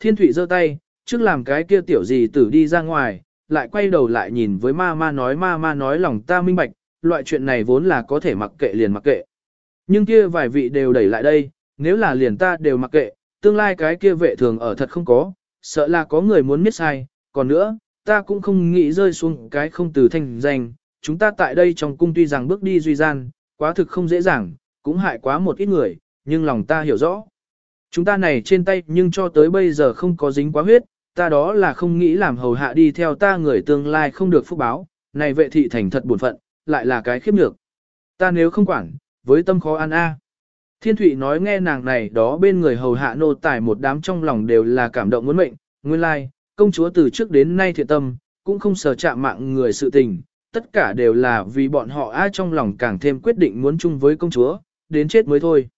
Thiên Thụy giơ tay, trước làm cái kia tiểu gì tử đi ra ngoài, lại quay đầu lại nhìn với ma ma nói ma ma nói lòng ta minh bạch, loại chuyện này vốn là có thể mặc kệ liền mặc kệ. Nhưng kia vài vị đều đẩy lại đây, nếu là liền ta đều mặc kệ, tương lai cái kia vệ thường ở thật không có, sợ là có người muốn miết sai, còn nữa, ta cũng không nghĩ rơi xuống cái không từ thanh danh, chúng ta tại đây trong cung tuy rằng bước đi duy gian, quá thực không dễ dàng, cũng hại quá một ít người, nhưng lòng ta hiểu rõ. Chúng ta này trên tay nhưng cho tới bây giờ không có dính quá huyết, ta đó là không nghĩ làm hầu hạ đi theo ta người tương lai không được phúc báo, này vệ thị thành thật buồn phận, lại là cái khiếp nhược. Ta nếu không quản, với tâm khó ăn a. Thiên Thụy nói nghe nàng này đó bên người hầu hạ nô tài một đám trong lòng đều là cảm động muốn mệnh, nguyên lai, công chúa từ trước đến nay thiện tâm, cũng không sờ chạm mạng người sự tình, tất cả đều là vì bọn họ ai trong lòng càng thêm quyết định muốn chung với công chúa, đến chết mới thôi.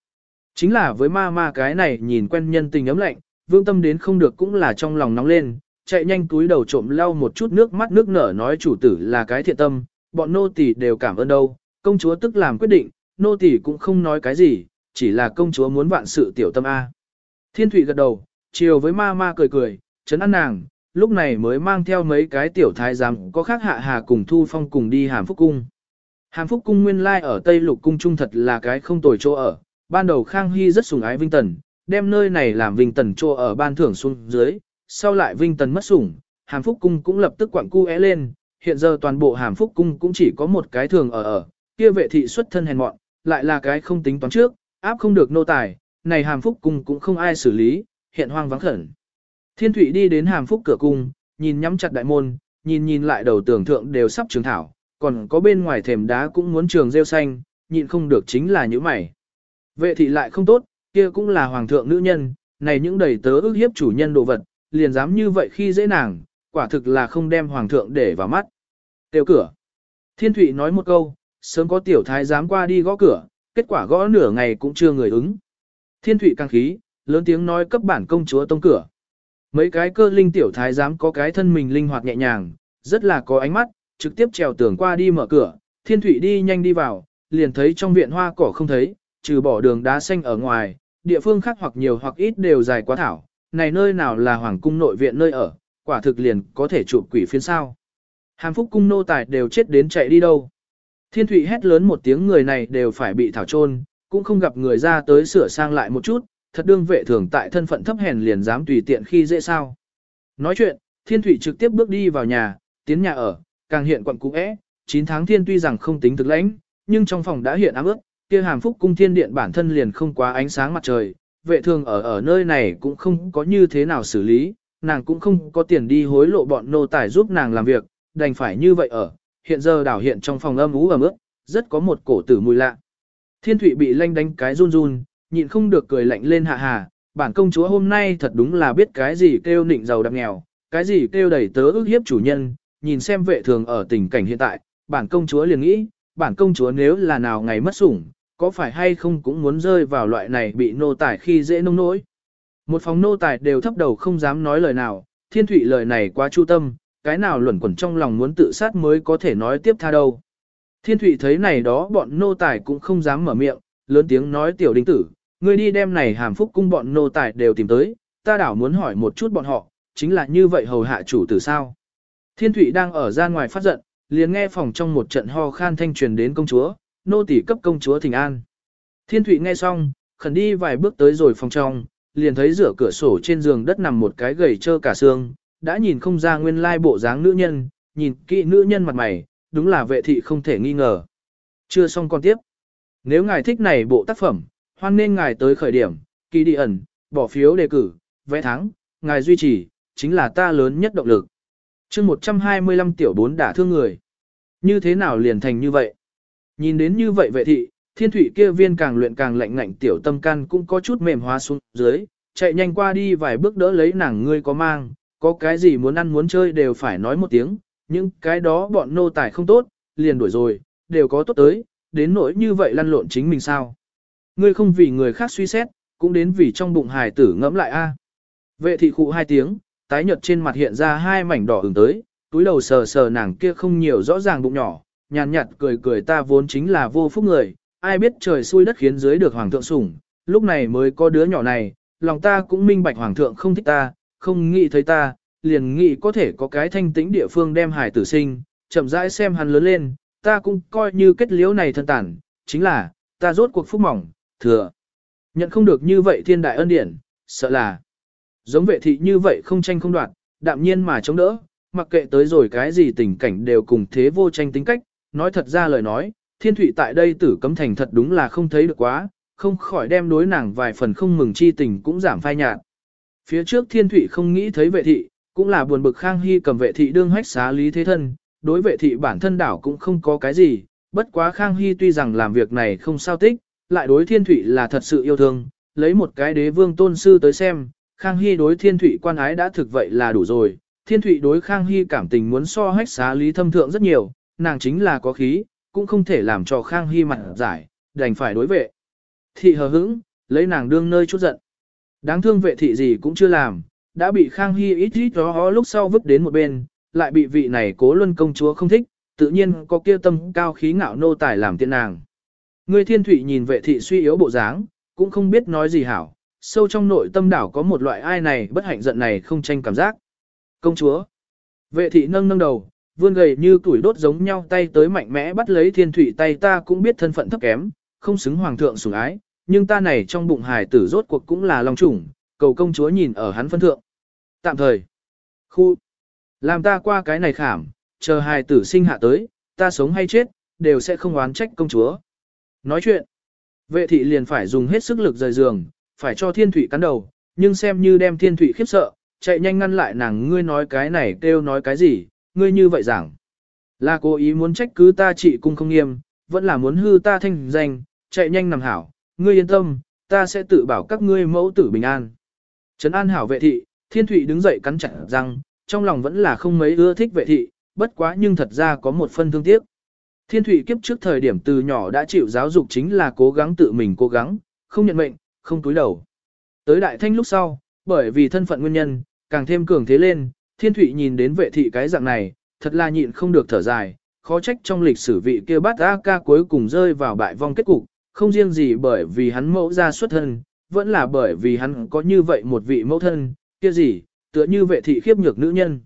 Chính là với ma ma cái này nhìn quen nhân tình ấm lạnh, vương tâm đến không được cũng là trong lòng nóng lên, chạy nhanh túi đầu trộm lau một chút nước mắt nước nở nói chủ tử là cái thiện tâm, bọn nô tỳ đều cảm ơn đâu, công chúa tức làm quyết định, nô tỳ cũng không nói cái gì, chỉ là công chúa muốn vạn sự tiểu tâm A. Thiên thủy gật đầu, chiều với ma ma cười cười, chấn an nàng, lúc này mới mang theo mấy cái tiểu thái giám có khác hạ hà cùng thu phong cùng đi hàm phúc cung. Hàm phúc cung nguyên lai ở Tây Lục cung trung thật là cái không tồi chỗ ở, ban đầu Khang Hy rất sủng ái Vinh Tần, đem nơi này làm Vinh Tần cho ở ban thưởng xuống dưới, sau lại Vinh Tần mất sủng, hàm phúc cung cũng lập tức quặng cu é lên, hiện giờ toàn bộ hàm phúc cung cũng chỉ có một cái thường ở ở, kia vệ thị xuất thân hèn mọn, lại là cái không tính toán trước, áp không được nô tài, này hàm phúc cung cũng không ai xử lý, hiện hoang vắng khẩn. Thiên Thụy đi đến hàm phúc cửa cung, nhìn nhắm chặt đại môn, nhìn nhìn lại đầu tường thượng đều sắp trường thảo, còn có bên ngoài thềm đá cũng muốn trường rêu xanh, nhịn không được chính là những mày. Vệ thị lại không tốt, kia cũng là hoàng thượng nữ nhân, này những đầy tớ ước hiếp chủ nhân đồ vật, liền dám như vậy khi dễ nàng, quả thực là không đem hoàng thượng để vào mắt. Tiêu cửa. Thiên Thụy nói một câu, sớm có tiểu thái dám qua đi gõ cửa, kết quả gõ nửa ngày cũng chưa người ứng. Thiên Thụy căng khí, lớn tiếng nói cấp bản công chúa tông cửa. Mấy cái cơ linh tiểu thái dám có cái thân mình linh hoạt nhẹ nhàng, rất là có ánh mắt, trực tiếp trèo tường qua đi mở cửa, Thiên Thụy đi nhanh đi vào, liền thấy trong viện hoa cỏ không thấy, trừ bỏ đường đá xanh ở ngoài, địa phương khác hoặc nhiều hoặc ít đều dài quá thảo, này nơi nào là hoàng cung nội viện nơi ở, quả thực liền có thể chụp quỷ phiến sao. Hàm phúc cung nô tài đều chết đến chạy đi đâu. Thiên thụy hét lớn một tiếng người này đều phải bị thảo trôn, cũng không gặp người ra tới sửa sang lại một chút, thật đương vệ thường tại thân phận thấp hèn liền dám tùy tiện khi dễ sao. Nói chuyện, thiên thụy trực tiếp bước đi vào nhà, tiến nhà ở, càng hiện quận cũ é, 9 tháng thiên tuy rằng không tính thực lãnh, nhưng trong phòng đã hiện ám ước, kia hàm phúc cung thiên điện bản thân liền không quá ánh sáng mặt trời, vệ thường ở ở nơi này cũng không có như thế nào xử lý, nàng cũng không có tiền đi hối lộ bọn nô tài giúp nàng làm việc, đành phải như vậy ở, hiện giờ đảo hiện trong phòng âm ú ẩm ướt, rất có một cổ tử mùi lạ. Thiên thủy bị lanh đánh cái run run, nhịn không được cười lạnh lên hạ hà, bản công chúa hôm nay thật đúng là biết cái gì kêu nịnh giàu đậm nghèo, cái gì kêu đẩy tớ ước hiếp chủ nhân, nhìn xem vệ thường ở tình cảnh hiện tại, bản công chúa liền nghĩ, bản công chúa nếu là nào ngày mất sủng, có phải hay không cũng muốn rơi vào loại này bị nô tài khi dễ nông nỗi. Một phòng nô tài đều thấp đầu không dám nói lời nào, thiên thủy lời này quá chu tâm, cái nào luẩn quẩn trong lòng muốn tự sát mới có thể nói tiếp tha đâu. Thiên thủy thấy này đó bọn nô tài cũng không dám mở miệng, lớn tiếng nói tiểu đinh tử, người đi đem này hàm phúc cung bọn nô tài đều tìm tới, ta đảo muốn hỏi một chút bọn họ, chính là như vậy hầu hạ chủ tử sao. Thiên thủy đang ở ra ngoài phát giận, liền nghe phòng trong một trận ho khan thanh truyền đến công chúa, nô tỳ cấp công chúa thỉnh an. Thiên Thụy nghe xong, khẩn đi vài bước tới rồi phòng trong, liền thấy giữa cửa sổ trên giường đất nằm một cái gầy trơ cả xương, đã nhìn không ra nguyên lai bộ dáng nữ nhân, nhìn kỹ nữ nhân mặt mày, đúng là vệ thị không thể nghi ngờ. Chưa xong con tiếp. Nếu ngài thích này bộ tác phẩm, hoan nên ngài tới khởi điểm, kỳ đi ẩn, bỏ phiếu đề cử, vẽ thắng, ngài duy trì, chính là ta lớn nhất động lực. chương 125 tiểu 4 đã thương người. Như thế nào liền thành như vậy? Nhìn đến như vậy vệ thị, thiên thủy kia viên càng luyện càng lạnh ngạnh tiểu tâm can cũng có chút mềm hóa xuống dưới, chạy nhanh qua đi vài bước đỡ lấy nàng ngươi có mang, có cái gì muốn ăn muốn chơi đều phải nói một tiếng, những cái đó bọn nô tài không tốt, liền đuổi rồi, đều có tốt tới, đến nỗi như vậy lăn lộn chính mình sao. Ngươi không vì người khác suy xét, cũng đến vì trong bụng hài tử ngẫm lại a. À. Vệ thị khụ hai tiếng, tái nhợt trên mặt hiện ra hai mảnh đỏ ửng tới, túi đầu sờ sờ nàng kia không nhiều rõ ràng bụng nhỏ, nhàn nhạt cười cười ta vốn chính là vô phúc người, ai biết trời xui đất khiến dưới được hoàng thượng sủng, lúc này mới có đứa nhỏ này, lòng ta cũng minh bạch hoàng thượng không thích ta, không nghĩ thấy ta, liền nghĩ có thể có cái thanh tĩnh địa phương đem hải tử sinh, chậm rãi xem hắn lớn lên, ta cũng coi như kết liễu này thân tản, chính là, ta rốt cuộc phúc mỏng, thừa. Nhận không được như vậy thiên đại ân điển, sợ là, giống vệ thị như vậy không tranh không đoạt, đạm nhiên mà chống đỡ, mặc kệ tới rồi cái gì tình cảnh đều cùng thế vô tranh tính cách, nói thật ra lời nói, thiên thủy tại đây tử cấm thành thật đúng là không thấy được quá, không khỏi đem đối nàng vài phần không mừng chi tình cũng giảm phai nhạt. Phía trước thiên thủy không nghĩ thấy vệ thị, cũng là buồn bực Khang Hy cầm vệ thị đương hách xá lý thế thân, đối vệ thị bản thân đảo cũng không có cái gì, bất quá Khang Hy tuy rằng làm việc này không sao tích, lại đối thiên thủy là thật sự yêu thương, lấy một cái đế vương tôn sư tới xem, Khang Hy đối thiên thủy quan ái đã thực vậy là đủ rồi, thiên thủy đối Khang Hy cảm tình muốn so hách xá lý thâm thượng rất nhiều, nàng chính là có khí, cũng không thể làm cho Khang Hy mặt giải, đành phải đối vệ. Thị hờ hững, lấy nàng đương nơi chút giận. Đáng thương vệ thị gì cũng chưa làm, đã bị Khang Hy ít ít đó lúc sau vứt đến một bên, lại bị vị này cố luân công chúa không thích, tự nhiên có kia tâm cao khí ngạo nô tài làm tiện nàng. Người thiên thủy nhìn vệ thị suy yếu bộ dáng, cũng không biết nói gì hảo, sâu trong nội tâm đảo có một loại ai này bất hạnh giận này không tranh cảm giác. Công chúa. Vệ thị nâng nâng đầu, vươn gầy như tuổi đốt giống nhau tay tới mạnh mẽ bắt lấy thiên thủy tay ta cũng biết thân phận thấp kém, không xứng hoàng thượng sủng ái, nhưng ta này trong bụng hài tử rốt cuộc cũng là lòng chủng, cầu công chúa nhìn ở hắn phân thượng. Tạm thời. Khu. Làm ta qua cái này khảm, chờ hài tử sinh hạ tới, ta sống hay chết, đều sẽ không oán trách công chúa. Nói chuyện. Vệ thị liền phải dùng hết sức lực rời giường, phải cho thiên thủy cắn đầu, nhưng xem như đem thiên thủy khiếp sợ, chạy nhanh ngăn lại nàng ngươi nói cái này kêu nói cái gì, ngươi như vậy giảng. Là cố ý muốn trách cứ ta trị cung không nghiêm, vẫn là muốn hư ta thanh danh, chạy nhanh nằm hảo, ngươi yên tâm, ta sẽ tự bảo các ngươi mẫu tử bình an. Trấn an hảo vệ thị, thiên thủy đứng dậy cắn chặt răng, trong lòng vẫn là không mấy ưa thích vệ thị, bất quá nhưng thật ra có một phân thương tiếc. Thiên thủy kiếp trước thời điểm từ nhỏ đã chịu giáo dục chính là cố gắng tự mình cố gắng, không nhận mệnh, không túi đầu. Tới đại thanh lúc sau, bởi vì thân phận nguyên nhân, càng thêm cường thế lên, thiên Thụy nhìn đến vệ thị cái dạng này, thật là nhịn không được thở dài, khó trách trong lịch sử vị kia bát A ca cuối cùng rơi vào bại vong kết cục, không riêng gì bởi vì hắn mẫu ra xuất thân, vẫn là bởi vì hắn có như vậy một vị mẫu thân, kia gì, tựa như vệ thị khiếp nhược nữ nhân.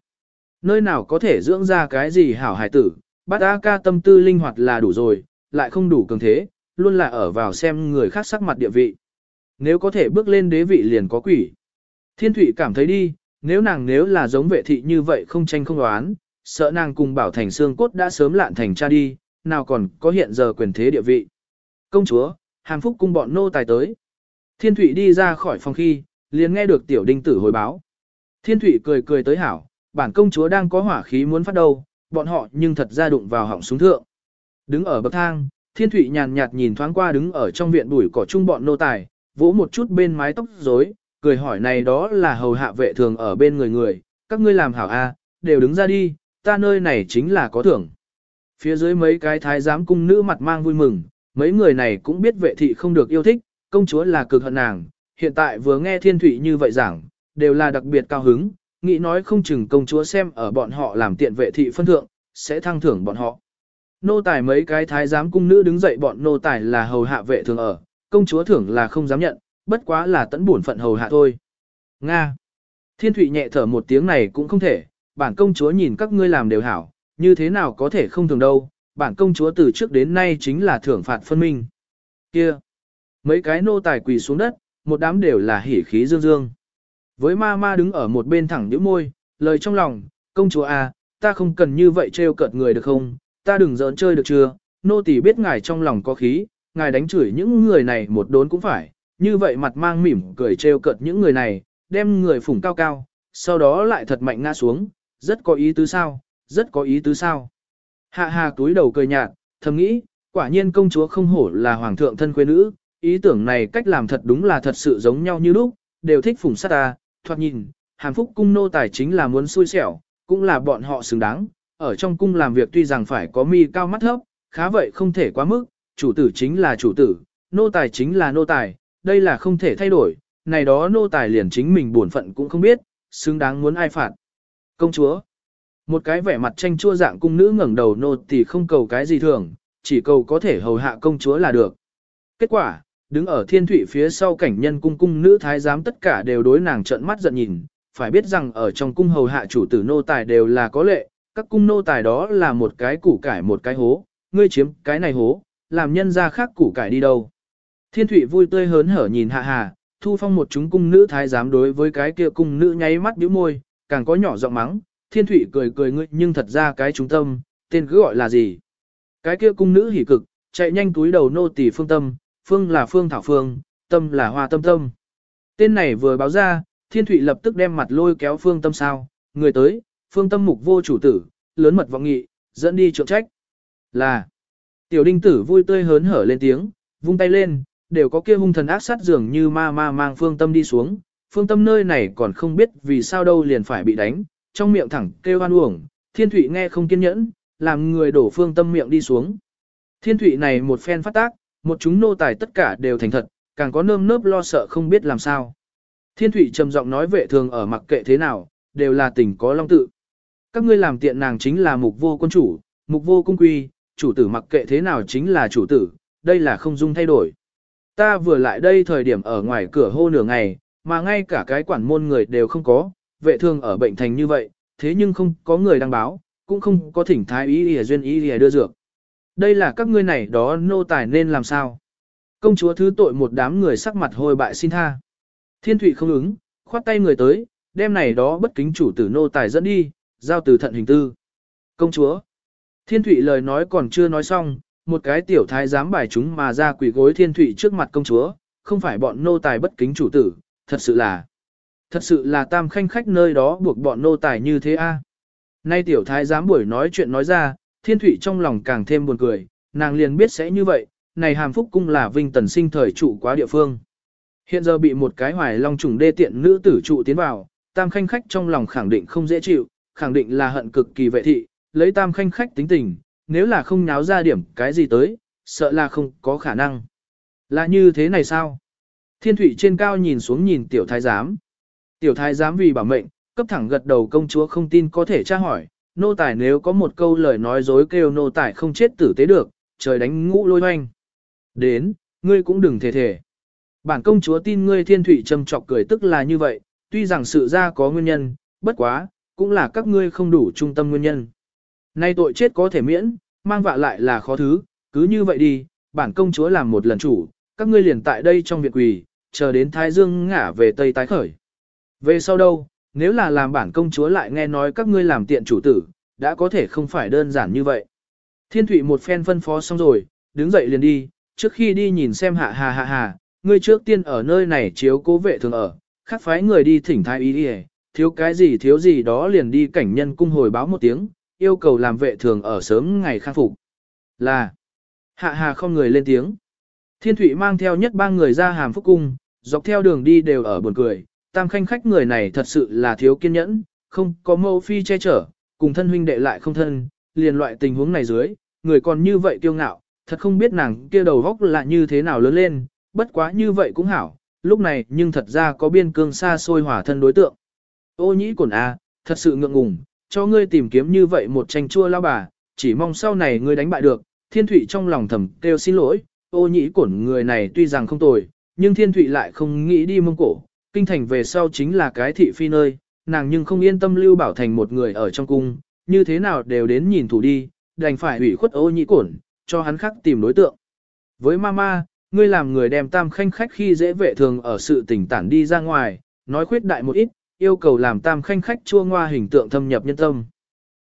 Nơi nào có thể dưỡng ra cái gì hảo hài tử, bát A ca tâm tư linh hoạt là đủ rồi, lại không đủ cường thế, luôn là ở vào xem người khác sắc mặt địa vị. Nếu có thể bước lên đế vị liền có quỷ. Thiên Thụy cảm thấy đi, nếu nàng nếu là giống vệ thị như vậy không tranh không đoán, sợ nàng cùng bảo thành xương cốt đã sớm lạn thành cha đi, nào còn có hiện giờ quyền thế địa vị. Công chúa, hàm phúc cung bọn nô tài tới. Thiên thủy đi ra khỏi phòng khi, liền nghe được tiểu đinh tử hồi báo. Thiên thủy cười cười tới hảo, bản công chúa đang có hỏa khí muốn phát đầu, bọn họ nhưng thật ra đụng vào họng súng thượng. Đứng ở bậc thang, thiên thủy nhàn nhạt nhìn thoáng qua đứng ở trong viện bụi cỏ chung bọn nô tài, vỗ một chút bên mái tóc rối, cười hỏi này đó là hầu hạ vệ thường ở bên người người, các ngươi làm hảo a, đều đứng ra đi, ta nơi này chính là có thưởng. Phía dưới mấy cái thái giám cung nữ mặt mang vui mừng, mấy người này cũng biết vệ thị không được yêu thích, công chúa là cực hận nàng, hiện tại vừa nghe thiên thủy như vậy giảng, đều là đặc biệt cao hứng, nghĩ nói không chừng công chúa xem ở bọn họ làm tiện vệ thị phân thượng, sẽ thăng thưởng bọn họ. Nô tài mấy cái thái giám cung nữ đứng dậy bọn nô tài là hầu hạ vệ thường ở, công chúa thưởng là không dám nhận, bất quá là tẫn buồn phận hầu hạ thôi. Nga. Thiên thủy nhẹ thở một tiếng này cũng không thể, bản công chúa nhìn các ngươi làm đều hảo, như thế nào có thể không thường đâu, bản công chúa từ trước đến nay chính là thưởng phạt phân minh. Kia. Mấy cái nô tài quỳ xuống đất, một đám đều là hỉ khí dương dương. Với ma ma đứng ở một bên thẳng nhíu môi, lời trong lòng, công chúa à, ta không cần như vậy trêu cợt người được không, ta đừng giỡn chơi được chưa, nô tỳ biết ngài trong lòng có khí, ngài đánh chửi những người này một đốn cũng phải, như vậy mặt mang mỉm cười trêu cợt những người này, đem người phủng cao cao, sau đó lại thật mạnh ngã xuống, rất có ý tứ sao, rất có ý tứ sao. Hạ hà túi đầu cười nhạt, thầm nghĩ, quả nhiên công chúa không hổ là hoàng thượng thân quê nữ, ý tưởng này cách làm thật đúng là thật sự giống nhau như lúc, đều thích phủng sát ta, thoạt nhìn, hàm phúc cung nô tài chính là muốn xui xẻo, cũng là bọn họ xứng đáng, ở trong cung làm việc tuy rằng phải có mi cao mắt thấp, khá vậy không thể quá mức, chủ tử chính là chủ tử, nô tài chính là nô tài, đây là không thể thay đổi, này đó nô tài liền chính mình buồn phận cũng không biết, xứng đáng muốn ai phạt. Công chúa, một cái vẻ mặt tranh chua dạng cung nữ ngẩng đầu nô thì không cầu cái gì thường, chỉ cầu có thể hầu hạ công chúa là được. Kết quả, đứng ở thiên thủy phía sau cảnh nhân cung cung nữ thái giám tất cả đều đối nàng trợn mắt giận nhìn, phải biết rằng ở trong cung hầu hạ chủ tử nô tài đều là có lệ, các cung nô tài đó là một cái củ cải một cái hố, ngươi chiếm cái này hố, làm nhân ra khác củ cải đi đâu. Thiên Thụy vui tươi hớn hở nhìn hạ hà, thu phong một chúng cung nữ thái giám đối với cái kia cung nữ nháy mắt bĩu môi, càng có nhỏ giọng mắng, Thiên Thụy cười cười ngươi nhưng thật ra cái trung tâm, tên cứ gọi là gì. Cái kia cung nữ hỉ cực, chạy nhanh túi đầu nô tỳ phương tâm, phương là phương thảo phương, tâm là hoa tâm tâm. Tên này vừa báo ra, Thiên Thụy lập tức đem mặt lôi kéo phương tâm sao, người tới, phương tâm mục vô chủ tử, lớn mật vọng nghị, dẫn đi trượng trách. Là, tiểu đinh tử vui tươi hớn hở lên tiếng, vung tay lên, đều có kia hung thần ác sát dường như ma ma mang phương tâm đi xuống, phương tâm nơi này còn không biết vì sao đâu liền phải bị đánh, trong miệng thẳng kêu hoan uổng, thiên thủy nghe không kiên nhẫn, làm người đổ phương tâm miệng đi xuống. Thiên thủy này một phen phát tác, một chúng nô tài tất cả đều thành thật, càng có nơm nớp lo sợ không biết làm sao. Thiên thủy trầm giọng nói vệ thường ở mặc kệ thế nào, đều là tình có long tự. Các ngươi làm tiện nàng chính là mục vô quân chủ, mục vô cung quy, chủ tử mặc kệ thế nào chính là chủ tử, đây là không dung thay đổi. Ta vừa lại đây thời điểm ở ngoài cửa hô nửa ngày, mà ngay cả cái quản môn người đều không có, vệ thương ở bệnh thành như vậy, thế nhưng không có người đăng báo, cũng không có thỉnh thái ý y duyên ý y đưa dược. Đây là các ngươi này đó nô tài nên làm sao? Công chúa thứ tội một đám người sắc mặt hồi bại xin tha. Thiên thụy không ứng, khoát tay người tới, đem này đó bất kính chủ tử nô tài dẫn đi, giao từ thận hình tư. Công chúa. Thiên thụy lời nói còn chưa nói xong, một cái tiểu thái dám bài chúng mà ra quỷ gối thiên thụy trước mặt công chúa, không phải bọn nô tài bất kính chủ tử, thật sự là, thật sự là tam khanh khách nơi đó buộc bọn nô tài như thế a. Nay tiểu thái dám buổi nói chuyện nói ra, thiên thụy trong lòng càng thêm buồn cười, nàng liền biết sẽ như vậy, này hàm phúc cung là vinh tần sinh thời trụ quá địa phương. Hiện giờ bị một cái hoài long trùng đê tiện nữ tử trụ tiến vào, tam khanh khách trong lòng khẳng định không dễ chịu, khẳng định là hận cực kỳ vệ thị, lấy tam khanh khách tính tình, nếu là không nháo ra điểm cái gì tới, sợ là không có khả năng. Là như thế này sao? Thiên thủy trên cao nhìn xuống nhìn tiểu thái giám. Tiểu thái giám vì bảo mệnh, cấp thẳng gật đầu công chúa không tin có thể tra hỏi, nô tài nếu có một câu lời nói dối kêu nô tài không chết tử tế được, trời đánh ngũ lôi hoanh. Đến, ngươi cũng đừng thề thề. Bản công chúa tin ngươi thiên thủy trầm trọc cười tức là như vậy, tuy rằng sự ra có nguyên nhân, bất quá, cũng là các ngươi không đủ trung tâm nguyên nhân. Nay tội chết có thể miễn, mang vạ lại là khó thứ, cứ như vậy đi, bản công chúa làm một lần chủ, các ngươi liền tại đây trong viện quỳ, chờ đến Thái Dương ngả về Tây tái khởi. Về sau đâu, nếu là làm bản công chúa lại nghe nói các ngươi làm tiện chủ tử, đã có thể không phải đơn giản như vậy. Thiên Thụy một phen phân phó xong rồi, đứng dậy liền đi, trước khi đi nhìn xem hạ hà hạ hà, ngươi trước tiên ở nơi này chiếu cố vệ thường ở, khắc phái người đi thỉnh thái y đi thiếu cái gì thiếu gì đó liền đi cảnh nhân cung hồi báo một tiếng, yêu cầu làm vệ thường ở sớm ngày khang phục. Là, hạ hà không người lên tiếng. Thiên Thụy mang theo nhất ba người ra hàm phúc cung, dọc theo đường đi đều ở buồn cười, tam khanh khách người này thật sự là thiếu kiên nhẫn, không có mâu phi che chở, cùng thân huynh đệ lại không thân, liền loại tình huống này dưới, người còn như vậy kiêu ngạo, thật không biết nàng kia đầu góc là như thế nào lớn lên, bất quá như vậy cũng hảo, lúc này nhưng thật ra có biên cương xa xôi hỏa thân đối tượng. Ô nhĩ cổn a, thật sự ngượng ngùng, cho ngươi tìm kiếm như vậy một tranh chua lao bà, chỉ mong sau này ngươi đánh bại được, thiên thụy trong lòng thầm kêu xin lỗi, ô nhĩ cổn người này tuy rằng không tồi, nhưng thiên thụy lại không nghĩ đi mông cổ, kinh thành về sau chính là cái thị phi nơi, nàng nhưng không yên tâm lưu bảo thành một người ở trong cung, như thế nào đều đến nhìn thủ đi, đành phải hủy khuất ô nhĩ cổn, cho hắn khắc tìm đối tượng. Với mama, ngươi làm người đem tam khanh khách khi dễ vệ thường ở sự tỉnh tản đi ra ngoài, nói khuyết đại một ít, yêu cầu làm tam khanh khách chua ngoa hình tượng thâm nhập nhân tâm.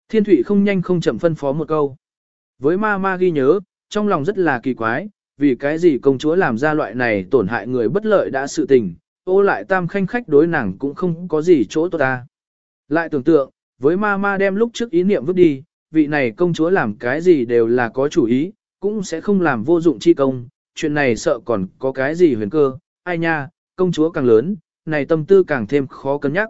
Thiên Thụy không nhanh không chậm phân phó một câu. Với ma ma ghi nhớ, trong lòng rất là kỳ quái, vì cái gì công chúa làm ra loại này tổn hại người bất lợi đã sự tình, ô lại tam khanh khách đối nàng cũng không có gì chỗ tốt ta. Lại tưởng tượng, với ma ma đem lúc trước ý niệm vứt đi, vị này công chúa làm cái gì đều là có chủ ý, cũng sẽ không làm vô dụng chi công, chuyện này sợ còn có cái gì huyền cơ, ai nha, công chúa càng lớn, này tâm tư càng thêm khó cân nhắc.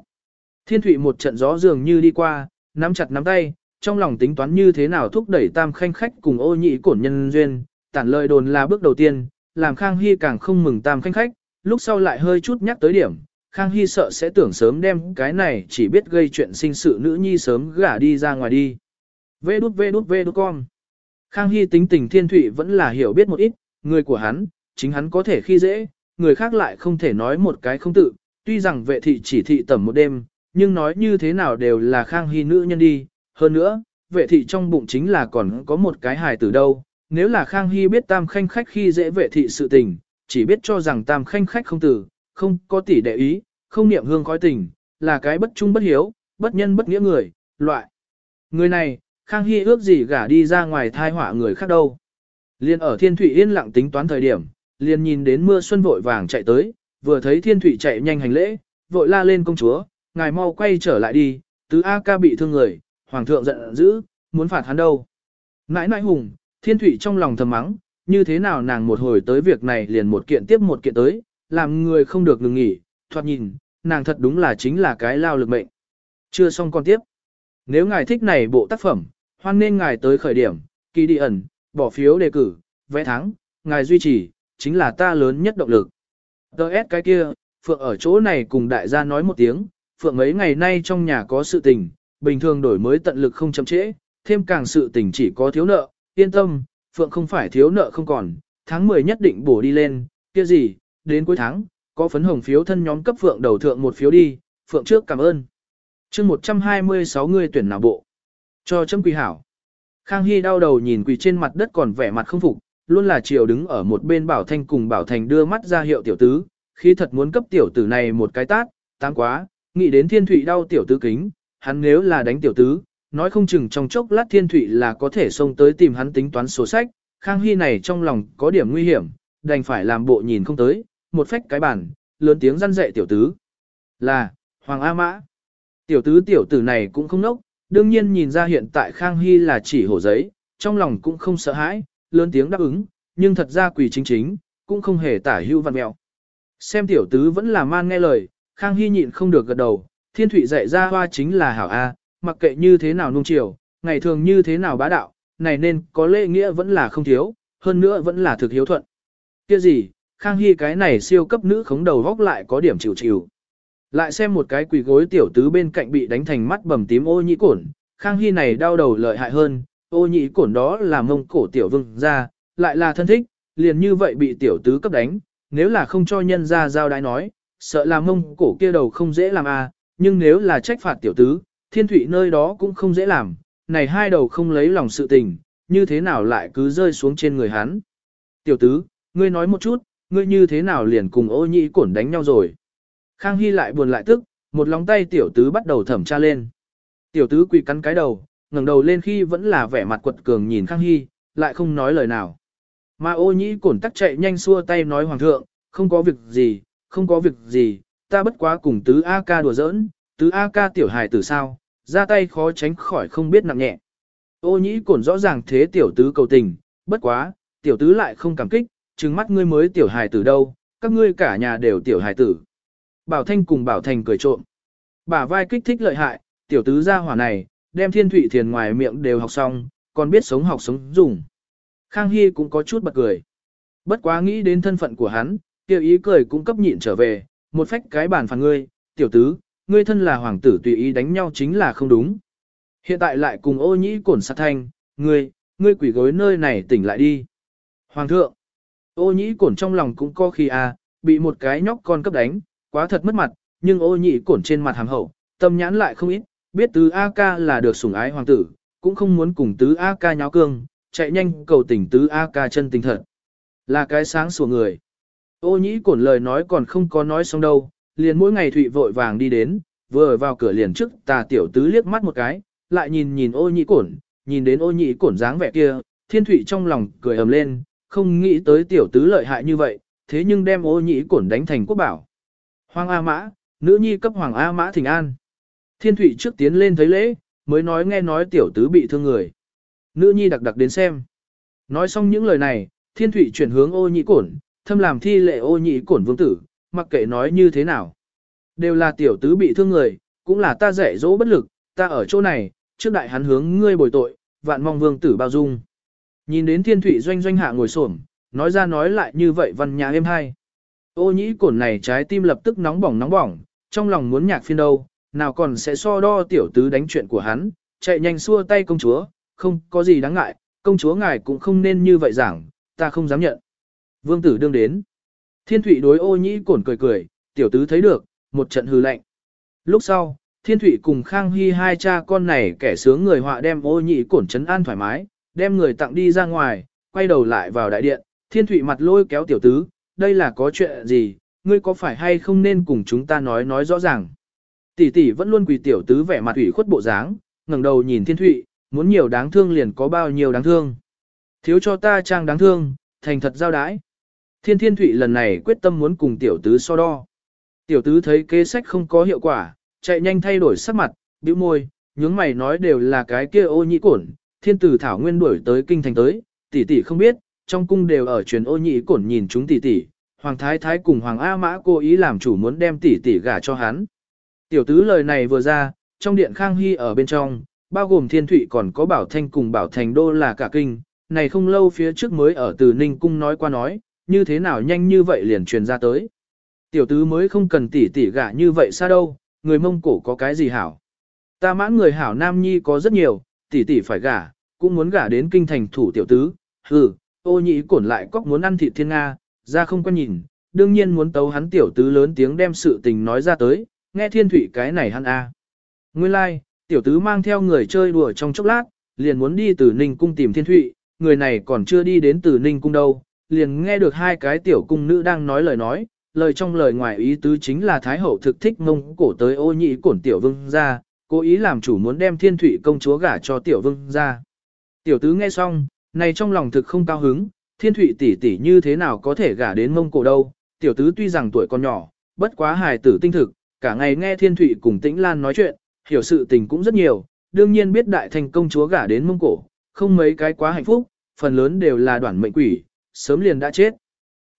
Thiên thủy một trận gió dường như đi qua, nắm chặt nắm tay, trong lòng tính toán như thế nào thúc đẩy tam khanh khách cùng ô nhị cổn nhân duyên, tản lời đồn là bước đầu tiên, làm Khang Hy càng không mừng tam khanh khách, lúc sau lại hơi chút nhắc tới điểm, Khang Hy sợ sẽ tưởng sớm đem cái này chỉ biết gây chuyện sinh sự nữ nhi sớm gả đi ra ngoài đi. Vê đút vê đút vê đút con. Khang Hy tính tình thiên thủy vẫn là hiểu biết một ít, người của hắn, chính hắn có thể khi dễ, người khác lại không thể nói một cái không tự, tuy rằng vệ thị chỉ thị tầm một đêm, nhưng nói như thế nào đều là Khang Hy nữ nhân đi, hơn nữa, vệ thị trong bụng chính là còn có một cái hài từ đâu, nếu là Khang Hy biết tam khanh khách khi dễ vệ thị sự tình, chỉ biết cho rằng tam khanh khách không tử, không có tỷ đệ ý, không niệm hương khói tình, là cái bất trung bất hiếu, bất nhân bất nghĩa người, loại. Người này, Khang Hy ước gì gả đi ra ngoài thai họa người khác đâu. Liên ở Thiên Thụy yên lặng tính toán thời điểm, liền nhìn đến mưa xuân vội vàng chạy tới, vừa thấy Thiên Thụy chạy nhanh hành lễ, vội la lên công chúa, ngài mau quay trở lại đi, tứ A ca bị thương người, hoàng thượng giận dữ, muốn phạt hắn đâu. Nãi nãi hùng, Thiên Thụy trong lòng thầm mắng, như thế nào nàng một hồi tới việc này liền một kiện tiếp một kiện tới, làm người không được ngừng nghỉ, thoạt nhìn, nàng thật đúng là chính là cái lao lực mệnh. Chưa xong con tiếp. Nếu ngài thích này bộ tác phẩm, hoan nên ngài tới khởi điểm, kỳ đi ẩn, bỏ phiếu đề cử, vẽ thắng, ngài duy trì, chính là ta lớn nhất động lực. Đợt cái kia, Phượng ở chỗ này cùng đại gia nói một tiếng, Phượng mấy ngày nay trong nhà có sự tình, bình thường đổi mới tận lực không chậm trễ, thêm càng sự tình chỉ có thiếu nợ, yên tâm, Phượng không phải thiếu nợ không còn, tháng 10 nhất định bổ đi lên, kia gì, đến cuối tháng, có phấn hồng phiếu thân nhóm cấp Phượng đầu thượng một phiếu đi, Phượng trước cảm ơn. chương 126 người tuyển nào bộ. Cho chấm quỳ hảo. Khang Hy đau đầu nhìn quỳ trên mặt đất còn vẻ mặt không phục, luôn là chiều đứng ở một bên Bảo Thanh cùng Bảo Thành đưa mắt ra hiệu tiểu tứ, khi thật muốn cấp tiểu tử này một cái tát, tăng quá, nghĩ đến thiên thụy đau tiểu tứ kính, hắn nếu là đánh tiểu tứ, nói không chừng trong chốc lát thiên thụy là có thể xông tới tìm hắn tính toán sổ sách, Khang Hy này trong lòng có điểm nguy hiểm, đành phải làm bộ nhìn không tới, một phách cái bản, lớn tiếng răn dạy tiểu tứ. Là, Hoàng A Mã. Tiểu tứ tiểu tử này cũng không nốc, đương nhiên nhìn ra hiện tại Khang Hy là chỉ hổ giấy, trong lòng cũng không sợ hãi, lớn tiếng đáp ứng, nhưng thật ra quỷ chính chính, cũng không hề tả hưu văn mẹo. Xem tiểu tứ vẫn là man nghe lời, Khang Hy nhịn không được gật đầu, thiên thủy dạy ra hoa chính là hảo A, mặc kệ như thế nào nung chiều, ngày thường như thế nào bá đạo, này nên có lễ nghĩa vẫn là không thiếu, hơn nữa vẫn là thực hiếu thuận. Kia gì, Khang Hy cái này siêu cấp nữ khống đầu góc lại có điểm chịu chịu. Lại xem một cái quỳ gối tiểu tứ bên cạnh bị đánh thành mắt bầm tím ô nhĩ cổn, Khang Hy này đau đầu lợi hại hơn, ô nhị cổn đó là mông cổ tiểu vương ra, lại là thân thích, liền như vậy bị tiểu tứ cấp đánh, nếu là không cho nhân ra giao đái nói, sợ là mông cổ kia đầu không dễ làm à, nhưng nếu là trách phạt tiểu tứ, thiên thủy nơi đó cũng không dễ làm, này hai đầu không lấy lòng sự tình, như thế nào lại cứ rơi xuống trên người hắn. Tiểu tứ, ngươi nói một chút, ngươi như thế nào liền cùng ô nhị cổn đánh nhau rồi. Khang Hy lại buồn lại tức, một lòng tay tiểu tứ bắt đầu thẩm tra lên. Tiểu tứ quỳ cắn cái đầu, ngẩng đầu lên khi vẫn là vẻ mặt quật cường nhìn Khang Hy, lại không nói lời nào. Mà ô nhĩ cổn tắc chạy nhanh xua tay nói hoàng thượng, không có việc gì, không có việc gì, ta bất quá cùng tứ A ca đùa giỡn, tứ A ca tiểu hài tử sao, ra tay khó tránh khỏi không biết nặng nhẹ. Ô nhĩ cổn rõ ràng thế tiểu tứ cầu tình, bất quá, tiểu tứ lại không cảm kích, trừng mắt ngươi mới tiểu hài tử đâu, các ngươi cả nhà đều tiểu hài tử. Bảo Thanh cùng Bảo Thành cười trộm. Bả vai kích thích lợi hại, tiểu tứ gia hỏa này, đem thiên thủy thiền ngoài miệng đều học xong, còn biết sống học sống dùng. Khang Hy cũng có chút bật cười. Bất quá nghĩ đến thân phận của hắn, tiểu ý cười cũng cấp nhịn trở về, một phách cái bản phản ngươi, tiểu tứ, ngươi thân là hoàng tử tùy ý đánh nhau chính là không đúng. Hiện tại lại cùng ô nhĩ cổn sát thanh, ngươi, ngươi quỷ gối nơi này tỉnh lại đi. Hoàng thượng, ô nhĩ cổn trong lòng cũng có khi à, bị một cái nhóc con cấp đánh, quá thật mất mặt, nhưng ô nhĩ cổn trên mặt hàm hậu, tâm nhãn lại không ít, biết tứ A ca là được sủng ái hoàng tử, cũng không muốn cùng tứ A ca nháo cương, chạy nhanh cầu tỉnh tứ A ca chân tình thật. Là cái sáng sủa người. Ô nhĩ cổn lời nói còn không có nói xong đâu, liền mỗi ngày thụy vội vàng đi đến, vừa vào cửa liền trước tà tiểu tứ liếc mắt một cái, lại nhìn nhìn ô nhĩ cổn, nhìn đến ô nhĩ cổn dáng vẻ kia, thiên thụy trong lòng cười ầm lên, không nghĩ tới tiểu tứ lợi hại như vậy, thế nhưng đem ô nhĩ cổn đánh thành quốc bảo. Hoàng A Mã, nữ nhi cấp Hoàng A Mã thỉnh an. Thiên thụy trước tiến lên thấy lễ, mới nói nghe nói tiểu tứ bị thương người. Nữ nhi đặc đặc đến xem. Nói xong những lời này, thiên thụy chuyển hướng ô nhĩ cổn, thâm làm thi lệ ô nhị cổn vương tử, mặc kệ nói như thế nào. Đều là tiểu tứ bị thương người, cũng là ta dạy dỗ bất lực, ta ở chỗ này, trước đại hắn hướng ngươi bồi tội, vạn mong vương tử bao dung. Nhìn đến thiên Thụy doanh doanh hạ ngồi xổm, nói ra nói lại như vậy văn nhà êm hay, Ô nhĩ cổn này trái tim lập tức nóng bỏng nóng bỏng, trong lòng muốn nhạc phiên đâu, nào còn sẽ so đo tiểu tứ đánh chuyện của hắn, chạy nhanh xua tay công chúa, không có gì đáng ngại, công chúa ngài cũng không nên như vậy giảng, ta không dám nhận. Vương tử đương đến. Thiên thủy đối ô nhĩ cổn cười cười, tiểu tứ thấy được, một trận hư lạnh. Lúc sau, Thiên thủy cùng Khang Hy hai cha con này kẻ sướng người họa đem ô nhị cổn trấn an thoải mái, đem người tặng đi ra ngoài, quay đầu lại vào đại điện, Thiên thủy mặt lôi kéo tiểu tứ, đây là có chuyện gì, ngươi có phải hay không nên cùng chúng ta nói nói rõ ràng. Tỷ tỷ vẫn luôn quỳ tiểu tứ vẻ mặt ủy khuất bộ dáng, ngẩng đầu nhìn Thiên Thụy, muốn nhiều đáng thương liền có bao nhiêu đáng thương. Thiếu cho ta trang đáng thương, thành thật giao đái. Thiên Thiên Thụy lần này quyết tâm muốn cùng tiểu tứ so đo. Tiểu tứ thấy kế sách không có hiệu quả, chạy nhanh thay đổi sắc mặt, bĩu môi, nhướng mày nói đều là cái kia ô nhị cổn, thiên tử thảo nguyên đuổi tới kinh thành tới, tỷ tỷ không biết, trong cung đều ở truyền ô nhị cổn nhìn chúng tỷ tỷ, hoàng thái thái cùng hoàng a mã cố ý làm chủ muốn đem tỷ tỷ gả cho hắn. Tiểu tứ lời này vừa ra, trong điện khang hy ở bên trong, bao gồm thiên thụy còn có bảo thanh cùng bảo thành đô là cả kinh, này không lâu phía trước mới ở từ ninh cung nói qua nói, như thế nào nhanh như vậy liền truyền ra tới. Tiểu tứ mới không cần tỷ tỷ gả như vậy xa đâu, người mông cổ có cái gì hảo. Ta mãn người hảo nam nhi có rất nhiều, tỷ tỷ phải gả, cũng muốn gả đến kinh thành thủ tiểu tứ, hừ, ô nhị cổn lại cóc muốn ăn thịt thiên Nga, ra không có nhìn, đương nhiên muốn tấu hắn tiểu tứ lớn tiếng đem sự tình nói ra tới, nghe thiên thủy cái này hắn a. Nguyên lai, like, tiểu tứ mang theo người chơi đùa trong chốc lát, liền muốn đi từ Ninh cung tìm thiên thụy, người này còn chưa đi đến từ Ninh cung đâu, liền nghe được hai cái tiểu cung nữ đang nói lời nói, lời trong lời ngoài ý tứ chính là Thái Hậu thực thích mông cổ tới ô nhị cổn tiểu vương ra, cố ý làm chủ muốn đem thiên thủy công chúa gả cho tiểu vương ra. Tiểu tứ nghe xong, này trong lòng thực không cao hứng, thiên thủy tỷ tỷ như thế nào có thể gả đến mông cổ đâu, tiểu tứ tuy rằng tuổi còn nhỏ, bất quá hài tử tinh thực, cả ngày nghe thiên Thụy cùng tĩnh lan nói chuyện, hiểu sự tình cũng rất nhiều, đương nhiên biết đại thành công chúa gả đến mông cổ, không mấy cái quá hạnh phúc, phần lớn đều là đoạn mệnh quỷ, sớm liền đã chết.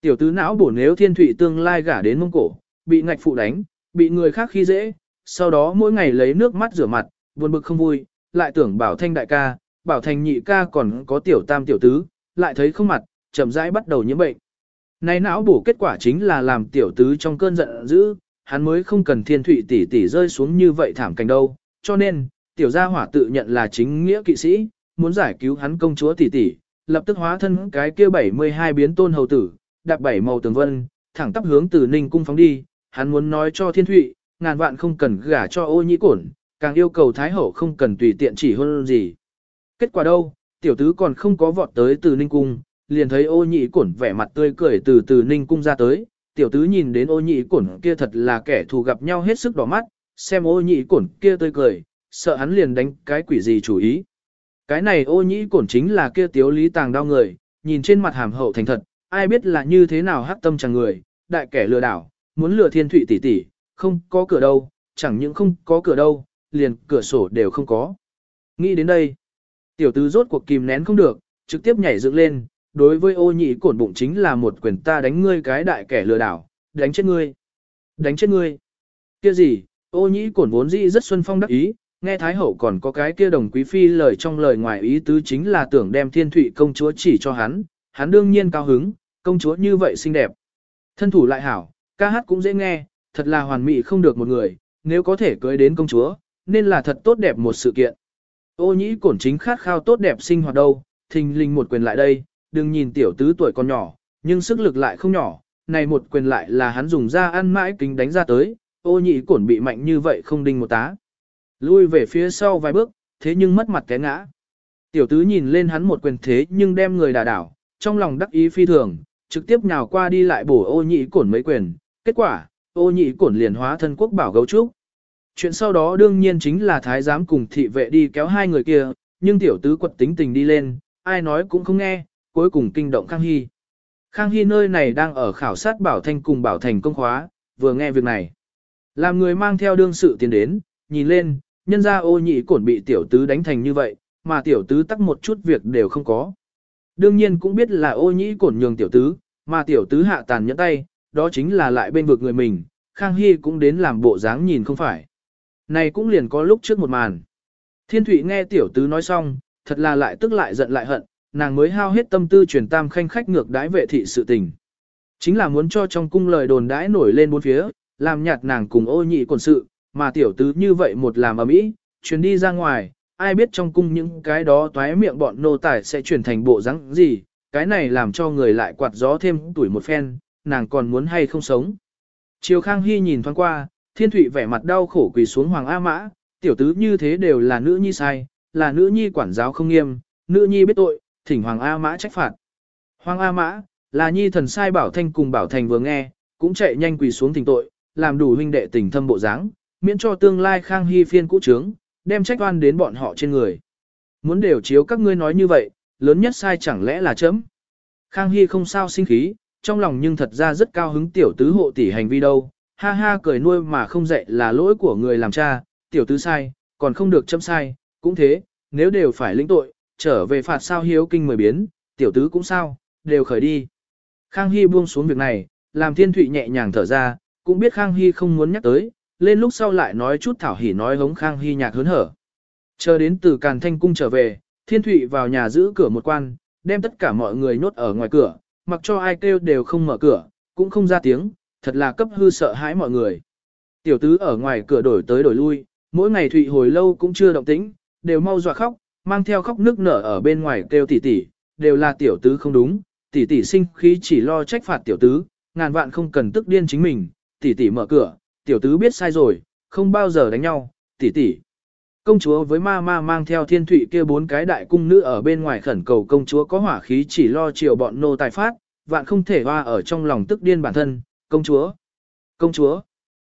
Tiểu tứ não bổ nếu thiên Thụy tương lai gả đến mông cổ, bị ngạch phụ đánh, bị người khác khi dễ, sau đó mỗi ngày lấy nước mắt rửa mặt, buồn bực không vui, lại tưởng bảo thanh đại ca, bảo thanh nhị ca còn có tiểu tam tiểu tứ, lại thấy không mặt, chậm rãi bắt đầu nhiễm bệnh. Này não bổ kết quả chính là làm tiểu tứ trong cơn giận dữ, hắn mới không cần thiên thủy tỷ tỷ rơi xuống như vậy thảm cảnh đâu, cho nên, tiểu gia hỏa tự nhận là chính nghĩa kỵ sĩ, muốn giải cứu hắn công chúa tỷ tỷ, lập tức hóa thân cái kia 72 biến tôn hầu tử, đạp bảy màu tường vân, thẳng tắp hướng từ Ninh cung phóng đi, hắn muốn nói cho Thiên Thụy, ngàn vạn không cần gả cho ô nhĩ cổn, càng yêu cầu Thái Hậu không cần tùy tiện chỉ hôn gì. Kết quả đâu, tiểu tứ còn không có vọt tới từ Ninh cung, liền thấy ô nhĩ cổn vẻ mặt tươi cười từ từ Ninh cung ra tới, tiểu tứ nhìn đến ô nhị cổn kia thật là kẻ thù gặp nhau hết sức đỏ mắt, xem ô nhị cổn kia tươi cười, sợ hắn liền đánh cái quỷ gì chủ ý. Cái này ô nhị cổn chính là kia tiếu lý tàng đau người, nhìn trên mặt hàm hậu thành thật, ai biết là như thế nào hắc tâm chẳng người, đại kẻ lừa đảo, muốn lừa thiên thụy tỷ tỷ, không có cửa đâu, chẳng những không có cửa đâu, liền cửa sổ đều không có. Nghĩ đến đây, tiểu tứ rốt cuộc kìm nén không được, trực tiếp nhảy dựng lên, đối với ô nhị cổn bụng chính là một quyền ta đánh ngươi cái đại kẻ lừa đảo, đánh chết ngươi, đánh chết ngươi. Kia gì, ô nhị cổn vốn dĩ rất xuân phong đắc ý, nghe Thái Hậu còn có cái kia đồng quý phi lời trong lời ngoài ý tứ chính là tưởng đem thiên thủy công chúa chỉ cho hắn, hắn đương nhiên cao hứng, công chúa như vậy xinh đẹp. Thân thủ lại hảo, ca hát cũng dễ nghe, thật là hoàn mỹ không được một người, nếu có thể cưới đến công chúa, nên là thật tốt đẹp một sự kiện. Ô nhĩ cổn chính khát khao tốt đẹp sinh hoạt đâu, thình linh một quyền lại đây, đừng nhìn tiểu tứ tuổi còn nhỏ, nhưng sức lực lại không nhỏ, này một quyền lại là hắn dùng ra ăn mãi kính đánh ra tới, ô nhị cổn bị mạnh như vậy không đinh một tá. Lui về phía sau vài bước, thế nhưng mất mặt té ngã. Tiểu tứ nhìn lên hắn một quyền thế nhưng đem người đả đảo, trong lòng đắc ý phi thường, trực tiếp nhào qua đi lại bổ ô nhị cổn mấy quyền, kết quả, ô nhị cổn liền hóa thân quốc bảo gấu trúc. Chuyện sau đó đương nhiên chính là thái giám cùng thị vệ đi kéo hai người kia, nhưng tiểu tứ quật tính tình đi lên, ai nói cũng không nghe, cuối cùng kinh động Khang Hy. Khang Hy nơi này đang ở khảo sát Bảo Thanh cùng Bảo Thành công khóa, vừa nghe việc này. Làm người mang theo đương sự tiến đến, nhìn lên, nhân ra ô nhị cổn bị tiểu tứ đánh thành như vậy, mà tiểu tứ tắc một chút việc đều không có. Đương nhiên cũng biết là ô nhị cổn nhường tiểu tứ, mà tiểu tứ hạ tàn nhẫn tay, đó chính là lại bên vực người mình, Khang Hy cũng đến làm bộ dáng nhìn không phải. Này cũng liền có lúc trước một màn. Thiên Thụy nghe tiểu tứ nói xong, thật là lại tức lại giận lại hận, nàng mới hao hết tâm tư truyền tam khanh khách ngược đãi vệ thị sự tình. Chính là muốn cho trong cung lời đồn đãi nổi lên bốn phía, làm nhạt nàng cùng ô nhị quần sự, mà tiểu tứ như vậy một làm ở mỹ, truyền đi ra ngoài, ai biết trong cung những cái đó toái miệng bọn nô tài sẽ chuyển thành bộ dáng gì, cái này làm cho người lại quạt gió thêm tuổi một phen, nàng còn muốn hay không sống. Triều Khang Hy nhìn thoáng qua, thiên thụy vẻ mặt đau khổ quỳ xuống Hoàng A Mã, tiểu tứ như thế đều là nữ nhi sai, là nữ nhi quản giáo không nghiêm, nữ nhi biết tội, thỉnh Hoàng A Mã trách phạt. Hoàng A Mã, là nhi thần sai bảo thanh cùng bảo thành vừa nghe, cũng chạy nhanh quỳ xuống thỉnh tội, làm đủ huynh đệ tình thâm bộ dáng, miễn cho tương lai khang hy phiên cũ trướng, đem trách oan đến bọn họ trên người. Muốn đều chiếu các ngươi nói như vậy, lớn nhất sai chẳng lẽ là chấm. Khang Hy không sao sinh khí, trong lòng nhưng thật ra rất cao hứng tiểu tứ hộ tỷ hành vi đâu, ha ha cười nuôi mà không dạy là lỗi của người làm cha, tiểu tứ sai, còn không được chấm sai, cũng thế, nếu đều phải lĩnh tội, trở về phạt sao hiếu kinh mười biến, tiểu tứ cũng sao, đều khởi đi. Khang Hy buông xuống việc này, làm thiên thụy nhẹ nhàng thở ra, cũng biết Khang Hy không muốn nhắc tới, lên lúc sau lại nói chút thảo hỉ nói hống Khang Hy nhạc hớn hở. Chờ đến từ Càn Thanh Cung trở về, Thiên Thụy vào nhà giữ cửa một quan, đem tất cả mọi người nhốt ở ngoài cửa, mặc cho ai kêu đều không mở cửa, cũng không ra tiếng, thật là cấp hư sợ hãi mọi người. Tiểu tứ ở ngoài cửa đổi tới đổi lui, mỗi ngày Thụy hồi lâu cũng chưa động tĩnh, đều mau dọa khóc, mang theo khóc nước nở ở bên ngoài kêu tỷ tỷ đều là tiểu tứ không đúng, tỷ tỷ sinh khí chỉ lo trách phạt tiểu tứ, ngàn vạn không cần tức điên chính mình, tỷ tỷ mở cửa, tiểu tứ biết sai rồi, không bao giờ đánh nhau, tỷ tỷ Công chúa với ma ma mang theo thiên thụy kia bốn cái đại cung nữ ở bên ngoài khẩn cầu công chúa có hỏa khí chỉ lo chiều bọn nô tài phát, vạn không thể hoa ở trong lòng tức điên bản thân, công chúa, công chúa.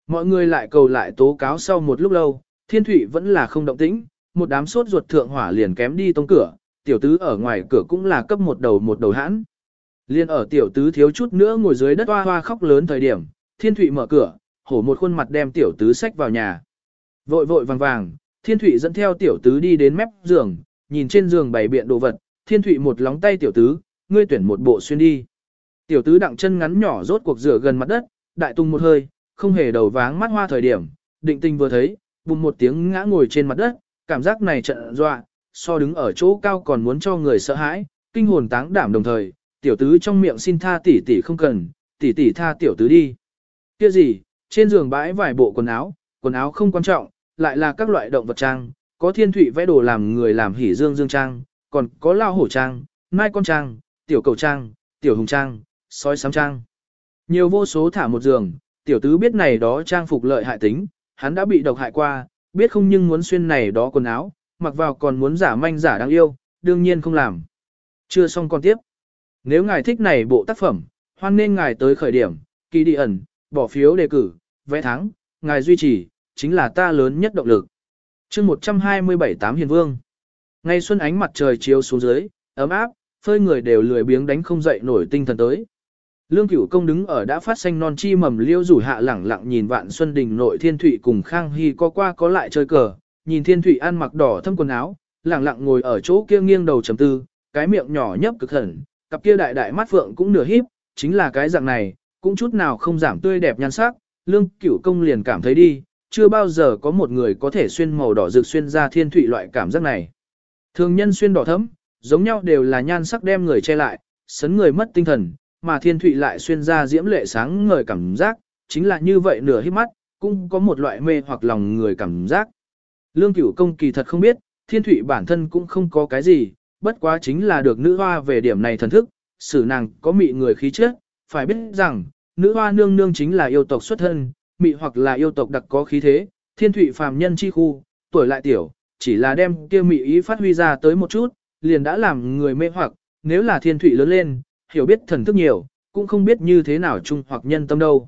Mọi người lại cầu lại tố cáo sau một lúc lâu, thiên thụy vẫn là không động tĩnh, một đám sốt ruột thượng hỏa liền kém đi tông cửa, tiểu tứ ở ngoài cửa cũng là cấp một đầu một đầu hãn. Liên ở tiểu tứ thiếu chút nữa ngồi dưới đất hoa hoa khóc lớn thời điểm, thiên thụy mở cửa, hổ một khuôn mặt đem tiểu tứ sách vào nhà. Vội vội vàng vàng, thiên thụy dẫn theo tiểu tứ đi đến mép giường, nhìn trên giường bày biện đồ vật, thiên thụy một lóng tay tiểu tứ, ngươi tuyển một bộ xuyên đi. Tiểu tứ đặng chân ngắn nhỏ rốt cuộc rửa gần mặt đất, đại tung một hơi, không hề đầu váng mắt hoa thời điểm, định tình vừa thấy, bùng một tiếng ngã ngồi trên mặt đất, cảm giác này trận dọa, so đứng ở chỗ cao còn muốn cho người sợ hãi, kinh hồn táng đảm đồng thời, tiểu tứ trong miệng xin tha tỷ tỷ không cần, tỷ tỷ tha tiểu tứ đi. Kia gì, trên giường bãi vài bộ quần áo, quần áo không quan trọng, lại là các loại động vật trang, có thiên thủy vẽ đồ làm người làm hỉ dương dương trang, còn có lao hổ trang, mai con trang, tiểu cầu trang, tiểu hùng trang, sói sám trang. Nhiều vô số thả một giường, tiểu tứ biết này đó trang phục lợi hại tính, hắn đã bị độc hại qua, biết không nhưng muốn xuyên này đó quần áo, mặc vào còn muốn giả manh giả đáng yêu, đương nhiên không làm. Chưa xong con tiếp. Nếu ngài thích này bộ tác phẩm, hoan nên ngài tới khởi điểm, kỳ đi ẩn, bỏ phiếu đề cử, vẽ thắng, ngài duy trì, chính là ta lớn nhất động lực. chương 127 tám hiền vương. Ngay xuân ánh mặt trời chiếu xuống dưới, ấm áp, phơi người đều lười biếng đánh không dậy nổi tinh thần tới. Lương cửu công đứng ở đã phát xanh non chi mầm liêu rủ hạ lẳng lặng nhìn vạn xuân đình nội thiên thụy cùng khang hy có qua có lại chơi cờ, nhìn thiên thụy ăn mặc đỏ thâm quần áo, lẳng lặng ngồi ở chỗ kia nghiêng đầu trầm tư, cái miệng nhỏ nhấp cực hẳn, cặp kia đại đại mắt phượng cũng nửa híp, chính là cái dạng này, cũng chút nào không giảm tươi đẹp nhan sắc, lương cửu công liền cảm thấy đi, chưa bao giờ có một người có thể xuyên màu đỏ rực xuyên ra thiên thụy loại cảm giác này. Thường nhân xuyên đỏ thẫm, giống nhau đều là nhan sắc đem người che lại, sấn người mất tinh thần, mà thiên thụy lại xuyên ra diễm lệ sáng ngời cảm giác, chính là như vậy nửa hít mắt, cũng có một loại mê hoặc lòng người cảm giác. Lương cửu công kỳ thật không biết, thiên thụy bản thân cũng không có cái gì, bất quá chính là được nữ hoa về điểm này thần thức, xử nàng có mị người khí chất, phải biết rằng, nữ hoa nương nương chính là yêu tộc xuất thân, mị hoặc là yêu tộc đặc có khí thế, thiên thụy phàm nhân chi khu, tuổi lại tiểu, chỉ là đem kia mị ý phát huy ra tới một chút, liền đã làm người mê hoặc, nếu là thiên thụy lớn lên, hiểu biết thần thức nhiều, cũng không biết như thế nào chung hoặc nhân tâm đâu.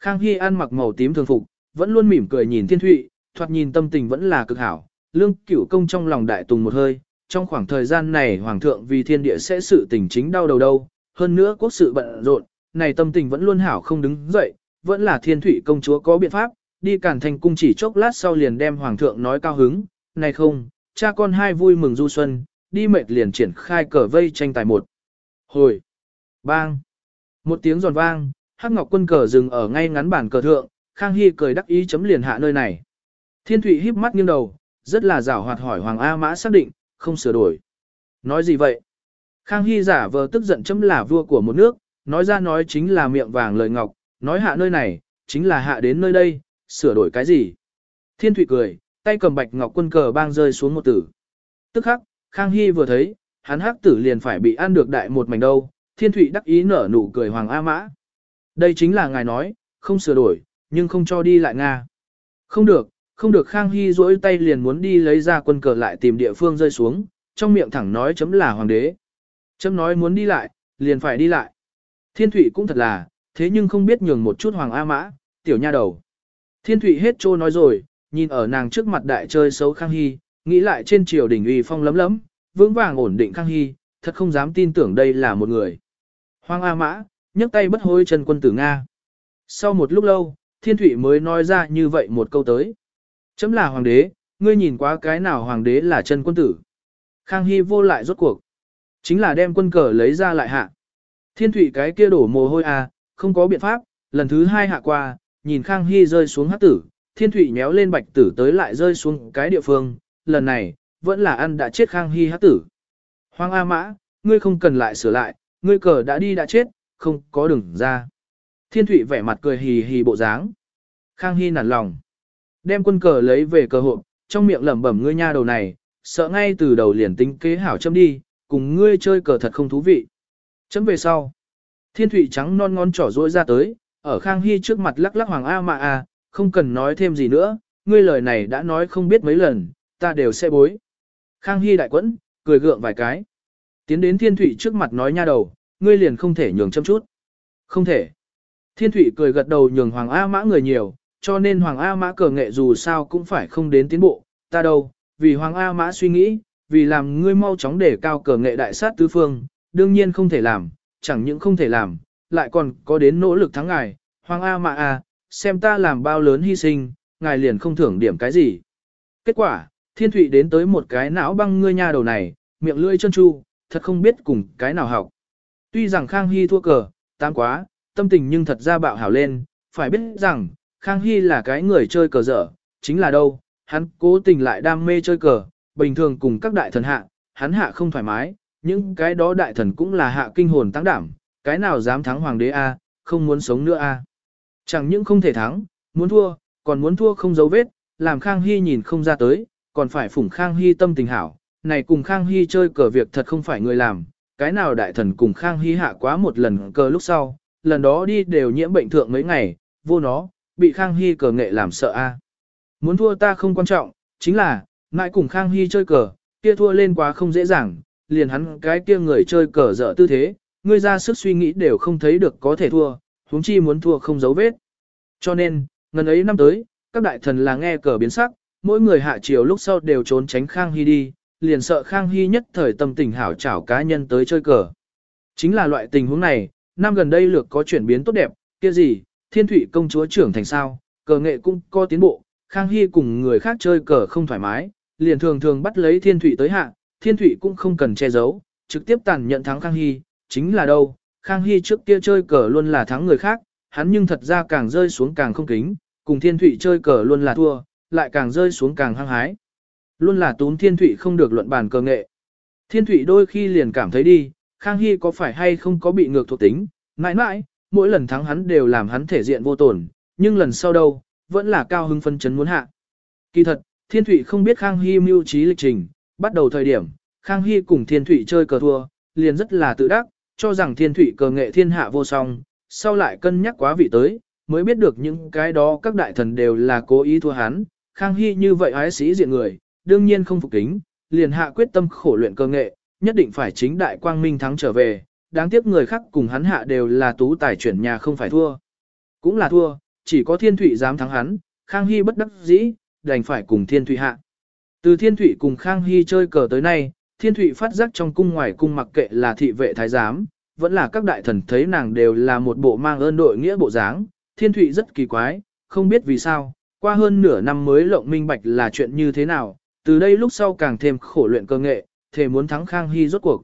Khang Hy ăn mặc màu tím thường phục, vẫn luôn mỉm cười nhìn thiên thụy, thoạt nhìn tâm tình vẫn là cực hảo, lương cửu công trong lòng đại tùng một hơi, trong khoảng thời gian này hoàng thượng vì thiên địa sẽ sự tình chính đau đầu đâu, hơn nữa quốc sự bận rộn, này tâm tình vẫn luôn hảo không đứng dậy, vẫn là thiên Thụy công chúa có biện pháp, đi cản thành cung chỉ chốc lát sau liền đem hoàng thượng nói cao hứng, này không, cha con hai vui mừng du xuân, đi mệt liền triển khai cờ vây tranh tài một. Hồi, bang, một tiếng giòn vang, hắc ngọc quân cờ dừng ở ngay ngắn bản cờ thượng, Khang Hy cười đắc ý chấm liền hạ nơi này. Thiên Thụy híp mắt nghiêng đầu, rất là giảo hoạt hỏi Hoàng A Mã xác định, không sửa đổi. Nói gì vậy? Khang Hy giả vờ tức giận chấm là vua của một nước, nói ra nói chính là miệng vàng lời ngọc, nói hạ nơi này, chính là hạ đến nơi đây, sửa đổi cái gì? Thiên Thụy cười, tay cầm bạch ngọc quân cờ bang rơi xuống một tử. Tức khắc, Khang Hy vừa thấy, hắn hắc tử liền phải bị ăn được đại một mảnh đâu, Thiên Thụy đắc ý nở nụ cười Hoàng A Mã. Đây chính là ngài nói, không sửa đổi, nhưng không cho đi lại Nga. Không được, không được Khang Hy duỗi tay liền muốn đi lấy ra quân cờ lại tìm địa phương rơi xuống, trong miệng thẳng nói chấm là hoàng đế. Chấm nói muốn đi lại, liền phải đi lại. Thiên Thụy cũng thật là, thế nhưng không biết nhường một chút hoàng A mã, tiểu nha đầu. Thiên Thụy hết trô nói rồi, nhìn ở nàng trước mặt đại chơi xấu Khang Hy, nghĩ lại trên triều đỉnh uy phong lấm lấm, vững vàng ổn định Khang Hy, thật không dám tin tưởng đây là một người. Hoang A mã, nhấc tay bất hối chân quân tử Nga. Sau một lúc lâu, Thiên Thụy mới nói ra như vậy một câu tới. Chấm là hoàng đế, ngươi nhìn quá cái nào hoàng đế là chân quân tử. Khang Hy vô lại rốt cuộc. Chính là đem quân cờ lấy ra lại hạ. Thiên Thụy cái kia đổ mồ hôi à, không có biện pháp, lần thứ hai hạ qua, nhìn Khang Hy rơi xuống hát tử, Thiên Thụy nhéo lên bạch tử tới lại rơi xuống cái địa phương, lần này, vẫn là ăn đã chết Khang Hy hát tử. Hoàng A Mã, ngươi không cần lại sửa lại, ngươi cờ đã đi đã chết, không có đường ra. Thiên Thụy vẻ mặt cười hì hì bộ dáng. Khang Hy nản lòng. Đem quân cờ lấy về cờ hộp, trong miệng lẩm bẩm ngươi nha đầu này, sợ ngay từ đầu liền tính kế hảo châm đi, cùng ngươi chơi cờ thật không thú vị. Chấm về sau. Thiên Thụy trắng non ngon trỏ rỗi ra tới, ở Khang Hy trước mặt lắc lắc hoàng A mà a, không cần nói thêm gì nữa, ngươi lời này đã nói không biết mấy lần, ta đều sẽ bối. Khang Hy đại quẫn, cười gượng vài cái. Tiến đến Thiên Thụy trước mặt nói nha đầu, ngươi liền không thể nhường châm chút. Không thể. Thiên Thụy cười gật đầu nhường Hoàng A Mã người nhiều, cho nên Hoàng A Mã cờ nghệ dù sao cũng phải không đến tiến bộ, ta đâu, vì Hoàng A Mã suy nghĩ, vì làm ngươi mau chóng để cao cờ nghệ đại sát tứ phương, đương nhiên không thể làm, chẳng những không thể làm, lại còn có đến nỗ lực thắng ngài, Hoàng A Mã A, xem ta làm bao lớn hy sinh, ngài liền không thưởng điểm cái gì. Kết quả, Thiên Thụy đến tới một cái não băng ngươi nha đầu này, miệng lưỡi chân chu, thật không biết cùng cái nào học. Tuy rằng Khang Hy thua cờ, tam quá, tâm tình nhưng thật ra bạo hảo lên, phải biết rằng, Khang Hy là cái người chơi cờ dở, chính là đâu, hắn cố tình lại đam mê chơi cờ, bình thường cùng các đại thần hạ, hắn hạ không thoải mái, những cái đó đại thần cũng là hạ kinh hồn tăng đảm, cái nào dám thắng hoàng đế A, không muốn sống nữa A. Chẳng những không thể thắng, muốn thua, còn muốn thua không dấu vết, làm Khang Hy nhìn không ra tới, còn phải phủng Khang Hy tâm tình hảo, này cùng Khang Hy chơi cờ việc thật không phải người làm, cái nào đại thần cùng Khang Hy hạ quá một lần cờ lúc sau, lần đó đi đều nhiễm bệnh thượng mấy ngày, vô nó, bị Khang Hy cờ nghệ làm sợ a. Muốn thua ta không quan trọng, chính là, mãi cùng Khang Hy chơi cờ, kia thua lên quá không dễ dàng, liền hắn cái kia người chơi cờ dở tư thế, ngươi ra sức suy nghĩ đều không thấy được có thể thua, huống chi muốn thua không dấu vết. Cho nên, ngần ấy năm tới, các đại thần là nghe cờ biến sắc, mỗi người hạ chiều lúc sau đều trốn tránh Khang Hy đi, liền sợ Khang Hy nhất thời tâm tình hảo trảo cá nhân tới chơi cờ. Chính là loại tình huống này, năm gần đây lược có chuyển biến tốt đẹp, kia gì, thiên thủy công chúa trưởng thành sao, cờ nghệ cũng có tiến bộ, Khang Hy cùng người khác chơi cờ không thoải mái, liền thường thường bắt lấy thiên thủy tới hạ, thiên thủy cũng không cần che giấu, trực tiếp tàn nhận thắng Khang Hy, chính là đâu, Khang Hy trước kia chơi cờ luôn là thắng người khác, hắn nhưng thật ra càng rơi xuống càng không kính, cùng thiên thủy chơi cờ luôn là thua, lại càng rơi xuống càng hăng hái. Luôn là tún thiên thụy không được luận bàn cờ nghệ. Thiên thụy đôi khi liền cảm thấy đi, Khang Hy có phải hay không có bị ngược thuộc tính, mãi mãi, mỗi lần thắng hắn đều làm hắn thể diện vô tổn, nhưng lần sau đâu, vẫn là cao hưng phân chấn muốn hạ. Kỳ thật, Thiên Thụy không biết Khang Hy mưu trí lịch trình, bắt đầu thời điểm, Khang Hy cùng Thiên Thụy chơi cờ thua, liền rất là tự đắc, cho rằng Thiên Thụy cờ nghệ thiên hạ vô song, sau lại cân nhắc quá vị tới, mới biết được những cái đó các đại thần đều là cố ý thua hắn, Khang Hy như vậy ái sĩ diện người, đương nhiên không phục kính, liền hạ quyết tâm khổ luyện cơ nghệ, nhất định phải chính đại quang minh thắng trở về, đáng tiếc người khác cùng hắn hạ đều là tú tài chuyển nhà không phải thua. Cũng là thua, chỉ có thiên thủy dám thắng hắn, Khang Hy bất đắc dĩ, đành phải cùng thiên thủy hạ. Từ thiên thủy cùng Khang Hy chơi cờ tới nay, thiên thủy phát giác trong cung ngoài cung mặc kệ là thị vệ thái giám, vẫn là các đại thần thấy nàng đều là một bộ mang ơn đội nghĩa bộ dáng, thiên thủy rất kỳ quái, không biết vì sao, qua hơn nửa năm mới lộng minh bạch là chuyện như thế nào, từ đây lúc sau càng thêm khổ luyện cơ nghệ, thề muốn thắng Khang Hy rốt cuộc.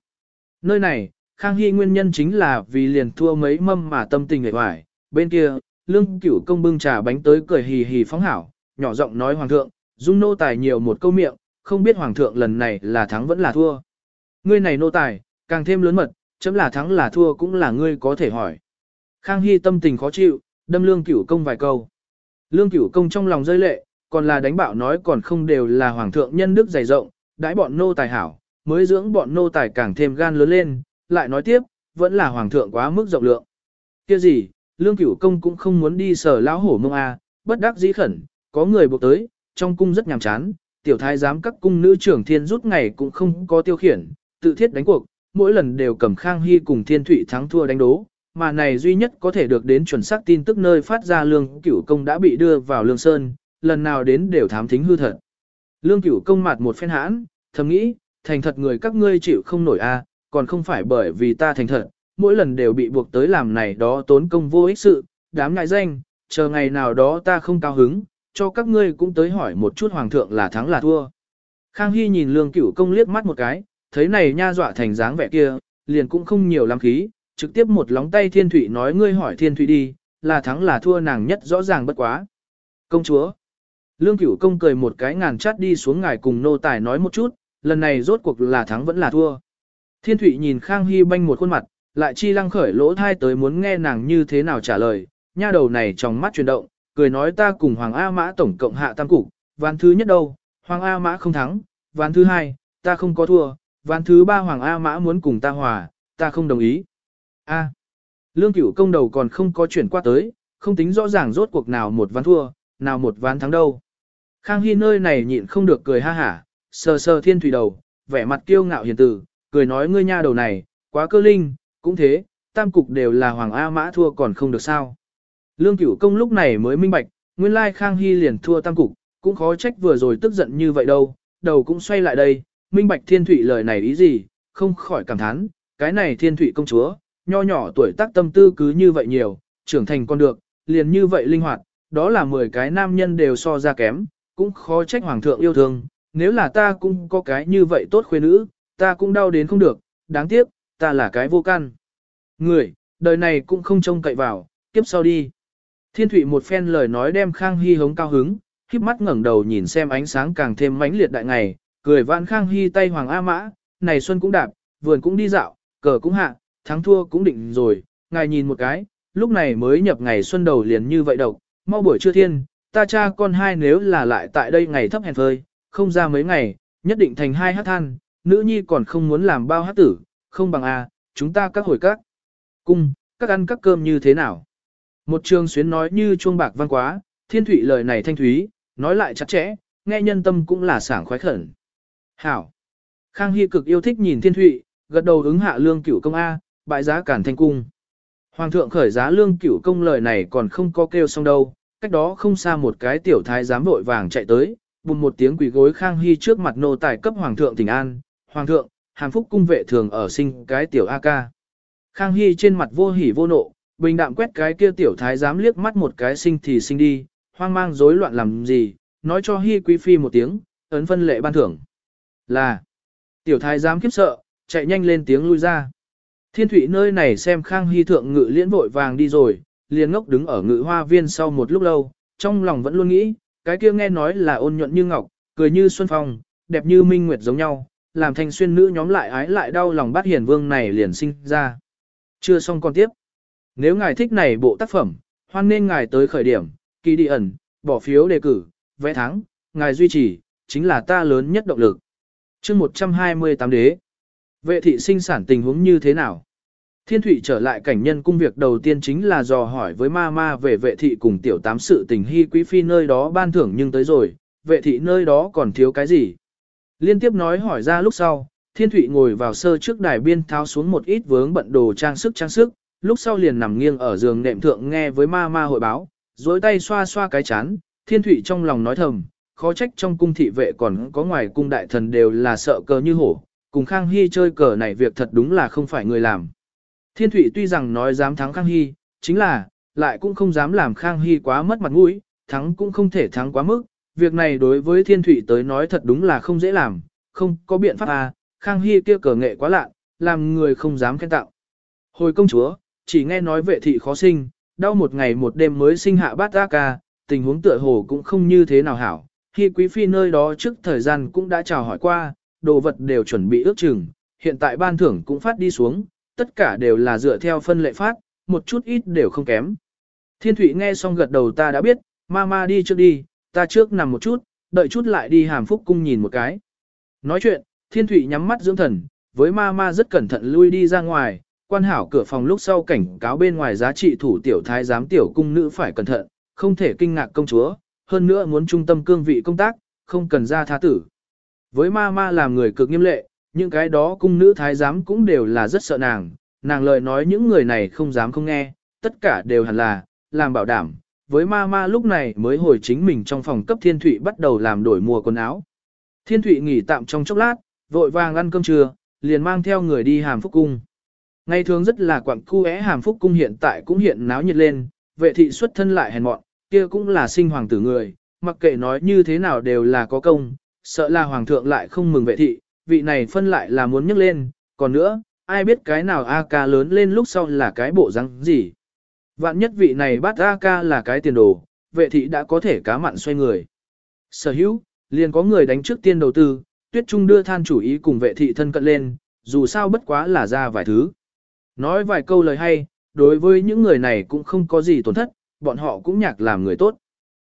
Nơi này, Khang Hy nguyên nhân chính là vì liền thua mấy mâm mà tâm tình hề hoài, bên kia, lương cửu công bưng trà bánh tới cười hì hì phóng hảo, nhỏ giọng nói hoàng thượng, dung nô tài nhiều một câu miệng, không biết hoàng thượng lần này là thắng vẫn là thua. Ngươi này nô tài, càng thêm lớn mật, chấm là thắng là thua cũng là ngươi có thể hỏi. Khang Hy tâm tình khó chịu, đâm lương cửu công vài câu. Lương cửu công trong lòng rơi lệ, còn là đánh bạo nói còn không đều là hoàng thượng nhân đức dày rộng, đãi bọn nô tài hảo, mới dưỡng bọn nô tài càng thêm gan lớn lên, lại nói tiếp, vẫn là hoàng thượng quá mức rộng lượng. Kia gì, lương cửu công cũng không muốn đi sở lão hổ mông a, bất đắc dĩ khẩn, có người buộc tới, trong cung rất nhàm chán, tiểu thái giám các cung nữ trưởng thiên rút ngày cũng không có tiêu khiển, tự thiết đánh cuộc, mỗi lần đều cầm Khang Hy cùng Thiên Thụy thắng thua đánh đố, mà này duy nhất có thể được đến chuẩn xác tin tức nơi phát ra lương cửu công đã bị đưa vào lương sơn, lần nào đến đều thám thính hư thật. Lương cửu công mặt một phen hãn, thầm nghĩ, thành thật người các ngươi chịu không nổi a, còn không phải bởi vì ta thành thật, mỗi lần đều bị buộc tới làm này đó tốn công vô ích sự, đám ngại danh, chờ ngày nào đó ta không cao hứng, cho các ngươi cũng tới hỏi một chút hoàng thượng là thắng là thua. Khang Hy nhìn lương cửu công liếc mắt một cái, thấy này nha dọa thành dáng vẻ kia, liền cũng không nhiều lắm khí, trực tiếp một lóng tay thiên thủy nói ngươi hỏi thiên thủy đi, là thắng là thua nàng nhất rõ ràng bất quá. Công chúa. Lương cửu công cười một cái ngàn chát đi xuống ngài cùng nô tài nói một chút, lần này rốt cuộc là thắng vẫn là thua. Thiên thủy nhìn Khang Hy banh một khuôn mặt, lại chi lăng khởi lỗ thai tới muốn nghe nàng như thế nào trả lời, nha đầu này trong mắt chuyển động, cười nói ta cùng Hoàng A Mã tổng cộng hạ tam cục, ván thứ nhất đâu, Hoàng A Mã không thắng, ván thứ hai, ta không có thua, ván thứ ba Hoàng A Mã muốn cùng ta hòa, ta không đồng ý. A. lương cửu công đầu còn không có chuyển qua tới, không tính rõ ràng rốt cuộc nào một ván thua, nào một ván thắng đâu. Khang Hy nơi này nhịn không được cười ha hả, sờ sờ thiên thủy đầu, vẻ mặt kiêu ngạo hiền tử, cười nói ngươi nha đầu này, quá cơ linh, cũng thế, tam cục đều là Hoàng A Mã thua còn không được sao. Lương cửu công lúc này mới minh bạch, nguyên lai Khang Hy liền thua tam cục, cũng khó trách vừa rồi tức giận như vậy đâu, đầu cũng xoay lại đây, minh bạch thiên thủy lời này ý gì, không khỏi cảm thán, cái này thiên thủy công chúa, nho nhỏ tuổi tác tâm tư cứ như vậy nhiều, trưởng thành con được, liền như vậy linh hoạt, đó là 10 cái nam nhân đều so ra kém, cũng khó trách hoàng thượng yêu thương, nếu là ta cũng có cái như vậy tốt khuê nữ, ta cũng đau đến không được, đáng tiếc, ta là cái vô căn. Người, đời này cũng không trông cậy vào, kiếp sau đi. Thiên Thụy một phen lời nói đem Khang Hy hống cao hứng, khiếp mắt ngẩng đầu nhìn xem ánh sáng càng thêm mãnh liệt đại ngày, cười vãn Khang Hy tay Hoàng A Mã, này xuân cũng đạp, vườn cũng đi dạo, cờ cũng hạ, thắng thua cũng định rồi, ngài nhìn một cái, lúc này mới nhập ngày xuân đầu liền như vậy độc, mau buổi trưa thiên, ta cha con hai nếu là lại tại đây ngày thấp hèn phơi, không ra mấy ngày, nhất định thành hai hát than, nữ nhi còn không muốn làm bao hát tử, không bằng a, chúng ta các hồi các cung, các ăn các cơm như thế nào. Một trường xuyến nói như chuông bạc văn quá, thiên thủy lời này thanh thúy, nói lại chặt chẽ, nghe nhân tâm cũng là sảng khoái khẩn. Hảo. Khang Hy cực yêu thích nhìn thiên thụy, gật đầu ứng hạ lương cửu công A, bại giá cản thanh cung. Hoàng thượng khởi giá lương cửu công lời này còn không có kêu xong đâu, cách đó không xa một cái tiểu thái giám vội vàng chạy tới, bùn một tiếng quỳ gối Khang Hy trước mặt nô tài cấp hoàng thượng tỉnh an, hoàng thượng, hàm phúc cung vệ thường ở sinh cái tiểu A ca. Khang Hy trên mặt vô hỉ vô nộ, bình đạm quét cái kia tiểu thái giám liếc mắt một cái sinh thì sinh đi, hoang mang rối loạn làm gì, nói cho Hy quý phi một tiếng, ấn phân lệ ban thưởng. Là, tiểu thái giám khiếp sợ, chạy nhanh lên tiếng lui ra. Thiên thủy nơi này xem Khang Hy thượng ngự liễn vội vàng đi rồi, liền ngốc đứng ở ngự hoa viên sau một lúc lâu, trong lòng vẫn luôn nghĩ, cái kia nghe nói là ôn nhuận như ngọc, cười như xuân phong, đẹp như minh nguyệt giống nhau, làm thanh xuyên nữ nhóm lại ái lại đau lòng bát hiền vương này liền sinh ra. Chưa xong còn tiếp. Nếu ngài thích này bộ tác phẩm, hoan nên ngài tới khởi điểm, kỳ đi ẩn, bỏ phiếu đề cử, vẽ thắng, ngài duy trì, chính là ta lớn nhất động lực. chương 128 đế. Vệ thị sinh sản tình huống như thế nào? Thiên Thụy trở lại cảnh nhân cung việc đầu tiên chính là dò hỏi với ma ma về vệ thị cùng tiểu tám sự tình hy quý phi nơi đó ban thưởng nhưng tới rồi, vệ thị nơi đó còn thiếu cái gì? Liên tiếp nói hỏi ra lúc sau, Thiên Thụy ngồi vào sơ trước đài biên tháo xuống một ít vướng bận đồ trang sức trang sức, lúc sau liền nằm nghiêng ở giường nệm thượng nghe với ma ma hội báo, dối tay xoa xoa cái chán, Thiên Thụy trong lòng nói thầm, khó trách trong cung thị vệ còn có ngoài cung đại thần đều là sợ cờ như hổ, cùng Khang Hy chơi cờ này việc thật đúng là không phải người làm. Thiên Thụy tuy rằng nói dám thắng Khang Hy, chính là, lại cũng không dám làm Khang Hy quá mất mặt mũi, thắng cũng không thể thắng quá mức, việc này đối với Thiên Thụy tới nói thật đúng là không dễ làm, không có biện pháp à, Khang Hy kia cờ nghệ quá lạ, làm người không dám khen tạo. Hồi công chúa, chỉ nghe nói vệ thị khó sinh, đau một ngày một đêm mới sinh hạ bát ca, tình huống tựa hồ cũng không như thế nào hảo. Khi quý phi nơi đó trước thời gian cũng đã chào hỏi qua, đồ vật đều chuẩn bị ước chừng, hiện tại ban thưởng cũng phát đi xuống, tất cả đều là dựa theo phân lệ phát, một chút ít đều không kém. Thiên Thụy nghe xong gật đầu ta đã biết, mama đi trước đi, ta trước nằm một chút, đợi chút lại đi hàm phúc cung nhìn một cái. Nói chuyện, Thiên Thụy nhắm mắt dưỡng thần, với mama rất cẩn thận lui đi ra ngoài, quan hảo cửa phòng lúc sau cảnh cáo bên ngoài giá trị thủ tiểu thái giám tiểu cung nữ phải cẩn thận, không thể kinh ngạc công chúa, hơn nữa muốn trung tâm cương vị công tác, không cần ra tha tử. Với Mama làm người cực nghiêm lệ, những cái đó cung nữ thái giám cũng đều là rất sợ nàng, nàng lời nói những người này không dám không nghe, tất cả đều hẳn là, làm bảo đảm. Với ma ma lúc này mới hồi chính mình trong phòng cấp thiên thụy bắt đầu làm đổi mùa quần áo. Thiên thụy nghỉ tạm trong chốc lát, vội vàng ăn cơm trưa, liền mang theo người đi hàm phúc cung. Ngày thường rất là quặng khu é hàm phúc cung hiện tại cũng hiện náo nhiệt lên, vệ thị xuất thân lại hèn mọn, kia cũng là sinh hoàng tử người, mặc kệ nói như thế nào đều là có công, sợ là hoàng thượng lại không mừng vệ thị, vị này phân lại là muốn nhấc lên, còn nữa, ai biết cái nào A ca lớn lên lúc sau là cái bộ răng gì. Vạn nhất vị này bắt A ca là cái tiền đồ, vệ thị đã có thể cá mặn xoay người. Sở hữu, liền có người đánh trước tiên đầu tư, tuyết trung đưa than chủ ý cùng vệ thị thân cận lên, dù sao bất quá là ra vài thứ. Nói vài câu lời hay, đối với những người này cũng không có gì tổn thất, bọn họ cũng nhạc làm người tốt.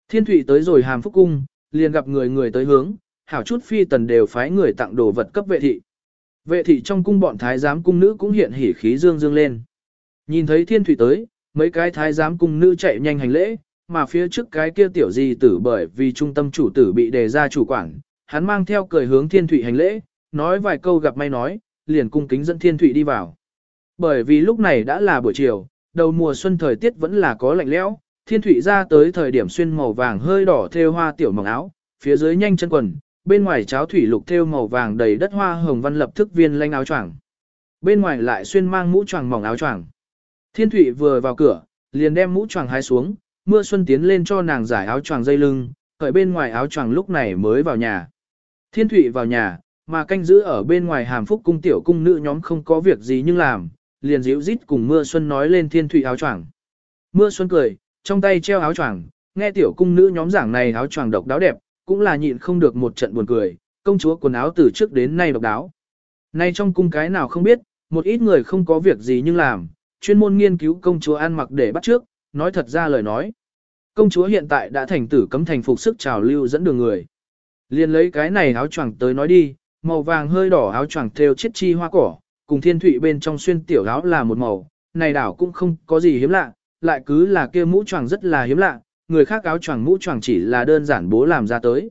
Thiên thủy tới rồi hàm phúc cung, liền gặp người người tới hướng, hảo chút phi tần đều phái người tặng đồ vật cấp vệ thị. Vệ thị trong cung bọn thái giám cung nữ cũng hiện hỉ khí dương dương lên. Nhìn thấy thiên thủy tới, mấy cái thái giám cung nữ chạy nhanh hành lễ, mà phía trước cái kia tiểu gì tử bởi vì trung tâm chủ tử bị đề ra chủ quản, hắn mang theo cười hướng thiên thủy hành lễ, nói vài câu gặp may nói, liền cung kính dẫn thiên thủy đi vào. Bởi vì lúc này đã là buổi chiều, đầu mùa xuân thời tiết vẫn là có lạnh lẽo, thiên thủy ra tới thời điểm xuyên màu vàng hơi đỏ thêu hoa tiểu mỏng áo, phía dưới nhanh chân quần, bên ngoài cháo thủy lục thêu màu vàng đầy đất hoa hồng văn lập thức viên lanh áo choàng. Bên ngoài lại xuyên mang mũ choàng mỏng áo choàng. Thiên Thụy vừa vào cửa, liền đem mũ choàng hái xuống, mưa xuân tiến lên cho nàng giải áo choàng dây lưng, cởi bên ngoài áo choàng lúc này mới vào nhà. Thiên Thụy vào nhà, mà canh giữ ở bên ngoài hàm phúc cung tiểu cung nữ nhóm không có việc gì nhưng làm, liền dịu rít cùng mưa xuân nói lên thiên Thụy áo choàng. Mưa xuân cười, trong tay treo áo choàng, nghe tiểu cung nữ nhóm giảng này áo choàng độc đáo đẹp, cũng là nhịn không được một trận buồn cười, công chúa quần áo từ trước đến nay độc đáo. Nay trong cung cái nào không biết, một ít người không có việc gì nhưng làm, chuyên môn nghiên cứu công chúa ăn mặc để bắt trước, nói thật ra lời nói. Công chúa hiện tại đã thành tử cấm thành phục sức trào lưu dẫn đường người. Liên lấy cái này áo choàng tới nói đi, màu vàng hơi đỏ áo choàng thêu chiết chi hoa cỏ, cùng thiên thụy bên trong xuyên tiểu áo là một màu, này đảo cũng không có gì hiếm lạ, lại cứ là kia mũ choàng rất là hiếm lạ, người khác áo choàng mũ choàng chỉ là đơn giản bố làm ra tới.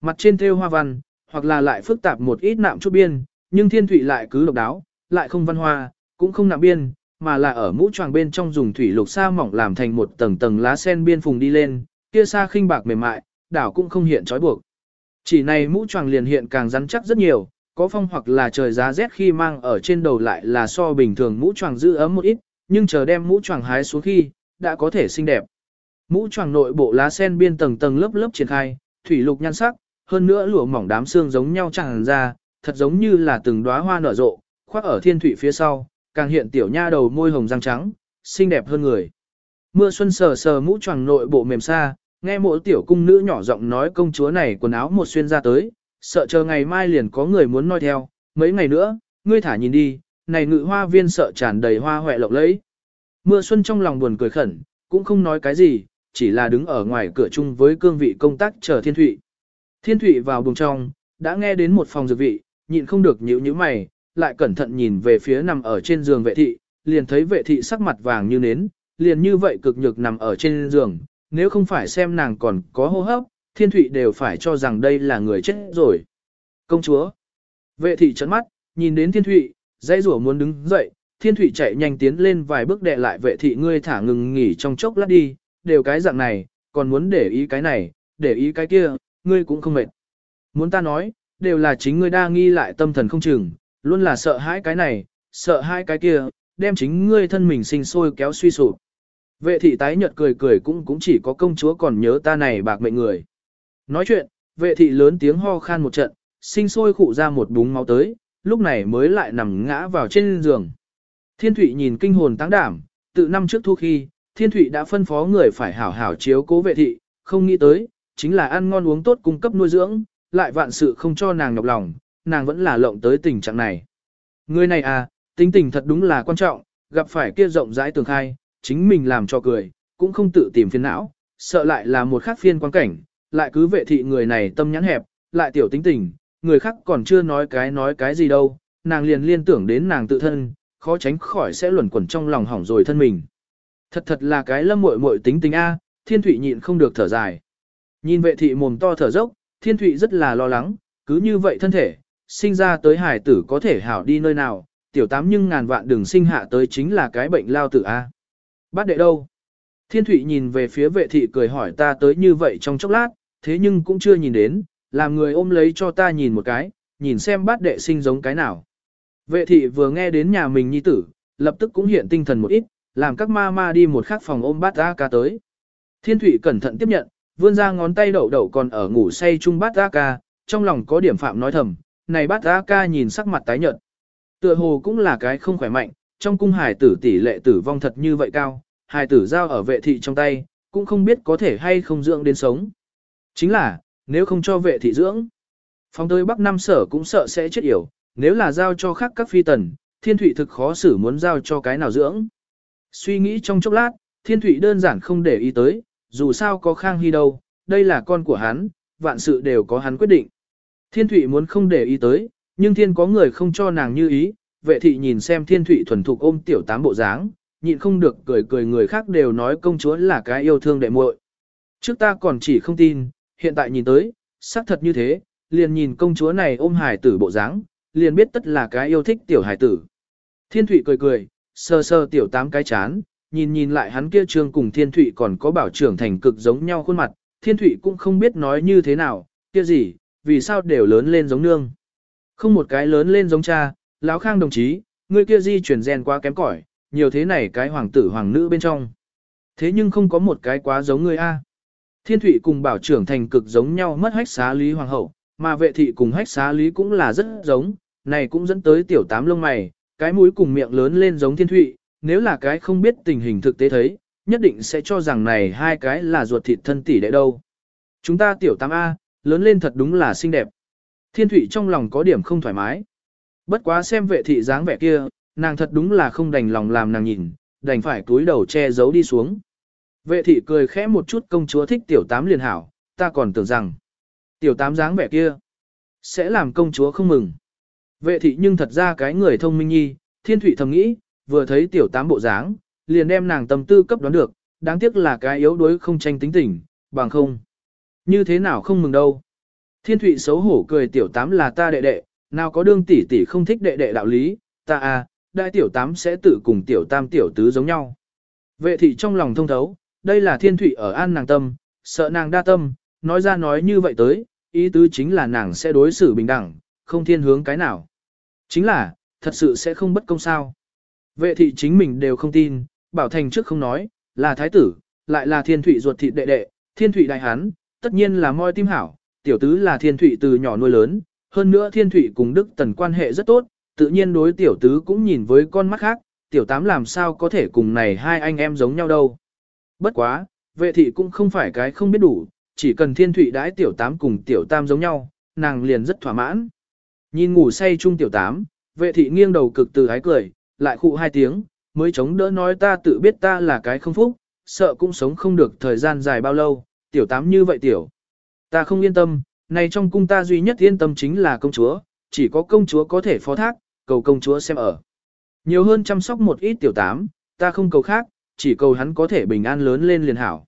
Mặt trên thêu hoa văn, hoặc là lại phức tạp một ít nạm chút biên, nhưng thiên thụy lại cứ độc đáo, lại không văn hoa, cũng không nạm biên, mà là ở mũ choàng bên trong dùng thủy lục sa mỏng làm thành một tầng tầng lá sen biên phùng đi lên, kia sa khinh bạc mềm mại, đảo cũng không hiện trói buộc. Chỉ này mũ choàng liền hiện càng rắn chắc rất nhiều, có phong hoặc là trời giá rét khi mang ở trên đầu lại là so bình thường mũ choàng giữ ấm một ít, nhưng chờ đem mũ choàng hái xuống khi, đã có thể xinh đẹp. Mũ choàng nội bộ lá sen biên tầng tầng lớp lớp triển khai, thủy lục nhan sắc, hơn nữa lụa mỏng đám xương giống nhau tràn ra, thật giống như là từng đóa hoa nở rộ, khoác ở thiên thủy phía sau, càng hiện tiểu nha đầu môi hồng răng trắng, xinh đẹp hơn người. Mưa xuân sờ sờ mũ choàng nội bộ mềm xa, nghe mỗi tiểu cung nữ nhỏ giọng nói công chúa này quần áo một xuyên ra tới, sợ chờ ngày mai liền có người muốn nói theo, mấy ngày nữa, ngươi thả nhìn đi, này ngự hoa viên sợ tràn đầy hoa hoẹ lộng lẫy. Mưa xuân trong lòng buồn cười khẩn, cũng không nói cái gì, chỉ là đứng ở ngoài cửa chung với cương vị công tác chờ thiên thụy. Thiên thụy vào buồng trong, đã nghe đến một phòng dược vị, nhịn không được nhíu nhíu mày, lại cẩn thận nhìn về phía nằm ở trên giường vệ thị, liền thấy vệ thị sắc mặt vàng như nến, liền như vậy cực nhược nằm ở trên giường, nếu không phải xem nàng còn có hô hấp, thiên thụy đều phải cho rằng đây là người chết rồi. Công chúa. Vệ thị chấn mắt, nhìn đến thiên thụy, dây rủa muốn đứng dậy, thiên thụy chạy nhanh tiến lên vài bước đè lại vệ thị ngươi thả ngừng nghỉ trong chốc lát đi, đều cái dạng này, còn muốn để ý cái này, để ý cái kia, ngươi cũng không mệt. Muốn ta nói, đều là chính ngươi đa nghi lại tâm thần không chừng, luôn là sợ hãi cái này, sợ hai cái kia, đem chính ngươi thân mình sinh sôi kéo suy sụp. Vệ thị tái nhợt cười cười cũng cũng chỉ có công chúa còn nhớ ta này bạc mệnh người. Nói chuyện, vệ thị lớn tiếng ho khan một trận, sinh sôi khụ ra một búng máu tới, lúc này mới lại nằm ngã vào trên giường. Thiên thủy nhìn kinh hồn táng đảm, tự năm trước thu khi, Thiên Thụy đã phân phó người phải hảo hảo chiếu cố vệ thị, không nghĩ tới, chính là ăn ngon uống tốt cung cấp nuôi dưỡng, lại vạn sự không cho nàng nhọc lòng, nàng vẫn là lộng tới tình trạng này. Người này à, tính tình thật đúng là quan trọng, gặp phải kia rộng rãi tường khai, chính mình làm cho cười, cũng không tự tìm phiền não, sợ lại là một khác phiên quan cảnh, lại cứ vệ thị người này tâm nhãn hẹp, lại tiểu tính tình, người khác còn chưa nói cái nói cái gì đâu, nàng liền liên tưởng đến nàng tự thân, khó tránh khỏi sẽ luẩn quẩn trong lòng hỏng rồi thân mình. Thật thật là cái lâm muội muội tính tình A, thiên thủy nhịn không được thở dài. Nhìn vệ thị mồm to thở dốc, thiên thủy rất là lo lắng, cứ như vậy thân thể, sinh ra tới hải tử có thể hảo đi nơi nào, tiểu tám nhưng ngàn vạn đừng sinh hạ tới chính là cái bệnh lao tử A. Bát đệ đâu? Thiên thủy nhìn về phía vệ thị cười hỏi ta tới như vậy trong chốc lát, thế nhưng cũng chưa nhìn đến, làm người ôm lấy cho ta nhìn một cái, nhìn xem bát đệ sinh giống cái nào. Vệ thị vừa nghe đến nhà mình nhi tử, lập tức cũng hiện tinh thần một ít, làm các ma ma đi một khắc phòng ôm bát ra ca tới. Thiên Thụy cẩn thận tiếp nhận, vươn ra ngón tay đậu đậu còn ở ngủ say chung bát ra ca, trong lòng có điểm phạm nói thầm, này bát ra ca nhìn sắc mặt tái nhợt. Tựa hồ cũng là cái không khỏe mạnh, trong cung hải tử tỷ lệ tử vong thật như vậy cao, hải tử giao ở vệ thị trong tay, cũng không biết có thể hay không dưỡng đến sống. Chính là, nếu không cho vệ thị dưỡng, phong tới Bắc Nam sở cũng sợ sẽ chết yểu, nếu là giao cho khác các phi tần, thiên thủy thực khó xử muốn giao cho cái nào dưỡng. Suy nghĩ trong chốc lát, thiên thụy đơn giản không để ý tới, dù sao có khang hy đâu, đây là con của hắn, vạn sự đều có hắn quyết định. Thiên thụy muốn không để ý tới, nhưng thiên có người không cho nàng như ý, vệ thị nhìn xem thiên thụy thuần thục ôm tiểu tám bộ dáng, nhịn không được cười cười người khác đều nói công chúa là cái yêu thương đệ muội. Trước ta còn chỉ không tin, hiện tại nhìn tới, xác thật như thế, liền nhìn công chúa này ôm hải tử bộ dáng, liền biết tất là cái yêu thích tiểu hải tử. Thiên Thụy cười cười, sơ sơ tiểu tám cái chán, nhìn nhìn lại hắn kia trương cùng Thiên Thụy còn có bảo trưởng thành cực giống nhau khuôn mặt, Thiên Thụy cũng không biết nói như thế nào, kia gì, vì sao đều lớn lên giống nương. Không một cái lớn lên giống cha, lão khang đồng chí, người kia di chuyển gen quá kém cỏi, nhiều thế này cái hoàng tử hoàng nữ bên trong. Thế nhưng không có một cái quá giống người A. Thiên Thụy cùng bảo trưởng thành cực giống nhau mất hách xá lý hoàng hậu, mà vệ thị cùng hách xá lý cũng là rất giống, này cũng dẫn tới tiểu tám lông mày, cái mũi cùng miệng lớn lên giống thiên thụy, nếu là cái không biết tình hình thực tế thấy, nhất định sẽ cho rằng này hai cái là ruột thịt thân tỷ đệ đâu. Chúng ta tiểu tam A, lớn lên thật đúng là xinh đẹp. Thiên thụy trong lòng có điểm không thoải mái. Bất quá xem vệ thị dáng vẻ kia, nàng thật đúng là không đành lòng làm nàng nhìn, đành phải túi đầu che giấu đi xuống. Vệ thị cười khẽ một chút công chúa thích tiểu tám liền hảo, ta còn tưởng rằng, tiểu tám dáng vẻ kia, sẽ làm công chúa không mừng. Vệ thị nhưng thật ra cái người thông minh nhi, thiên thủy thầm nghĩ, vừa thấy tiểu tám bộ dáng, liền đem nàng tâm tư cấp đoán được, đáng tiếc là cái yếu đuối không tranh tính tình, bằng không. Như thế nào không mừng đâu. Thiên thủy xấu hổ cười tiểu tám là ta đệ đệ, nào có đương tỷ tỷ không thích đệ đệ đạo lý, ta à, đại tiểu tám sẽ tự cùng tiểu tam tiểu tứ giống nhau. Vệ thị trong lòng thông thấu, đây là thiên thủy ở an nàng tâm, sợ nàng đa tâm, nói ra nói như vậy tới, ý tứ chính là nàng sẽ đối xử bình đẳng, không thiên hướng cái nào. Chính là, thật sự sẽ không bất công sao. Vệ thị chính mình đều không tin, bảo thành trước không nói, là thái tử, lại là thiên thủy ruột thịt đệ đệ, thiên thủy đại hán, tất nhiên là moi tim hảo, tiểu tứ là thiên thủy từ nhỏ nuôi lớn, hơn nữa thiên thủy cùng đức tần quan hệ rất tốt, tự nhiên đối tiểu tứ cũng nhìn với con mắt khác, tiểu tám làm sao có thể cùng này hai anh em giống nhau đâu. Bất quá, vệ thị cũng không phải cái không biết đủ, chỉ cần thiên thủy đãi tiểu tám cùng tiểu tam giống nhau, nàng liền rất thỏa mãn. Nhìn ngủ say trung tiểu tám, vệ thị nghiêng đầu cực từ ái cười, lại khụ hai tiếng, mới chống đỡ nói ta tự biết ta là cái không phúc, sợ cũng sống không được thời gian dài bao lâu, tiểu tám như vậy tiểu. Ta không yên tâm, này trong cung ta duy nhất yên tâm chính là công chúa, chỉ có công chúa có thể phó thác, cầu công chúa xem ở. Nhiều hơn chăm sóc một ít tiểu tám, ta không cầu khác, chỉ cầu hắn có thể bình an lớn lên liền hảo.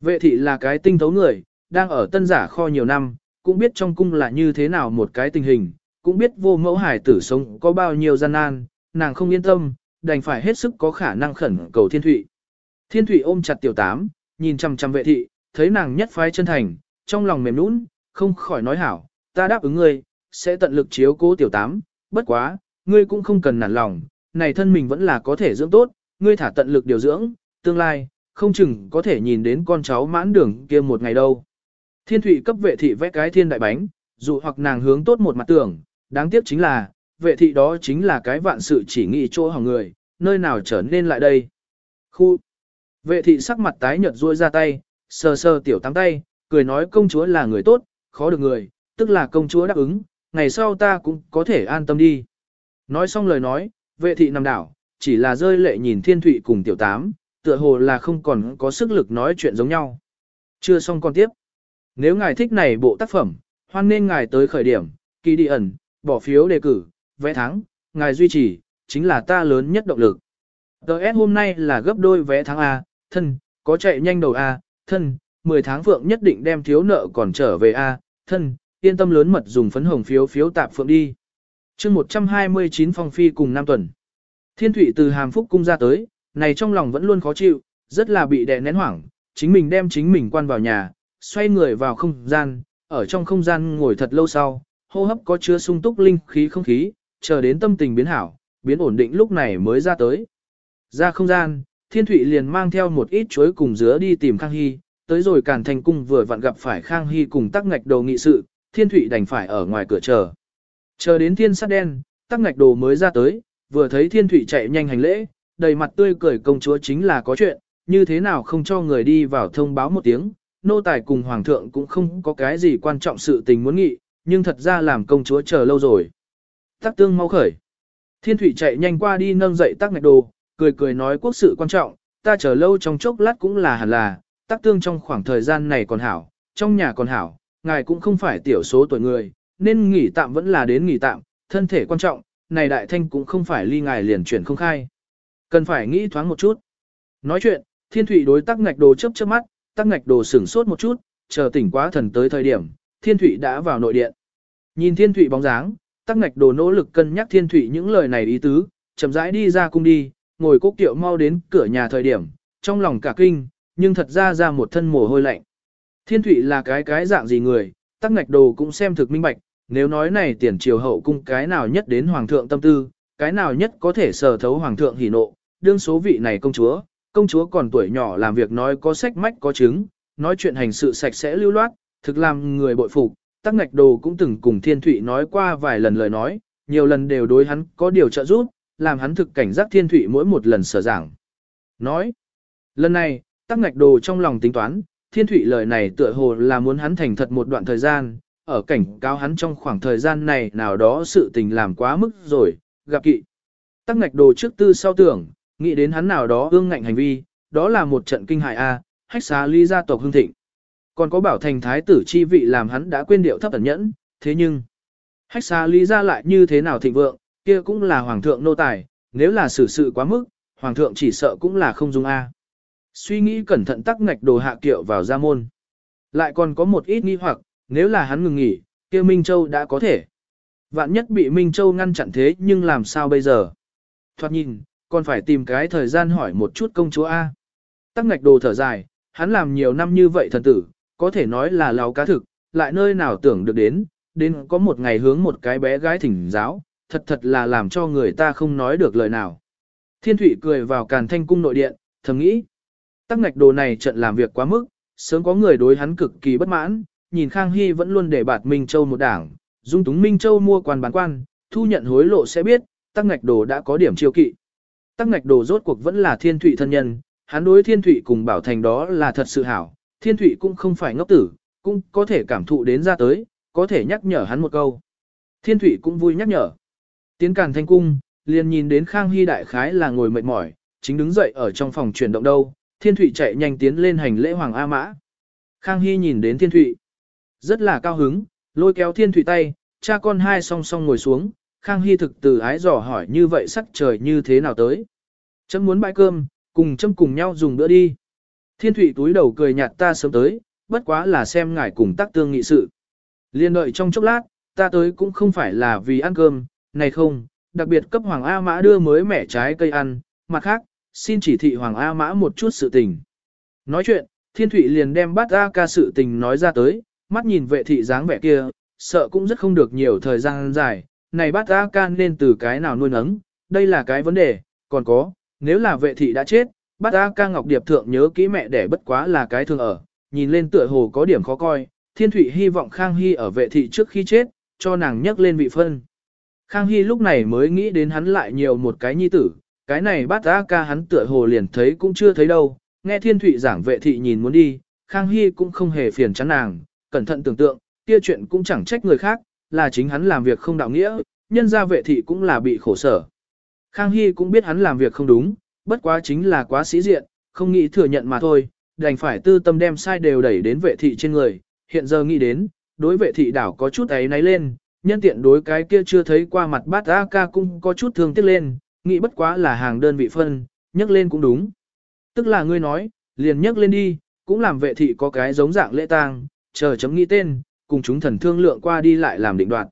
Vệ thị là cái tinh thấu người, đang ở tân giả kho nhiều năm, cũng biết trong cung là như thế nào một cái tình hình, cũng biết vô mẫu hải tử sống có bao nhiêu gian nan, nàng không yên tâm, đành phải hết sức có khả năng khẩn cầu thiên thụy. Thiên thụy ôm chặt tiểu tám, nhìn chăm chăm vệ thị, thấy nàng nhất phái chân thành, trong lòng mềm nũng, không khỏi nói hảo, ta đáp ứng ngươi, sẽ tận lực chiếu cố tiểu tám, bất quá, ngươi cũng không cần nản lòng, này thân mình vẫn là có thể dưỡng tốt, ngươi thả tận lực điều dưỡng, tương lai, không chừng có thể nhìn đến con cháu mãn đường kia một ngày đâu. Thiên thụy cấp vệ thị vẽ cái thiên đại bánh, dụ hoặc nàng hướng tốt một mặt tưởng, đáng tiếc chính là, vệ thị đó chính là cái vạn sự chỉ nghĩ chỗ hỏng người, nơi nào trở nên lại đây. Khu. Vệ thị sắc mặt tái nhợt ruôi ra tay, sờ sờ tiểu tám tay, cười nói công chúa là người tốt, khó được người, tức là công chúa đáp ứng, ngày sau ta cũng có thể an tâm đi. Nói xong lời nói, vệ thị nằm đảo, chỉ là rơi lệ nhìn thiên thụy cùng tiểu tám, tựa hồ là không còn có sức lực nói chuyện giống nhau. Chưa xong con tiếp. Nếu ngài thích này bộ tác phẩm, hoan nên ngài tới khởi điểm, kỳ đi ẩn, bỏ phiếu đề cử, vẽ thắng, ngài duy trì, chính là ta lớn nhất động lực. DS hôm nay là gấp đôi vé tháng A, thân, có chạy nhanh đầu A, thân, 10 tháng phượng nhất định đem thiếu nợ còn trở về A, thân, yên tâm lớn mật dùng phấn hồng phiếu phiếu tạp phượng đi. chương 129 phong phi cùng năm tuần. Thiên thủy từ hàm phúc cung ra tới, này trong lòng vẫn luôn khó chịu, rất là bị đè nén hoảng, chính mình đem chính mình quan vào nhà, xoay người vào không gian, ở trong không gian ngồi thật lâu sau, hô hấp có chứa sung túc linh khí không khí, chờ đến tâm tình biến hảo, biến ổn định lúc này mới ra tới. Ra không gian, Thiên Thụy liền mang theo một ít chuối cùng dứa đi tìm Khang Hy, tới rồi Càn Thành Cung vừa vặn gặp phải Khang Hy cùng tắc ngạch đồ nghị sự, Thiên Thụy đành phải ở ngoài cửa chờ. Chờ đến thiên sát đen, tắc ngạch đồ mới ra tới, vừa thấy Thiên Thụy chạy nhanh hành lễ, đầy mặt tươi cười công chúa chính là có chuyện, như thế nào không cho người đi vào thông báo một tiếng, nô tài cùng hoàng thượng cũng không có cái gì quan trọng sự tình muốn nghị, nhưng thật ra làm công chúa chờ lâu rồi. Tắc tương mau khởi. Thiên thủy chạy nhanh qua đi nâng dậy tắc ngạch đồ, cười cười nói quốc sự quan trọng, ta chờ lâu trong chốc lát cũng là hẳn là, tắc tương trong khoảng thời gian này còn hảo, trong nhà còn hảo, ngài cũng không phải tiểu số tuổi người, nên nghỉ tạm vẫn là đến nghỉ tạm, thân thể quan trọng, này đại thanh cũng không phải ly ngài liền chuyển không khai. Cần phải nghĩ thoáng một chút. Nói chuyện, thiên thủy đối tắc ngạch đồ chớp chớp mắt, tắc ngạch đồ sửng sốt một chút, chờ tỉnh quá thần tới thời điểm, thiên thủy đã vào nội điện. Nhìn thiên thụy bóng dáng, tắc ngạch đồ nỗ lực cân nhắc thiên thụy những lời này ý tứ, chậm rãi đi ra cung đi, ngồi cố kiệu mau đến cửa nhà thời điểm, trong lòng cả kinh, nhưng thật ra ra một thân mồ hôi lạnh. Thiên thụy là cái cái dạng gì người, tắc ngạch đồ cũng xem thực minh bạch, nếu nói này tiền triều hậu cung cái nào nhất đến hoàng thượng tâm tư, cái nào nhất có thể sở thấu hoàng thượng hỉ nộ, đương số vị này công chúa, công chúa còn tuổi nhỏ làm việc nói có sách mách có chứng, nói chuyện hành sự sạch sẽ lưu loát, thực làm người bội phục, tắc ngạch đồ cũng từng cùng thiên Thụy nói qua vài lần lời nói, nhiều lần đều đối hắn có điều trợ giúp, làm hắn thực cảnh giác thiên Thụy mỗi một lần sở giảng. Nói, lần này, tắc ngạch đồ trong lòng tính toán, thiên Thụy lời này tựa hồ là muốn hắn thành thật một đoạn thời gian, ở cảnh cáo hắn trong khoảng thời gian này nào đó sự tình làm quá mức rồi, gặp kỵ. Tắc ngạch đồ trước tư sau tưởng, nghĩ đến hắn nào đó ương ngạnh hành vi, đó là một trận kinh hại a, hách xá ly gia tộc hương thịnh. Còn có bảo thành thái tử chi vị làm hắn đã quên điệu thấp ẩn nhẫn, thế nhưng, hách xa lý gia lại như thế nào thịnh vượng, kia cũng là hoàng thượng nô tài, nếu là xử sự quá mức, hoàng thượng chỉ sợ cũng là không dung a. Suy nghĩ cẩn thận tắc ngạch đồ hạ kiệu vào gia môn. Lại còn có một ít nghi hoặc, nếu là hắn ngừng nghỉ, kia Minh Châu đã có thể. Vạn nhất bị Minh Châu ngăn chặn thế nhưng làm sao bây giờ? Thoạt nhìn, còn phải tìm cái thời gian hỏi một chút công chúa A. Tắc ngạch đồ thở dài, hắn làm nhiều năm như vậy thần tử, có thể nói là láo cá thực, lại nơi nào tưởng được đến, đến có một ngày hướng một cái bé gái thỉnh giáo, thật thật là làm cho người ta không nói được lời nào. Thiên Thụy cười vào càn thanh cung nội điện, thầm nghĩ. Tắc ngạch đồ này trận làm việc quá mức, sớm có người đối hắn cực kỳ bất mãn, nhìn Khang Hy vẫn luôn để bạt Minh Châu một đảng, dung túng Minh Châu mua quan bán quan, thu nhận hối lộ sẽ biết, tắc ngạch đồ đã có điểm chiêu kỵ. Tắc ngạch đồ rốt cuộc vẫn là thiên thụy thân nhân, hắn đối thiên thụy cùng bảo thành đó là thật sự hảo, thiên thụy cũng không phải ngốc tử, cũng có thể cảm thụ đến ra tới, có thể nhắc nhở hắn một câu. Thiên thụy cũng vui nhắc nhở. Tiến càn thanh cung, liền nhìn đến Khang Hy đại khái là ngồi mệt mỏi, chính đứng dậy ở trong phòng chuyển động đâu, thiên thụy chạy nhanh tiến lên hành lễ hoàng A Mã. Khang Hy nhìn đến thiên thụy, rất là cao hứng, lôi kéo thiên thụy tay, cha con hai song song ngồi xuống, Khang Hy thực từ ái dò hỏi như vậy sắc trời như thế nào tới. Chấm muốn bãi cơm, cùng chấm cùng nhau dùng bữa đi. Thiên thủy túi đầu cười nhạt ta sớm tới, bất quá là xem ngài cùng tác tương nghị sự. Liên đợi trong chốc lát, ta tới cũng không phải là vì ăn cơm, này không, đặc biệt cấp Hoàng A Mã đưa mới mẻ trái cây ăn, mặt khác, xin chỉ thị Hoàng A Mã một chút sự tình. Nói chuyện, Thiên Thụy liền đem bát A ca sự tình nói ra tới, mắt nhìn vệ thị dáng vẻ kia, sợ cũng rất không được nhiều thời gian dài, này bát A ca nên từ cái nào nuôi nấng, đây là cái vấn đề, còn có, nếu là vệ thị đã chết, bát A ca Ngọc Điệp Thượng nhớ kỹ mẹ để bất quá là cái thương ở, nhìn lên tựa hồ có điểm khó coi, Thiên Thụy hy vọng Khang Hy ở vệ thị trước khi chết, cho nàng nhắc lên vị phân. Khang Hy lúc này mới nghĩ đến hắn lại nhiều một cái nhi tử, cái này bát A ca hắn tựa hồ liền thấy cũng chưa thấy đâu, nghe Thiên Thụy giảng vệ thị nhìn muốn đi, Khang Hy cũng không hề phiền chán nàng, cẩn thận tưởng tượng, kia chuyện cũng chẳng trách người khác, là chính hắn làm việc không đạo nghĩa, nhân gia vệ thị cũng là bị khổ sở. Khang Hy cũng biết hắn làm việc không đúng, bất quá chính là quá sĩ diện, không nghĩ thừa nhận mà thôi, đành phải tư tâm đem sai đều đẩy đến vệ thị trên người, hiện giờ nghĩ đến, đối vệ thị đảo có chút ấy náy lên, nhân tiện đối cái kia chưa thấy qua mặt bát A ca cũng có chút thương tiếc lên, nghĩ bất quá là hàng đơn vị phân, nhắc lên cũng đúng. Tức là ngươi nói, liền nhắc lên đi, cũng làm vệ thị có cái giống dạng lễ tang, chờ chấm nghĩ tên, cùng chúng thần thương lượng qua đi lại làm định đoạt.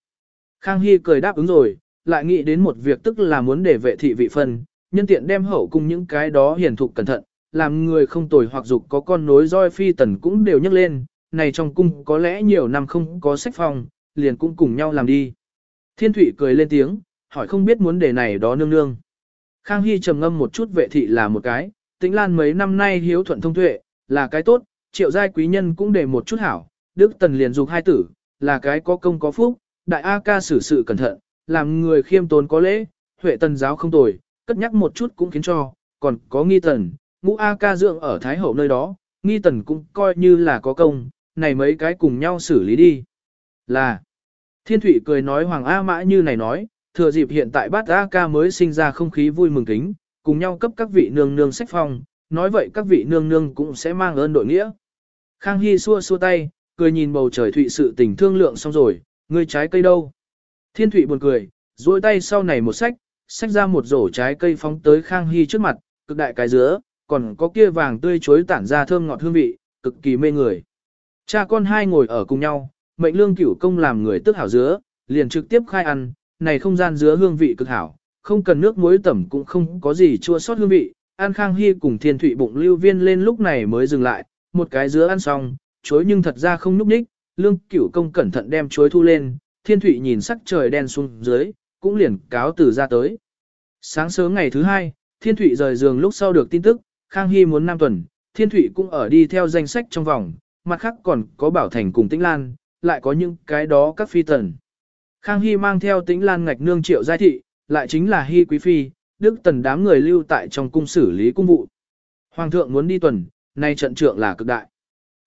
Khang Hy cười đáp ứng rồi, lại nghĩ đến một việc tức là muốn để vệ thị vị phân, nhân tiện đem hậu cùng những cái đó hiển thục cẩn thận, làm người không tồi hoặc dục có con nối roi phi tần cũng đều nhắc lên, này trong cung có lẽ nhiều năm không có sách phòng, liền cũng cùng nhau làm đi. Thiên Thụy cười lên tiếng, hỏi không biết muốn để này đó nương nương. Khang Hy trầm ngâm một chút vệ thị là một cái, tĩnh lan mấy năm nay hiếu thuận thông tuệ, là cái tốt, triệu giai quý nhân cũng để một chút hảo, Đức Tần liền dục hai tử, là cái có công có phúc, đại A ca xử sự cẩn thận, làm người khiêm tốn có lễ, huệ tần giáo không tồi, cất nhắc một chút cũng khiến cho, còn có nghi tần, ngũ A ca dưỡng ở Thái Hậu nơi đó, nghi tần cũng coi như là có công, này mấy cái cùng nhau xử lý đi. Là, thiên thủy cười nói Hoàng A mã như này nói, thừa dịp hiện tại bát A ca mới sinh ra không khí vui mừng kính, cùng nhau cấp các vị nương nương sách phong, nói vậy các vị nương nương cũng sẽ mang ơn đội nghĩa. Khang Hy xua xua tay, cười nhìn bầu trời thụy sự tình thương lượng xong rồi, ngươi trái cây đâu? Thiên thụy buồn cười, duỗi tay sau này một sách, xách ra một rổ trái cây phóng tới Khang Hy trước mặt, cực đại cái dứa, còn có kia vàng tươi chuối tản ra thơm ngọt hương vị, cực kỳ mê người. Cha con hai ngồi ở cùng nhau, mệnh lương cửu công làm người tức hảo dứa, liền trực tiếp khai ăn, này không gian dứa hương vị cực hảo, không cần nước muối tẩm cũng không có gì chua sót hương vị. An Khang Hy cùng Thiên Thụy bụng lưu viên lên lúc này mới dừng lại, một cái dứa ăn xong, chuối nhưng thật ra không núp ních, lương cửu công cẩn thận đem chuối thu lên, Thiên Thụy nhìn sắc trời đen xuống dưới, cũng liền cáo từ ra tới. Sáng sớm ngày thứ hai, Thiên Thụy rời giường lúc sau được tin tức, Khang Hy muốn nam tuần, Thiên Thụy cũng ở đi theo danh sách trong vòng, mặt khác còn có Bảo Thành cùng Tĩnh Lan, lại có những cái đó các phi tần. Khang Hy mang theo Tĩnh Lan ngạch nương triệu giai thị, lại chính là Hy Quý Phi, Đức Tần đám người lưu tại trong cung xử lý cung vụ. Hoàng thượng muốn đi tuần, nay trận trượng là cực đại.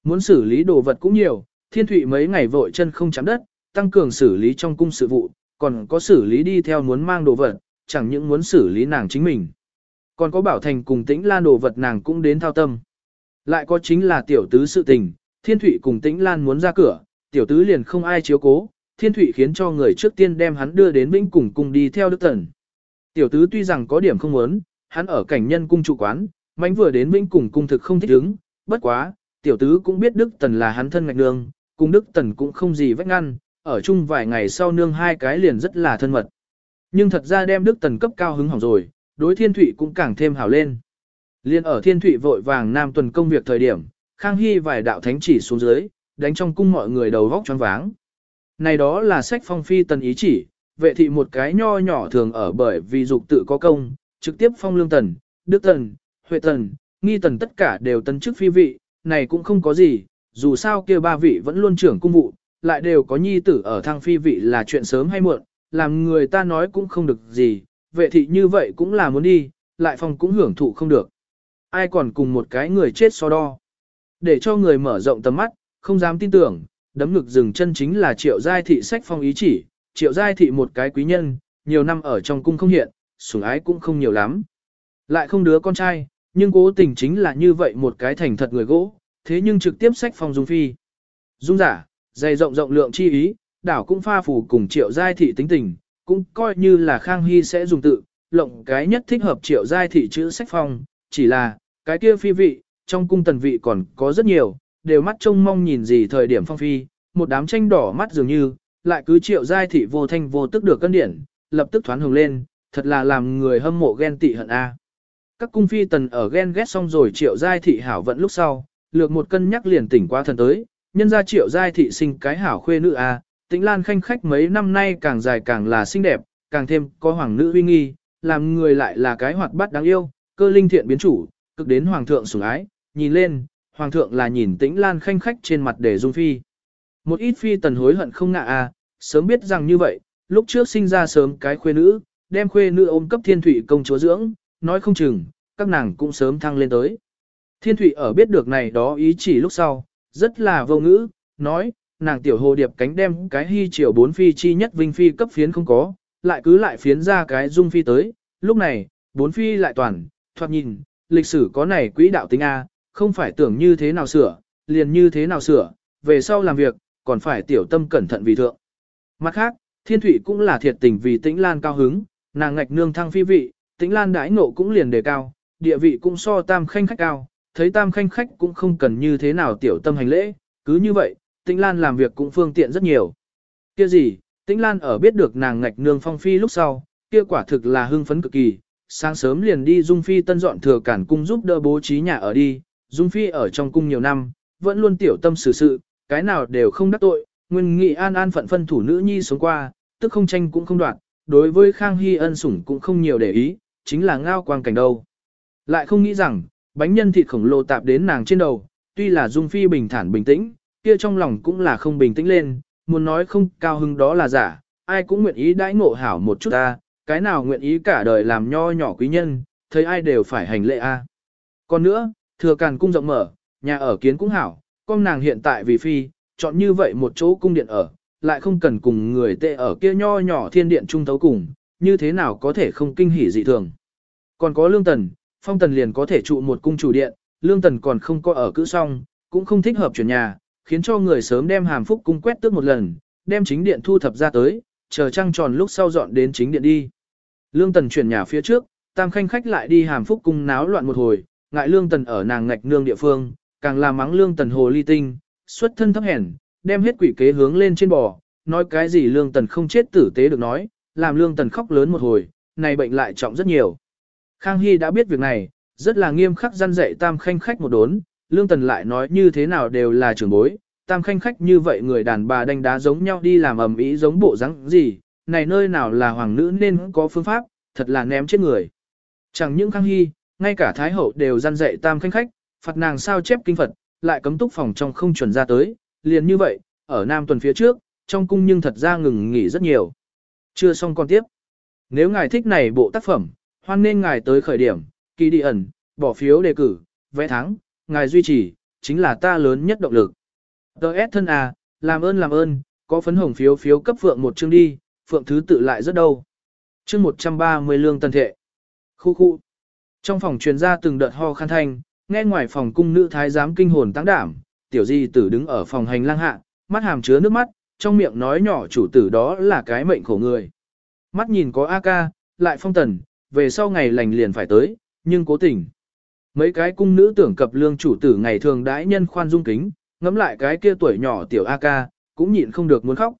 Muốn xử lý đồ vật cũng nhiều, Thiên Thụy mấy ngày vội chân không chạm đất, tăng cường xử lý trong cung sự vụ, còn có xử lý đi theo muốn mang đồ vật, chẳng những muốn xử lý nàng chính mình. Còn có bảo thành cùng tĩnh lan đồ vật nàng cũng đến thao tâm. Lại có chính là tiểu tứ sự tình, thiên thủy cùng tĩnh lan muốn ra cửa, tiểu tứ liền không ai chiếu cố, thiên thủy khiến cho người trước tiên đem hắn đưa đến vĩnh cùng cùng đi theo đức tần. Tiểu tứ tuy rằng có điểm không muốn, hắn ở cảnh nhân cung trụ quán, mánh vừa đến vĩnh cùng cung thực không thích ứng, bất quá, tiểu tứ cũng biết đức tần là hắn thân ngạch nương, cùng đức tần cũng không gì vách ngăn, ở chung vài ngày sau nương hai cái liền rất là thân mật. Nhưng thật ra đem đức tần cấp cao hứng hỏng rồi, đối thiên thụy cũng càng thêm hào lên. Liên ở thiên thụy vội vàng nam tuần công việc thời điểm, Khang Hy vài đạo thánh chỉ xuống dưới, đánh trong cung mọi người đầu vóc choáng váng. Này đó là sách phong phi tần ý chỉ, vệ thị một cái nho nhỏ thường ở bởi vì dục tự có công, trực tiếp phong lương tần, đức tần, huệ tần, nghi tần tất cả đều tân chức phi vị, này cũng không có gì, dù sao kia ba vị vẫn luôn trưởng cung vụ, lại đều có nhi tử ở thăng phi vị là chuyện sớm hay muộn, làm người ta nói cũng không được gì, vệ thị như vậy cũng là muốn đi, lại phong cũng hưởng thụ không được. Ai còn cùng một cái người chết so đo. Để cho người mở rộng tầm mắt, không dám tin tưởng, đấm ngực dừng chân chính là triệu giai thị sách phong ý chỉ, triệu giai thị một cái quý nhân, nhiều năm ở trong cung không hiện, sủng ái cũng không nhiều lắm. Lại không đứa con trai, nhưng cố tình chính là như vậy một cái thành thật người gỗ, thế nhưng trực tiếp sách phong dung phi. Dung giả, dày rộng rộng lượng chi ý, đảo cũng pha phù cùng triệu giai thị tính tình, cũng coi như là Khang Hy sẽ dùng tự, lộng cái nhất thích hợp triệu giai thị chữ sách phong, chỉ là, cái kia phi vị, trong cung tần vị còn có rất nhiều, đều mắt trông mong nhìn gì thời điểm phong phi, một đám tranh đỏ mắt dường như, lại cứ triệu giai thị vô thanh vô tức được cân điển, lập tức thoán hồng lên, thật là làm người hâm mộ ghen tị hận a. Các cung phi tần ở ghen ghét xong rồi triệu giai thị hảo vận lúc sau, lược một cân nhắc liền tỉnh qua thần tới, nhân ra triệu giai thị sinh cái hảo khuê nữ a, tĩnh lan khanh khách mấy năm nay càng dài càng là xinh đẹp, càng thêm có hoàng nữ uy nghi, làm người lại là cái hoạt bát đáng yêu, cơ linh thiện biến chủ, cực đến hoàng thượng sủng ái, nhìn lên, hoàng thượng là nhìn tĩnh lan khanh khách trên mặt để dung phi. Một ít phi tần hối hận không ngạ à, sớm biết rằng như vậy, lúc trước sinh ra sớm cái khuê nữ, đem khuê nữ ôm cấp thiên thủy công chúa dưỡng, nói không chừng, các nàng cũng sớm thăng lên tới. Thiên thủy ở biết được này đó ý chỉ lúc sau, rất là vô ngữ, nói, nàng tiểu hồ điệp cánh đem cái hy triều bốn phi chi nhất vinh phi cấp phiến không có, lại cứ lại phiến ra cái dung phi tới, lúc này, bốn phi lại toàn, thoạt nhìn, lịch sử có này quỹ đạo tính A, không phải tưởng như thế nào sửa, liền như thế nào sửa, về sau làm việc, còn phải tiểu tâm cẩn thận vì thượng. Mặt khác, thiên thủy cũng là thiệt tình vì tĩnh lan cao hứng, nàng ngạch nương thăng phi vị, tĩnh lan đãi nộ cũng liền đề cao, địa vị cũng so tam khanh khách cao, thấy tam khanh khách cũng không cần như thế nào tiểu tâm hành lễ, cứ như vậy, tĩnh lan làm việc cũng phương tiện rất nhiều. Kia gì, tĩnh lan ở biết được nàng ngạch nương phong phi lúc sau, kia quả thực là hưng phấn cực kỳ, sáng sớm liền đi Dung Phi tân dọn thừa cản cung giúp đỡ bố trí nhà ở đi, Dung Phi ở trong cung nhiều năm, vẫn luôn tiểu tâm xử sự, cái nào đều không đắc tội, nguyên nghị an an phận phân thủ nữ nhi sống qua, tức không tranh cũng không đoạt, đối với Khang Hy ân sủng cũng không nhiều để ý, chính là ngao quang cảnh đâu. Lại không nghĩ rằng, bánh nhân thịt khổng lồ tạp đến nàng trên đầu, tuy là Dung Phi bình thản bình tĩnh, kia trong lòng cũng là không bình tĩnh lên, muốn nói không cao hứng đó là giả, ai cũng nguyện ý đãi ngộ hảo một chút ta, cái nào nguyện ý cả đời làm nho nhỏ quý nhân, thấy ai đều phải hành lễ a. Còn nữa, thừa càn cung rộng mở, nhà ở kiến cũng hảo, con nàng hiện tại vì phi, chọn như vậy một chỗ cung điện ở, lại không cần cùng người tệ ở kia nho nhỏ thiên điện trung thấu cùng, như thế nào có thể không kinh hỉ dị thường. Còn có lương tần, phong tần liền có thể trụ một cung chủ điện, lương tần còn không có ở cữ xong, cũng không thích hợp chuyển nhà, khiến cho người sớm đem hàm phúc cung quét tước một lần, đem chính điện thu thập ra tới, chờ trăng tròn lúc sau dọn đến chính điện đi. Lương tần chuyển nhà phía trước, tam khanh khách lại đi hàm phúc cung náo loạn một hồi, ngại lương tần ở nàng ngạch nương địa phương, càng làm mắng lương tần hồ ly tinh, xuất thân thấp hèn, đem hết quỷ kế hướng lên trên bò, nói cái gì lương tần không chết tử tế được nói, làm lương tần khóc lớn một hồi, này bệnh lại trọng rất nhiều. Khang Hy đã biết việc này, rất là nghiêm khắc gian dạy tam khanh khách một đốn, lương tần lại nói như thế nào đều là trưởng bối, tam khanh khách như vậy người đàn bà đánh đá giống nhau đi làm ầm ĩ giống bộ rắn gì, này nơi nào là hoàng nữ nên có phương pháp, thật là ném chết người. Chẳng những Khang Hy, ngay cả Thái Hậu đều gian dạy tam khanh khách, phạt nàng sao chép kinh Phật, lại cấm túc phòng trong không chuẩn ra tới, liền như vậy, ở Nam tuần phía trước, trong cung nhưng thật ra ngừng nghỉ rất nhiều. Chưa xong con tiếp. Nếu ngài thích này bộ tác phẩm, hoan nên ngài tới khởi điểm, kỳ đi ẩn, bỏ phiếu đề cử, vẽ thắng, ngài duy trì, chính là ta lớn nhất động lực. Đợt thân à, làm ơn làm ơn, có phấn hồng phiếu phiếu cấp phượng một chương đi, phượng thứ tự lại rất đâu. Chương 130 lương tân thệ. Khu khu. Trong phòng truyền ra từng đợt ho khăn thanh, nghe ngoài phòng cung nữ thái giám kinh hồn tăng đảm, tiểu di tử đứng ở phòng hành lang hạ, mắt hàm chứa nước mắt, trong miệng nói nhỏ chủ tử đó là cái mệnh khổ người. Mắt nhìn có A ca, lại phong tần, về sau ngày lành liền phải tới, nhưng cố tình. Mấy cái cung nữ tưởng cập lương chủ tử ngày thường đãi nhân khoan dung kính, ngắm lại cái kia tuổi nhỏ tiểu A ca, cũng nhịn không được muốn khóc.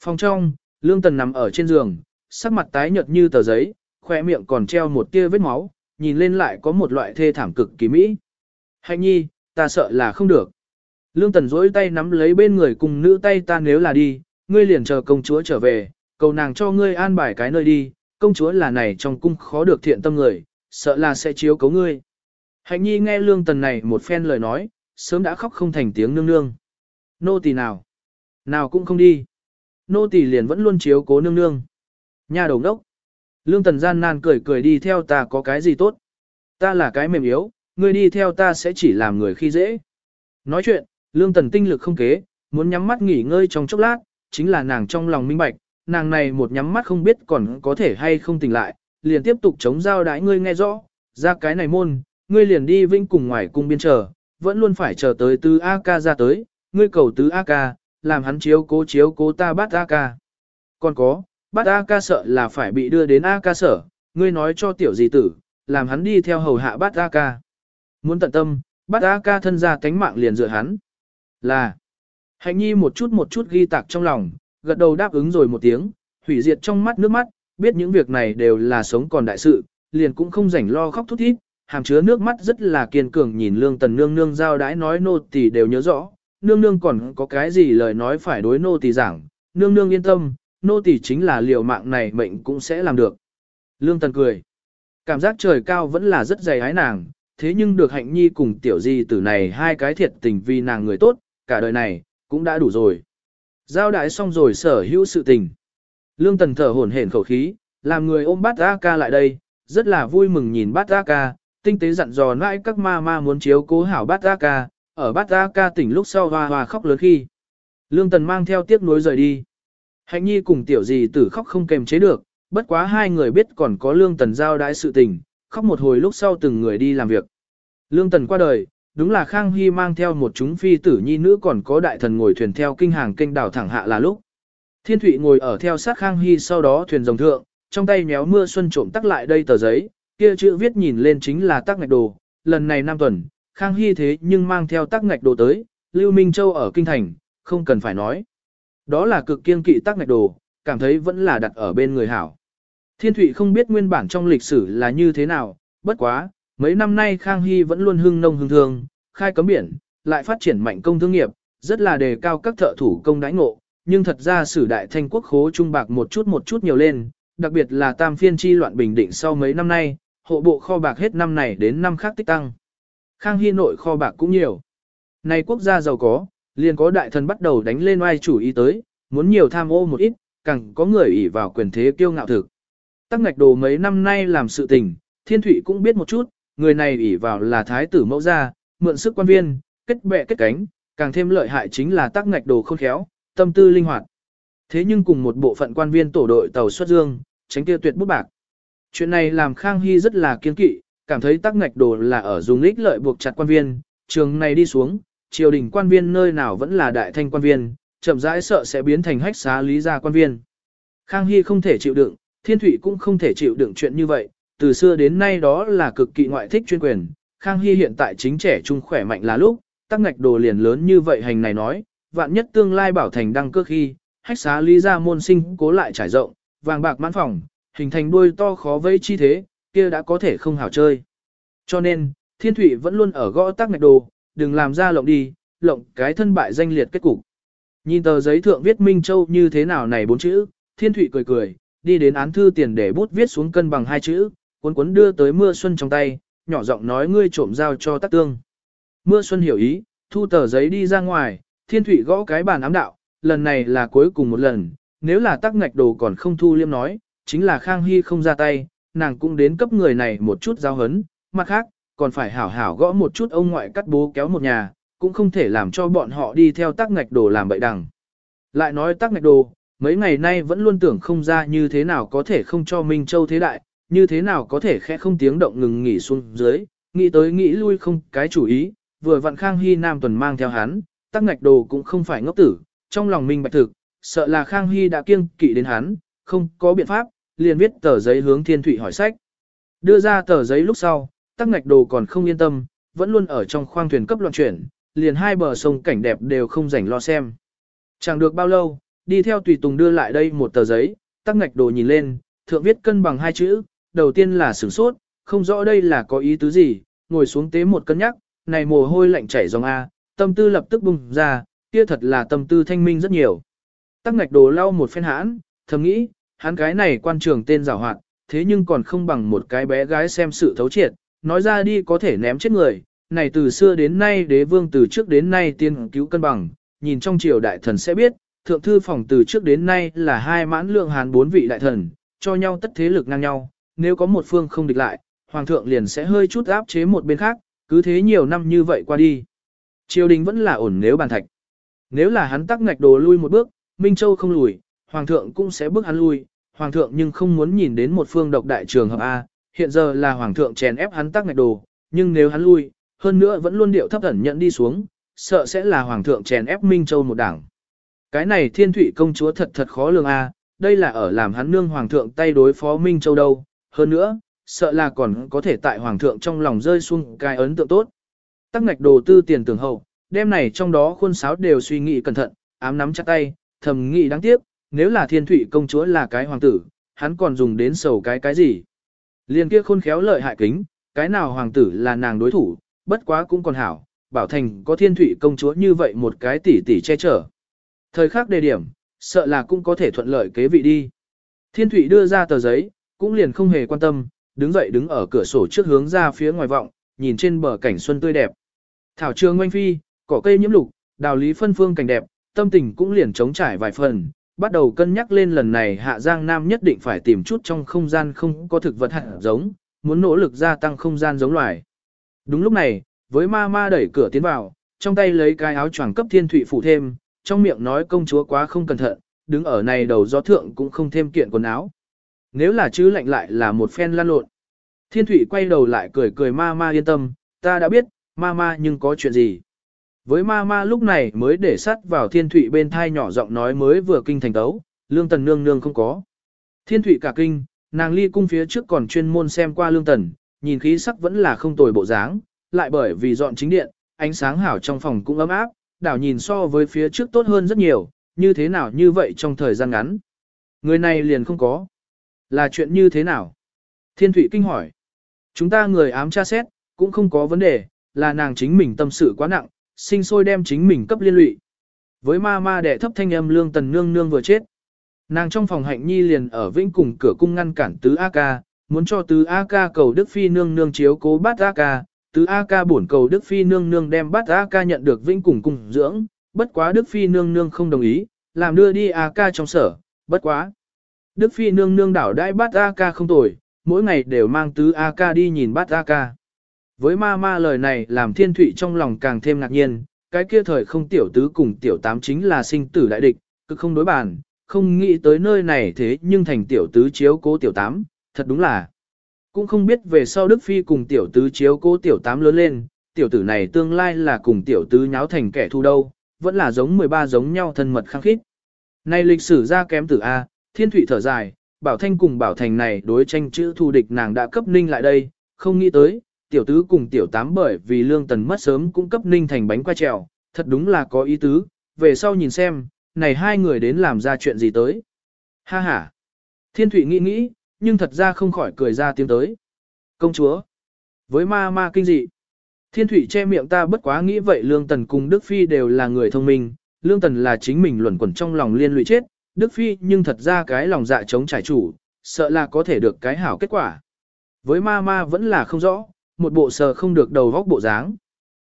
Phòng trong, lương tần nằm ở trên giường, sắc mặt tái nhợt như tờ giấy, khoe miệng còn treo một tia vết máu, nhìn lên lại có một loại thê thảm cực kỳ mỹ. Hạnh nhi, ta sợ là không được. Lương Tần dối tay nắm lấy bên người cùng nữ tay ta nếu là đi, ngươi liền chờ công chúa trở về, cầu nàng cho ngươi an bài cái nơi đi, công chúa là này trong cung khó được thiện tâm người, sợ là sẽ chiếu cấu ngươi. Hạnh nhi nghe lương tần này một phen lời nói, sớm đã khóc không thành tiếng nương nương. Nô tỳ nào? Nào cũng không đi. Nô tỳ liền vẫn luôn chiếu cố nương nương. Nhà đầu đốc. Lương tần gian nan cười cười đi theo ta có cái gì tốt. Ta là cái mềm yếu, ngươi đi theo ta sẽ chỉ làm người khi dễ. Nói chuyện, lương tần tinh lực không kế, muốn nhắm mắt nghỉ ngơi trong chốc lát, chính là nàng trong lòng minh bạch, nàng này một nhắm mắt không biết còn có thể hay không tỉnh lại, liền tiếp tục chống giao đái ngươi nghe rõ, ra cái này môn, ngươi liền đi vinh cùng ngoài cung biên chờ, vẫn luôn phải chờ tới tứ A ca ra tới, ngươi cầu tứ A ca, làm hắn chiếu cố chiếu cố ta bắt A ca. Còn có, bắt A ca sợ là phải bị đưa đến A ca sở, ngươi nói cho tiểu gì tử, làm hắn đi theo hầu hạ bắt A ca. Muốn tận tâm, bắt A ca thân ra cánh mạng liền dựa hắn. Là, hạnh nhi một chút một chút ghi tạc trong lòng, gật đầu đáp ứng rồi một tiếng, hủy diệt trong mắt nước mắt, biết những việc này đều là sống còn đại sự, liền cũng không rảnh lo khóc thút thít, hàm chứa nước mắt rất là kiên cường nhìn lương tần nương nương giao đãi nói nô tỳ đều nhớ rõ, nương nương còn có cái gì lời nói phải đối nô tỳ giảng, nương nương yên tâm, nô tỳ chính là liều mạng này mệnh cũng sẽ làm được. Lương tần cười, cảm giác trời cao vẫn là rất dày ái nàng, thế nhưng được hạnh nhi cùng tiểu di tử này hai cái thiệt tình vì nàng người tốt, cả đời này, cũng đã đủ rồi. Giao đại xong rồi sở hữu sự tình. Lương tần thở hổn hển khẩu khí, làm người ôm bát A ca lại đây, rất là vui mừng nhìn bát A ca, tinh tế dặn dò mãi các ma ma muốn chiếu cố hảo bát A ca, ở bát A ca tỉnh lúc sau hoa hoa khóc lớn khi. Lương tần mang theo tiếc nuối rời đi. Hạnh nhi cùng tiểu gì tử khóc không kềm chế được, bất quá hai người biết còn có lương tần giao đãi sự tình, khóc một hồi lúc sau từng người đi làm việc. Lương tần qua đời, đúng là Khang Hy mang theo một chúng phi tử nhi nữ còn có đại thần ngồi thuyền theo kinh hàng kênh đảo thẳng hạ là lúc. Thiên Thụy ngồi ở theo sát Khang Hy sau đó thuyền rồng thượng, trong tay méo mưa xuân trộm tắc lại đây tờ giấy, kia chữ viết nhìn lên chính là tắc ngạch đồ, lần này năm tuần, Khang Hy thế nhưng mang theo tắc ngạch đồ tới, Lưu Minh Châu ở Kinh Thành, không cần phải nói. Đó là cực kiên kỵ tắc ngạch đồ, cảm thấy vẫn là đặt ở bên người hảo. Thiên Thụy không biết nguyên bản trong lịch sử là như thế nào, bất quá, mấy năm nay Khang Hy vẫn luôn hưng nông hưng thương, khai cấm biển, lại phát triển mạnh công thương nghiệp, rất là đề cao các thợ thủ công đãi ngộ, nhưng thật ra sử đại thanh quốc khố trung bạc một chút một chút nhiều lên, đặc biệt là tam phiên chi loạn bình định sau mấy năm nay, hộ bộ kho bạc hết năm này đến năm khác tích tăng. Khang Hy nội kho bạc cũng nhiều. Này quốc gia giàu có, liền có đại thần bắt đầu đánh lên oai chủ ý tới, muốn nhiều tham ô một ít, càng có người ỷ vào quyền thế kiêu ngạo thực. Tắc ngạch đồ mấy năm nay làm sự tình, thiên thủy cũng biết một chút, người này ỷ vào là thái tử mẫu gia, mượn sức quan viên, kết bè kết cánh, càng thêm lợi hại chính là tắc ngạch đồ khôn khéo, tâm tư linh hoạt. Thế nhưng cùng một bộ phận quan viên tổ đội tàu xuất dương, tránh kia tuyệt bút bạc. Chuyện này làm Khang Hy rất là kiên kỵ, cảm thấy tắc ngạch đồ là ở dùng ích lợi buộc chặt quan viên, trường này đi xuống, triều đình quan viên nơi nào vẫn là đại thanh quan viên, chậm rãi sợ sẽ biến thành hách xá lý gia quan viên. Khang Hy không thể chịu đựng, Thiên Thụy cũng không thể chịu đựng chuyện như vậy, từ xưa đến nay đó là cực kỳ ngoại thích chuyên quyền. Khang Hy hiện tại chính trẻ trung khỏe mạnh là lúc, tắc ngạch đồ liền lớn như vậy hành này nói, vạn nhất tương lai bảo thành đăng cơ khi, hách xá lý gia môn sinh cố lại trải rộng, vàng bạc mãn phòng, hình thành đuôi to khó vây chi thế, kia đã có thể không hảo chơi. Cho nên, Thiên Thụy vẫn luôn ở gõ tắc ngạch đồ, đừng làm ra lộng đi, lộng cái thân bại danh liệt kết cục. Nhìn tờ giấy thượng viết Minh Châu như thế nào này bốn chữ, Thiên Thụy cười cười, đi đến án thư tiền để bút viết xuống cân bằng hai chữ, cuốn cuốn đưa tới Mưa Xuân trong tay, nhỏ giọng nói ngươi trộm giao cho Tắc Tương. Mưa Xuân hiểu ý, thu tờ giấy đi ra ngoài, Thiên Thụy gõ cái bàn ám đạo, lần này là cuối cùng một lần, nếu là Tắc Ngạch Đồ còn không thu liêm nói, chính là Khang Hy không ra tay, nàng cũng đến cấp người này một chút giao hấn, mặt khác, còn phải hảo hảo gõ một chút ông ngoại cắt bố kéo một nhà, cũng không thể làm cho bọn họ đi theo Tắc Ngạch Đồ làm bậy đằng. Lại nói Tắc Ngạch Đồ, mấy ngày nay vẫn luôn tưởng không ra như thế nào có thể không cho Minh Châu thế đại, như thế nào có thể khẽ không tiếng động ngừng nghỉ xuống dưới, nghĩ tới nghĩ lui không cái chủ ý, vừa vặn Khang Hy Nam tuần mang theo hắn, tắc ngạch đồ cũng không phải ngốc tử, trong lòng minh bạch thực, sợ là Khang Hy đã kiêng kỵ đến hắn, không có biện pháp, liền viết tờ giấy hướng Thiên Thụy hỏi sách. Đưa ra tờ giấy lúc sau, tắc ngạch đồ còn không yên tâm, vẫn luôn ở trong khoang thuyền cấp loạn chuyển, liền hai bờ sông cảnh đẹp đều không rảnh lo xem. Chẳng được bao lâu, đi theo tùy tùng đưa lại đây một tờ giấy, tắc ngạch đồ nhìn lên, thượng viết cân bằng hai chữ, đầu tiên là sửng sốt, không rõ đây là có ý tứ gì, ngồi xuống tế một cân nhắc, này mồ hôi lạnh chảy dòng A, tâm tư lập tức bùng ra, kia thật là tâm tư thanh minh rất nhiều. Tắc ngạch đồ lau một phen hãn, thầm nghĩ, hắn cái này quan trường tên giảo hoạt, thế nhưng còn không bằng một cái bé gái xem sự thấu triệt, nói ra đi có thể ném chết người, này từ xưa đến nay đế vương từ trước đến nay tiên cứu cân bằng, nhìn trong triều đại thần sẽ biết, thượng thư phòng từ trước đến nay là hai mãn lượng hàn bốn vị đại thần, cho nhau tất thế lực ngang nhau, nếu có một phương không địch lại, hoàng thượng liền sẽ hơi chút áp chế một bên khác, cứ thế nhiều năm như vậy qua đi. Triều đình vẫn là ổn nếu bàn thạch. Nếu là hắn tắc ngạch đồ lui một bước, Minh Châu không lùi, hoàng thượng cũng sẽ bước hắn lui, hoàng thượng nhưng không muốn nhìn đến một phương độc đại trường hợp A, hiện giờ là hoàng thượng chèn ép hắn tắc ngạch đồ, nhưng nếu hắn lui, hơn nữa vẫn luôn điệu thấp ẩn nhận đi xuống, sợ sẽ là hoàng thượng chèn ép Minh Châu một đảng. Cái này thiên thủy công chúa thật thật khó lường a, đây là ở làm hắn nương hoàng thượng tay đối phó Minh Châu đâu, hơn nữa, sợ là còn có thể tại hoàng thượng trong lòng rơi xuống cái ấn tượng tốt. Tắc ngạch đồ tư tiền tưởng hậu, đêm này trong đó khuôn sáo đều suy nghĩ cẩn thận, ám nắm chặt tay, thầm nghĩ đáng tiếc, nếu là thiên thủy công chúa là cái hoàng tử, hắn còn dùng đến sầu cái cái gì. Liên kia khôn khéo lợi hại kính, cái nào hoàng tử là nàng đối thủ, bất quá cũng còn hảo, bảo thành có thiên thủy công chúa như vậy một cái tỷ tỷ che chở. Thời khắc đề điểm, sợ là cũng có thể thuận lợi kế vị đi. Thiên thủy đưa ra tờ giấy, cũng liền không hề quan tâm, đứng dậy đứng ở cửa sổ trước hướng ra phía ngoài vọng, nhìn trên bờ cảnh xuân tươi đẹp. Thảo trường oanh phi, cỏ cây nhiễm lục, đào lý phân phương cảnh đẹp, tâm tình cũng liền trống trải vài phần, bắt đầu cân nhắc lên lần này Hạ Giang Nam nhất định phải tìm chút trong không gian không có thực vật hạt giống, muốn nỗ lực gia tăng không gian giống loài. Đúng lúc này, với ma ma đẩy cửa tiến vào, trong tay lấy cái áo choàng cấp thiên thụy phụ thêm, trong miệng nói công chúa quá không cẩn thận, đứng ở này đầu gió thượng cũng không thêm kiện quần áo. Nếu là chứ lạnh lại là một phen lan lộn. Thiên thụy quay đầu lại cười cười ma ma yên tâm, ta đã biết, ma ma nhưng có chuyện gì. Với ma ma lúc này mới để sắt vào thiên thụy bên thai nhỏ giọng nói mới vừa kinh thành tấu, lương tần nương nương không có. Thiên thụy cả kinh, nàng ly cung phía trước còn chuyên môn xem qua lương tần, nhìn khí sắc vẫn là không tồi bộ dáng, lại bởi vì dọn chính điện, ánh sáng hảo trong phòng cũng ấm áp, đảo nhìn so với phía trước tốt hơn rất nhiều, như thế nào như vậy trong thời gian ngắn. Người này liền không có. Là chuyện như thế nào? Thiên Thụy kinh hỏi. Chúng ta người ám tra xét, cũng không có vấn đề, là nàng chính mình tâm sự quá nặng, sinh sôi đem chính mình cấp liên lụy. Với ma ma đệ thấp thanh âm lương tần nương nương vừa chết. Nàng trong phòng hạnh nhi liền ở vĩnh cùng cửa cung ngăn cản tứ A ca, muốn cho tứ A ca cầu Đức Phi nương nương chiếu cố bát A ca, tứ A ca bổn cầu Đức Phi nương nương đem bát A ca nhận được vĩnh cùng cung dưỡng, bất quá Đức Phi nương nương không đồng ý, làm đưa đi A ca trong sở, bất quá. Đức Phi nương nương đảo đãi bát A ca không tồi, mỗi ngày đều mang tứ A ca đi nhìn bát A ca. Với ma ma lời này làm thiên thụy trong lòng càng thêm ngạc nhiên, cái kia thời không tiểu tứ cùng tiểu tám chính là sinh tử đại địch, cứ không đối bàn, không nghĩ tới nơi này thế nhưng thành tiểu tứ chiếu cố tiểu tám, thật đúng là. Cũng không biết về sau Đức Phi cùng tiểu tứ chiếu cố tiểu tám lớn lên, tiểu tử này tương lai là cùng tiểu tứ nháo thành kẻ thù đâu, vẫn là giống 13 giống nhau thân mật khăng khít. Này lịch sử ra kém tử A, thiên Thụy thở dài, bảo thanh cùng bảo thành này đối tranh chữ thù địch nàng đã cấp ninh lại đây, không nghĩ tới, tiểu tứ cùng tiểu tám bởi vì lương tần mất sớm cũng cấp ninh thành bánh qua trèo, thật đúng là có ý tứ, về sau nhìn xem, này hai người đến làm ra chuyện gì tới. Ha ha. Thiên Thụy nghĩ nghĩ, nhưng thật ra không khỏi cười ra tiếng tới. Công chúa. Với ma ma kinh dị. Thiên Thụy che miệng ta bất quá nghĩ vậy Lương Tần cùng Đức Phi đều là người thông minh, Lương Tần là chính mình luẩn quẩn trong lòng liên lụy chết, Đức Phi nhưng thật ra cái lòng dạ chống trải chủ, sợ là có thể được cái hảo kết quả. Với ma ma vẫn là không rõ, một bộ sờ không được đầu góc bộ dáng.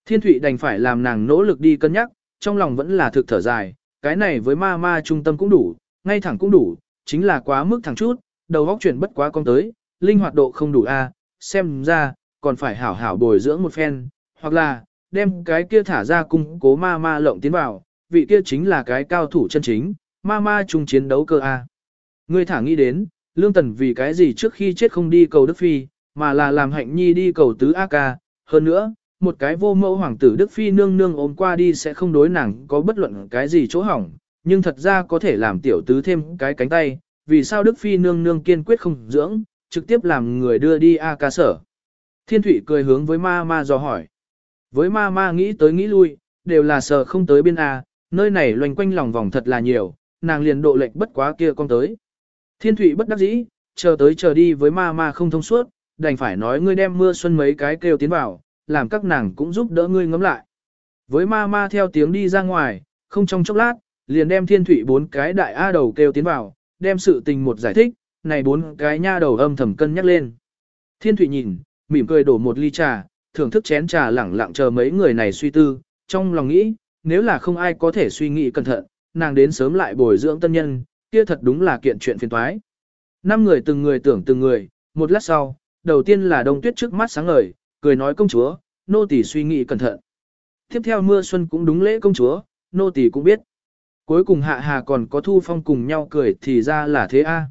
Thiên Thụy đành phải làm nàng nỗ lực đi cân nhắc, trong lòng vẫn là thực thở dài, cái này với ma ma trung tâm cũng đủ, ngay thẳng cũng đủ, chính là quá mức thẳng chút, đầu góc chuyển bất quá con tới, linh hoạt độ không đủ a, xem ra, còn phải hảo hảo bồi dưỡng một phen, hoặc là, đem cái kia thả ra cung cố ma ma lộng tiến vào, vị kia chính là cái cao thủ chân chính, ma ma chung chiến đấu cơ a. Ngươi thả nghĩ đến, Lương Tần vì cái gì trước khi chết không đi cầu Đức Phi, mà là làm hạnh nhi đi cầu tứ A ca, hơn nữa, một cái vô mẫu hoàng tử Đức Phi nương nương ôm qua đi sẽ không đối nàng có bất luận cái gì chỗ hỏng, nhưng thật ra có thể làm tiểu tứ thêm cái cánh tay, vì sao Đức Phi nương nương kiên quyết không dưỡng, trực tiếp làm người đưa đi A ca sở. Thiên Thụy cười hướng với ma ma dò hỏi. Với ma ma nghĩ tới nghĩ lui, đều là sợ không tới biên A, nơi này loanh quanh lòng vòng thật là nhiều, nàng liền độ lệch bất quá kia con tới. Thiên Thụy bất đắc dĩ, chờ tới chờ đi với ma ma không thông suốt, đành phải nói ngươi đem mưa xuân mấy cái kêu tiến vào, làm các nàng cũng giúp đỡ ngươi ngấm lại. Với ma ma theo tiếng đi ra ngoài, không trong chốc lát, liền đem thiên thủy bốn cái đại A đầu kêu tiến vào, đem sự tình một giải thích, này bốn cái nha đầu âm thầm cân nhắc lên. Thiên thủy nhìn, mỉm cười đổ một ly trà, thưởng thức chén trà lẳng lặng chờ mấy người này suy tư, trong lòng nghĩ, nếu là không ai có thể suy nghĩ cẩn thận, nàng đến sớm lại bồi dưỡng tân nhân, kia thật đúng là kiện chuyện phiền toái. Năm người từng người tưởng từng người, một lát sau, đầu tiên là đông tuyết trước mắt sáng ngời, cười nói công chúa, nô tỳ suy nghĩ cẩn thận. Tiếp theo mưa xuân cũng đúng lễ công chúa, nô tỳ cũng biết. Cuối cùng hạ hà còn có thu phong cùng nhau cười thì ra là thế a.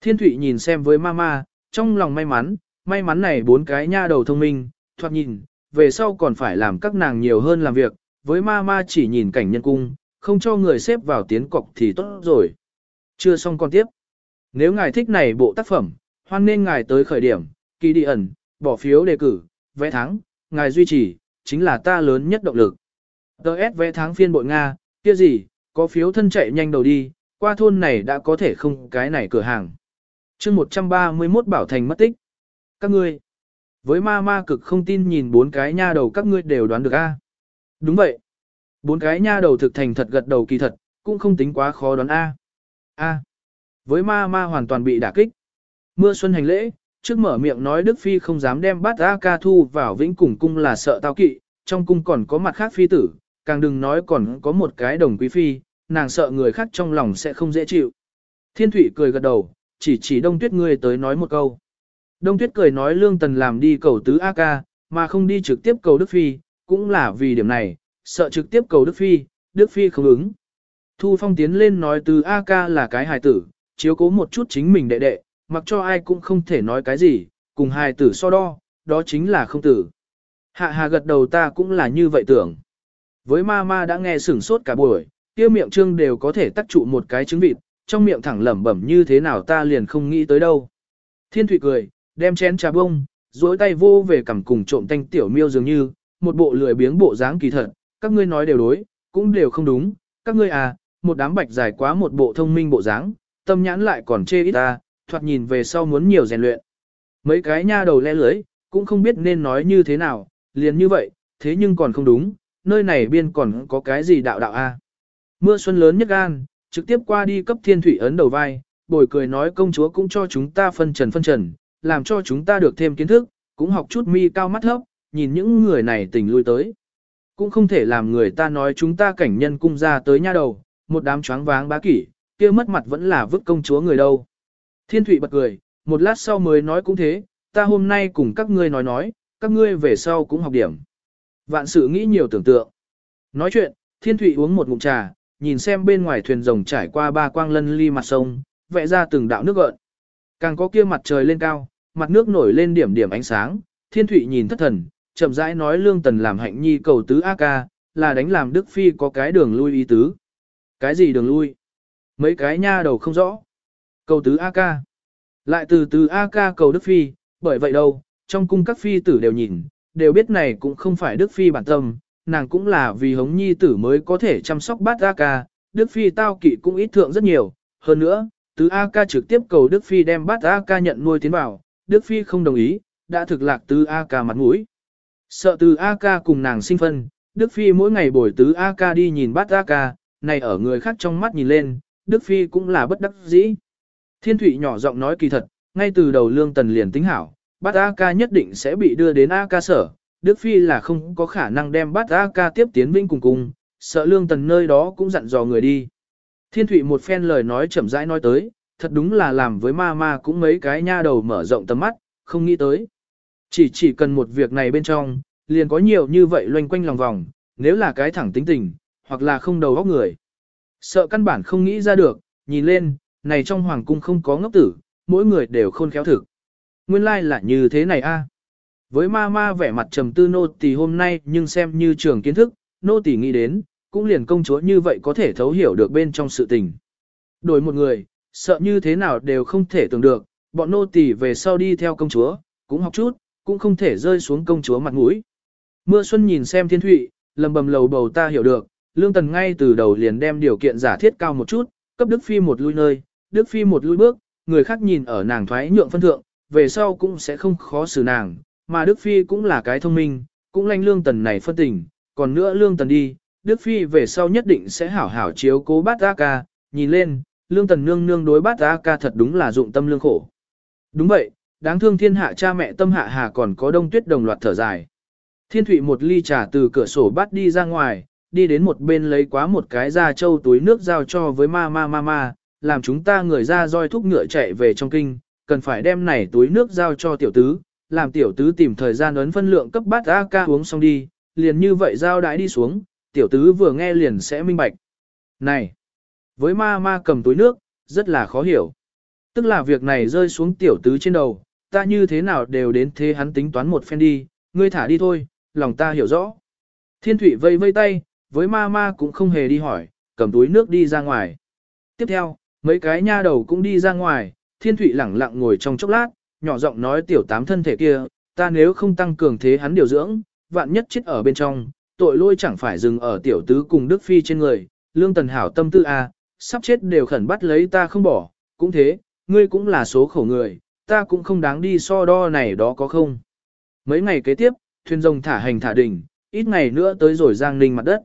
Thiên thủy nhìn xem với mama, trong lòng may mắn, may mắn này bốn cái nha đầu thông minh, thoạt nhìn, về sau còn phải làm các nàng nhiều hơn làm việc, với mama chỉ nhìn cảnh nhân cung, không cho người xếp vào tiến cọc thì tốt rồi. Chưa xong con tiếp. Nếu ngài thích này bộ tác phẩm, hoan nên ngài tới khởi điểm, kỳ đi ẩn, bỏ phiếu đề cử, vẽ thắng, ngài duy trì, chính là ta lớn nhất động lực. Đợt vẽ thắng phiên bội Nga, kia gì, có phiếu thân chạy nhanh đầu đi, qua thôn này đã có thể không cái này cửa hàng. chương 131 bảo thành mất tích. Các ngươi, với ma ma cực không tin nhìn bốn cái nha đầu các ngươi đều đoán được a Đúng vậy. Bốn cái nha đầu thực thành thật gật đầu kỳ thật, cũng không tính quá khó đoán a a Với ma ma hoàn toàn bị đả kích. Mưa xuân hành lễ, trước mở miệng nói Đức Phi không dám đem bát A ca thu vào vĩnh cùng cung là sợ tao kỵ, trong cung còn có mặt khác phi tử, càng đừng nói còn có một cái đồng quý phi, nàng sợ người khác trong lòng sẽ không dễ chịu. Thiên Thụy cười gật đầu, chỉ chỉ Đông Tuyết ngươi tới nói một câu. Đông Tuyết cười nói Lương Tần làm đi cầu tứ A ca, mà không đi trực tiếp cầu Đức Phi, cũng là vì điểm này, sợ trực tiếp cầu Đức Phi, Đức Phi không ứng. Thu Phong tiến lên nói từ A ca là cái hài tử, chiếu cố một chút chính mình đệ đệ, mặc cho ai cũng không thể nói cái gì, cùng hài tử so đo, đó chính là không tử. Hạ hà gật đầu ta cũng là như vậy tưởng. Với ma ma đã nghe sửng sốt cả buổi, kia miệng trương đều có thể tắt trụ một cái trứng vịt, trong miệng thẳng lẩm bẩm như thế nào ta liền không nghĩ tới đâu. Thiên Thụy cười, đem chén trà bông, duỗi tay vô về cầm cùng trộm tanh tiểu miêu dường như, một bộ lười biếng bộ dáng kỳ thật, các ngươi nói đều đối, cũng đều không đúng, các ngươi à, một đám bạch dài quá một bộ thông minh bộ dáng, tâm nhãn lại còn chê ít ta, thoạt nhìn về sau muốn nhiều rèn luyện. Mấy cái nha đầu le lưới, cũng không biết nên nói như thế nào, liền như vậy, thế nhưng còn không đúng, nơi này biên còn có cái gì đạo đạo a. Mưa xuân lớn nhất gan, trực tiếp qua đi cấp thiên thủy ấn đầu vai, bồi cười nói công chúa cũng cho chúng ta phân trần phân trần, làm cho chúng ta được thêm kiến thức, cũng học chút mi cao mắt thấp, nhìn những người này tỉnh lui tới. Cũng không thể làm người ta nói chúng ta cảnh nhân cung ra tới nha đầu, một đám choáng váng bá kỷ, kia mất mặt vẫn là vứt công chúa người đâu. Thiên Thụy bật cười, một lát sau mới nói cũng thế, ta hôm nay cùng các ngươi nói nói, các ngươi về sau cũng học điểm. Vạn sự nghĩ nhiều tưởng tượng. Nói chuyện, thiên Thụy uống một ngụm trà, nhìn xem bên ngoài thuyền rồng trải qua ba quang lân ly mặt sông, vẽ ra từng đạo nước gợn. Càng có kia mặt trời lên cao, mặt nước nổi lên điểm điểm ánh sáng, thiên Thụy nhìn thất thần, chậm rãi nói lương tần làm hạnh nhi cầu tứ A ca, là đánh làm Đức Phi có cái đường lui ý tứ. Cái gì đường lui? Mấy cái nha đầu không rõ. Cầu tứ A ca. Lại từ từ A ca cầu Đức Phi, bởi vậy đâu, trong cung các phi tử đều nhìn, đều biết này cũng không phải Đức Phi bản tâm, nàng cũng là vì hống nhi tử mới có thể chăm sóc bát A ca, Đức Phi tao kỵ cũng ít thượng rất nhiều, hơn nữa, tứ A ca trực tiếp cầu Đức Phi đem bát A ca nhận nuôi tiến vào, Đức Phi không đồng ý, đã thực lạc tứ A ca mặt mũi. Sợ từ A ca cùng nàng sinh phân, Đức Phi mỗi ngày bồi tứ A ca đi nhìn bắt A ca, này ở người khác trong mắt nhìn lên, Đức Phi cũng là bất đắc dĩ. Thiên Thụy nhỏ giọng nói kỳ thật, ngay từ đầu lương tần liền tính hảo, bắt A ca nhất định sẽ bị đưa đến A ca sở, Đức Phi là không có khả năng đem bắt A ca tiếp tiến vinh cùng cùng, sợ lương tần nơi đó cũng dặn dò người đi. Thiên Thụy một phen lời nói chậm rãi nói tới, thật đúng là làm với ma ma cũng mấy cái nha đầu mở rộng tầm mắt, không nghĩ tới. Chỉ chỉ cần một việc này bên trong, liền có nhiều như vậy loanh quanh lòng vòng, nếu là cái thẳng tính tình, hoặc là không đầu óc người. Sợ căn bản không nghĩ ra được, nhìn lên, này trong hoàng cung không có ngốc tử, mỗi người đều khôn khéo thực. Nguyên lai like là như thế này a. Với ma ma vẻ mặt trầm tư nô tỳ hôm nay nhưng xem như trường kiến thức, nô tỳ nghĩ đến, cũng liền công chúa như vậy có thể thấu hiểu được bên trong sự tình. Đổi một người, sợ như thế nào đều không thể tưởng được, bọn nô tỳ về sau đi theo công chúa, cũng học chút, cũng không thể rơi xuống công chúa mặt mũi. Mưa xuân nhìn xem thiên thụy, lầm bầm lầu bầu ta hiểu được, lương tần ngay từ đầu liền đem điều kiện giả thiết cao một chút, cấp Đức Phi một lui nơi, Đức Phi một lui bước, người khác nhìn ở nàng thoái nhượng phân thượng, về sau cũng sẽ không khó xử nàng, mà Đức Phi cũng là cái thông minh, cũng lanh lương tần này phân tình, còn nữa lương tần đi, Đức Phi về sau nhất định sẽ hảo hảo chiếu cố bát A ca, nhìn lên, lương tần nương nương đối bát A ca thật đúng là dụng tâm lương khổ. Đúng vậy, đáng thương thiên hạ cha mẹ tâm hạ hà còn có đông tuyết đồng loạt thở dài. Thiên thủy một ly trà từ cửa sổ bắt đi ra ngoài, đi đến một bên lấy quá một cái da trâu túi nước giao cho với ma ma ma ma, làm chúng ta người ra roi thúc ngựa chạy về trong kinh, cần phải đem này túi nước giao cho tiểu tứ, làm tiểu tứ tìm thời gian ấn phân lượng cấp bát A ca uống xong đi, liền như vậy giao đãi đi xuống, tiểu tứ vừa nghe liền sẽ minh bạch. Này, với ma ma cầm túi nước, rất là khó hiểu. Tức là việc này rơi xuống tiểu tứ trên đầu, ta như thế nào đều đến thế hắn tính toán một phen đi, ngươi thả đi thôi, lòng ta hiểu rõ. Thiên thủy vây vây tay, với ma ma cũng không hề đi hỏi, cầm túi nước đi ra ngoài. Tiếp theo, mấy cái nha đầu cũng đi ra ngoài, thiên thủy lẳng lặng ngồi trong chốc lát, nhỏ giọng nói tiểu tám thân thể kia, ta nếu không tăng cường thế hắn điều dưỡng, vạn nhất chết ở bên trong, tội lôi chẳng phải dừng ở tiểu tứ cùng Đức Phi trên người, lương tần hảo tâm tư a, sắp chết đều khẩn bắt lấy ta không bỏ, cũng thế, ngươi cũng là số khổ người, ta cũng không đáng đi so đo này đó có không. Mấy ngày kế tiếp, thuyền rồng thả hành thả đỉnh, ít ngày nữa tới rồi Giang Ninh mặt đất.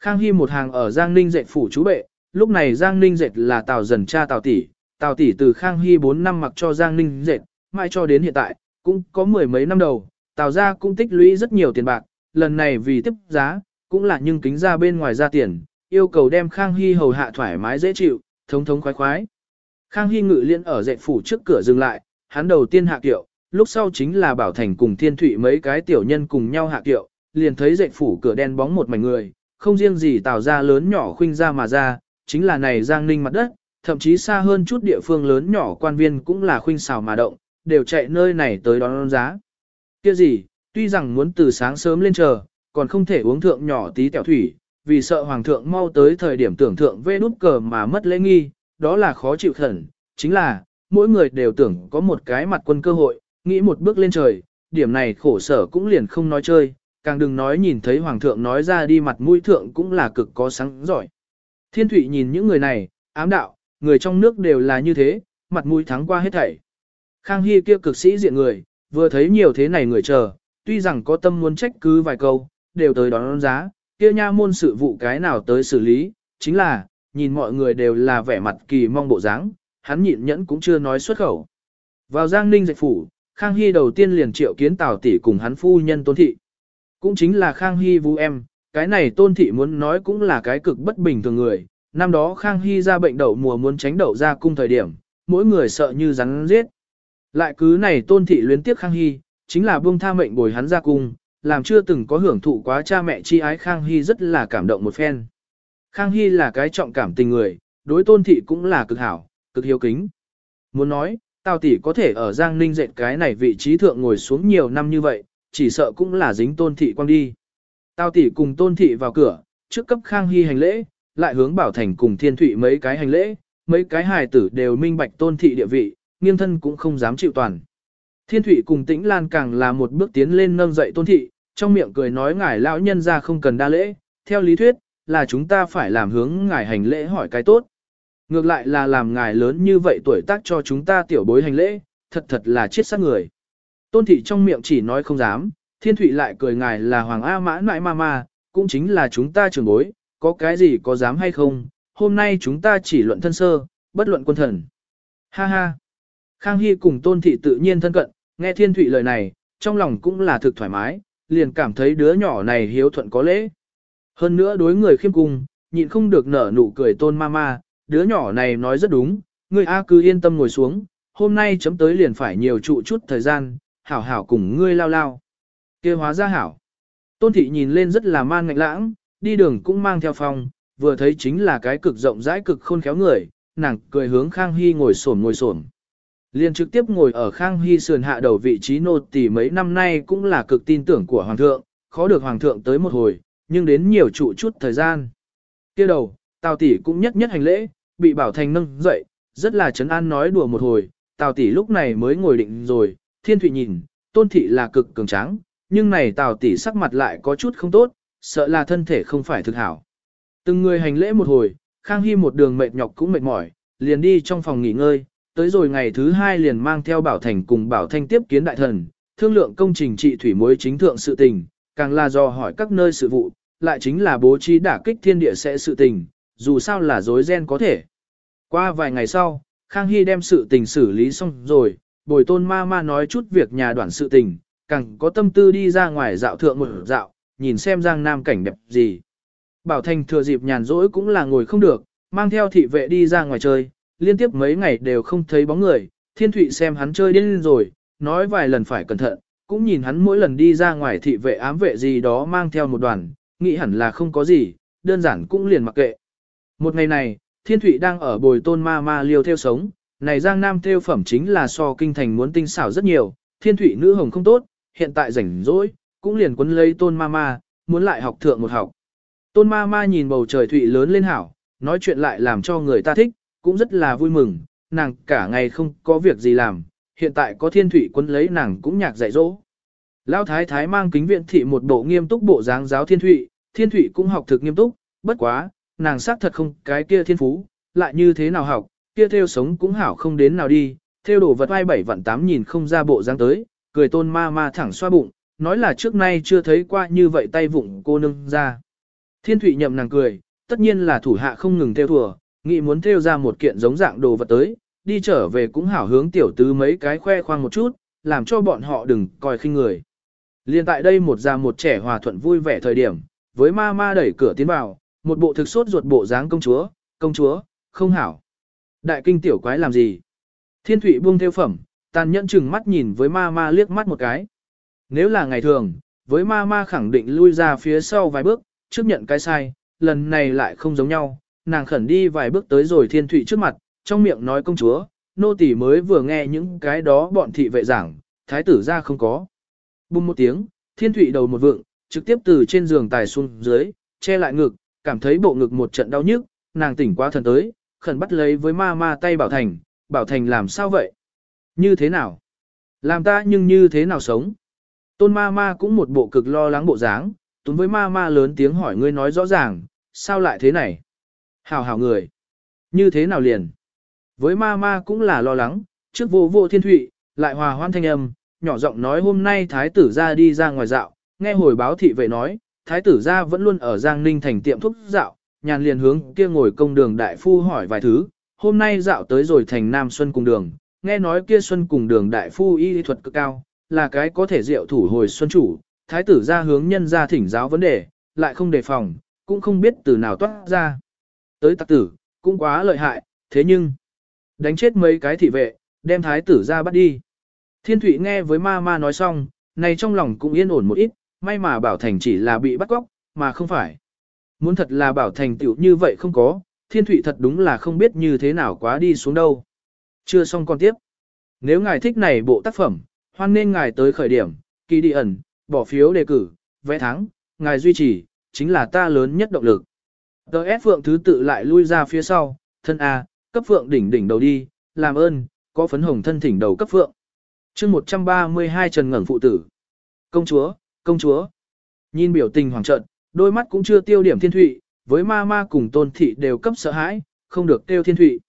Khang Hy một hàng ở Giang Ninh dệt phủ chú bệ, lúc này Giang Ninh dệt là Tào dần cha Tào tỷ, Tào tỷ từ Khang Hy 4 năm mặc cho Giang Ninh dệt, mãi cho đến hiện tại, cũng có mười mấy năm đầu, Tào gia cũng tích lũy rất nhiều tiền bạc, lần này vì tiếp giá, cũng là nhưng kính ra bên ngoài ra tiền, yêu cầu đem Khang Hy hầu hạ thoải mái dễ chịu, thống thống khoái khoái. Khang Hy ngự liên ở dệt phủ trước cửa dừng lại, hắn đầu tiên hạ kiệu, lúc sau chính là Bảo Thành cùng Thiên Thụy mấy cái tiểu nhân cùng nhau hạ kiệu, liền thấy dệt phủ cửa đen bóng một mảnh người, không riêng gì tạo ra lớn nhỏ khuynh ra mà ra, chính là này giang ninh mặt đất, thậm chí xa hơn chút địa phương lớn nhỏ quan viên cũng là khuynh xào mà động, đều chạy nơi này tới đón giá. Kia gì, tuy rằng muốn từ sáng sớm lên chờ, còn không thể uống thượng nhỏ tí tẹo thủy, vì sợ hoàng thượng mau tới thời điểm tưởng thượng vê nút cờ mà mất lễ nghi, đó là khó chịu khẩn, chính là, mỗi người đều tưởng có một cái mặt quân cơ hội, nghĩ một bước lên trời, điểm này khổ sở cũng liền không nói chơi, càng đừng nói nhìn thấy hoàng thượng nói ra đi mặt mũi thượng cũng là cực có sáng giỏi. Thiên Thụy nhìn những người này, ám đạo, người trong nước đều là như thế, mặt mũi thắng qua hết thảy. Khang Hy kia cực sĩ diện người, vừa thấy nhiều thế này người chờ, tuy rằng có tâm muốn trách cứ vài câu, đều tới đón giá, kia nha môn sự vụ cái nào tới xử lý, chính là, nhìn mọi người đều là vẻ mặt kỳ mong bộ dáng, hắn nhịn nhẫn cũng chưa nói xuất khẩu. Vào Giang Ninh dạy phủ, Khang Hy đầu tiên liền triệu kiến Tào tỷ cùng hắn phu nhân Tôn thị. Cũng chính là Khang Hy vu em, cái này Tôn thị muốn nói cũng là cái cực bất bình thường người. Năm đó Khang Hy ra bệnh đậu mùa muốn tránh đậu ra cung thời điểm, mỗi người sợ như rắn giết. Lại cứ này Tôn thị luyến tiếc Khang Hy, chính là buông tha mệnh bồi hắn ra cung, làm chưa từng có hưởng thụ quá cha mẹ chi ái Khang Hy rất là cảm động một phen. Khang Hy là cái trọng cảm tình người, đối tôn thị cũng là cực hảo, cực hiếu kính. Muốn nói, Tào tỷ có thể ở Giang Ninh dệt cái này vị trí thượng ngồi xuống nhiều năm như vậy, chỉ sợ cũng là dính tôn thị quang đi. Tào tỷ cùng tôn thị vào cửa, trước cấp Khang Hy hành lễ, lại hướng Bảo Thành cùng Thiên Thụy mấy cái hành lễ, mấy cái hài tử đều minh bạch tôn thị địa vị, nghiêng thân cũng không dám chịu toàn. Thiên Thụy cùng Tĩnh Lan càng là một bước tiến lên nâng dậy tôn thị, trong miệng cười nói ngài lão nhân ra không cần đa lễ, theo lý thuyết, là chúng ta phải làm hướng ngài hành lễ hỏi cái tốt. Ngược lại là làm ngài lớn như vậy tuổi tác cho chúng ta tiểu bối hành lễ, thật thật là chết xác người. Tôn thị trong miệng chỉ nói không dám, thiên thụy lại cười ngài là hoàng A mãn nãi ma ma, cũng chính là chúng ta trưởng bối, có cái gì có dám hay không, hôm nay chúng ta chỉ luận thân sơ, bất luận quân thần. Ha ha. Khang Hy cùng tôn thị tự nhiên thân cận, nghe thiên thụy lời này, trong lòng cũng là thực thoải mái, liền cảm thấy đứa nhỏ này hiếu thuận có lễ. Hơn nữa đối người khiêm cung, nhịn không được nở nụ cười tôn ma ma, đứa nhỏ này nói rất đúng, ngươi A cứ yên tâm ngồi xuống, hôm nay chấm tới liền phải nhiều trụ chút thời gian, hảo hảo cùng ngươi lao lao. kia hóa ra hảo. Tôn thị nhìn lên rất là man ngạnh lãng, đi đường cũng mang theo phong, vừa thấy chính là cái cực rộng rãi cực khôn khéo người, nàng cười hướng Khang Hy ngồi xổm ngồi xổm. liền trực tiếp ngồi ở Khang Hy sườn hạ đầu vị trí nô tỳ mấy năm nay cũng là cực tin tưởng của Hoàng thượng, khó được Hoàng thượng tới một hồi, nhưng đến nhiều trụ chút thời gian. kia đầu, Tào tỷ cũng nhất nhất hành lễ, bị Bảo Thành nâng dậy, rất là chấn an nói đùa một hồi, Tào tỷ lúc này mới ngồi định rồi, Thiên Thụy nhìn, Tôn thị là cực cường tráng, nhưng này Tào tỷ sắc mặt lại có chút không tốt, sợ là thân thể không phải thực hảo. Từng người hành lễ một hồi, Khang Hy một đường mệt nhọc cũng mệt mỏi, liền đi trong phòng nghỉ ngơi, tới rồi ngày thứ hai liền mang theo Bảo Thành cùng Bảo Thanh tiếp kiến đại thần, thương lượng công trình trị thủy mối chính thượng sự tình, càng là do hỏi các nơi sự vụ, lại chính là bố trí đả kích thiên địa sẽ sự tình, dù sao là dối ghen có thể. Qua vài ngày sau, Khang Hy đem sự tình xử lý xong rồi, bồi tôn ma ma nói chút việc nhà đoạn sự tình, càng có tâm tư đi ra ngoài dạo thượng một dạo, nhìn xem giang nam cảnh đẹp gì. Bảo Thành thừa dịp nhàn rỗi cũng là ngồi không được, mang theo thị vệ đi ra ngoài chơi, liên tiếp mấy ngày đều không thấy bóng người, thiên thụy xem hắn chơi điên rồi, nói vài lần phải cẩn thận, cũng nhìn hắn mỗi lần đi ra ngoài thị vệ ám vệ gì đó mang theo một đoàn, nghĩ hẳn là không có gì, đơn giản cũng liền mặc kệ. Một ngày này, Thiên Thụy đang ở bồi tôn ma ma liêu theo sống, này Giang Nam theo phẩm chính là so kinh thành muốn tinh xảo rất nhiều, Thiên Thụy nữ hồng không tốt, hiện tại rảnh rỗi, cũng liền quấn lấy tôn ma ma, muốn lại học thượng một học. Tôn ma ma nhìn bầu trời Thụy lớn lên hảo, nói chuyện lại làm cho người ta thích, cũng rất là vui mừng, nàng cả ngày không có việc gì làm, hiện tại có Thiên Thụy quấn lấy nàng cũng nhạc dạy dỗ. Lão Thái Thái mang kính viện thị một bộ nghiêm túc bộ dáng giáo Thiên Thụy, Thiên Thụy cũng học thực nghiêm túc, bất quá, nàng xác thật không cái kia thiên phú, lại như thế nào học, kia theo sống cũng hảo không đến nào đi, theo đồ vật vai bảy vạn tám nhìn không ra bộ dáng tới, cười tôn ma ma thẳng xoa bụng, nói là trước nay chưa thấy qua như vậy tay vụng cô nương ra. Thiên thủy nhậm nàng cười, tất nhiên là thủ hạ không ngừng theo thùa, nghĩ muốn theo ra một kiện giống dạng đồ vật tới, đi trở về cũng hảo hướng tiểu tứ mấy cái khoe khoang một chút, làm cho bọn họ đừng coi khinh người. Liên tại đây một già một trẻ hòa thuận vui vẻ thời điểm, với ma ma đẩy cửa tiến vào, một bộ thực sốt ruột bộ dáng công chúa, công chúa, không hảo. Đại kinh tiểu quái làm gì? Thiên thủy buông theo phẩm, tàn nhẫn chừng mắt nhìn với ma ma liếc mắt một cái. Nếu là ngày thường, với ma ma khẳng định lui ra phía sau vài bước, trước nhận cái sai, lần này lại không giống nhau, nàng khẩn đi vài bước tới rồi thiên thủy trước mặt, trong miệng nói công chúa, nô tỳ mới vừa nghe những cái đó bọn thị vệ giảng, thái tử ra không có. Bùng một tiếng, thiên thủy đầu một vượng, trực tiếp từ trên giường tài xuống dưới, che lại ngực, cảm thấy bộ ngực một trận đau nhức, nàng tỉnh qua thần tới, khẩn bắt lấy với ma ma tay bảo thành, Bảo Thành làm sao vậy? Như thế nào? Làm ta nhưng như thế nào sống? Tôn ma ma cũng một bộ cực lo lắng bộ dáng, túm với ma ma lớn tiếng hỏi ngươi nói rõ ràng, sao lại thế này? Hảo hảo người. Như thế nào liền? Với ma ma cũng là lo lắng, trước vô vô thiên thụy, lại hòa hoan thanh âm, nhỏ giọng nói hôm nay thái tử ra đi ra ngoài dạo, nghe hồi báo thị vệ nói, thái tử gia vẫn luôn ở Giang Ninh thành tiệm thuốc dạo, nhàn liền hướng kia ngồi công đường đại phu hỏi vài thứ, hôm nay dạo tới rồi thành Nam Xuân cùng đường, nghe nói kia Xuân cùng đường đại phu y thuật cực cao, là cái có thể diệu thủ hồi xuân chủ, thái tử gia hướng nhân gia thỉnh giáo vấn đề, lại không đề phòng, cũng không biết từ nào toát ra. Tới tặc tử, cũng quá lợi hại, thế nhưng, đánh chết mấy cái thị vệ, đem thái tử ra bắt đi. Thiên Thụy nghe với ma ma nói xong, này trong lòng cũng yên ổn một ít, may mà Bảo Thành chỉ là bị bắt cóc, mà không phải. Muốn thật là Bảo Thành tiểu như vậy không có, Thiên Thụy thật đúng là không biết như thế nào quá đi xuống đâu. Chưa xong con tiếp. Nếu ngài thích này bộ tác phẩm, hoan nên ngài tới khởi điểm, kỳ đi ẩn, bỏ phiếu đề cử, vẽ thắng, ngài duy trì, chính là ta lớn nhất động lực. Tờ S Phượng thứ tự lại lui ra phía sau, thân A, cấp Phượng đỉnh đỉnh đầu đi, làm ơn, có phấn hồng thân thỉnh đầu cấp Phượng. chương 132 Trần Ngẩn Phụ Tử. Công chúa, công chúa. Nhìn biểu tình hoàng trận, đôi mắt cũng chưa tiêu điểm thiên thụy, với ma ma cùng tôn thị đều cấp sợ hãi, không được tiêu thiên thụy.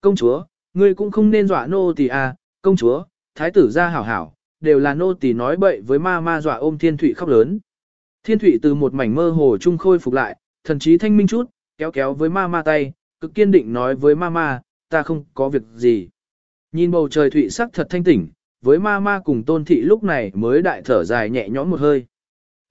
Công chúa, ngươi cũng không nên dọa nô tỳ à, công chúa, thái tử ra hảo hảo, đều là nô tỳ nói bậy với ma ma dọa ôm thiên thụy khóc lớn. Thiên thụy từ một mảnh mơ hồ trung khôi phục lại, thần trí thanh minh chút, kéo kéo với ma ma tay, cực kiên định nói với ma ma, ta không có việc gì. Nhìn bầu trời thụy sắc thật thanh tỉnh, với ma ma cùng tôn thị lúc này mới đại thở dài nhẹ nhõm một hơi.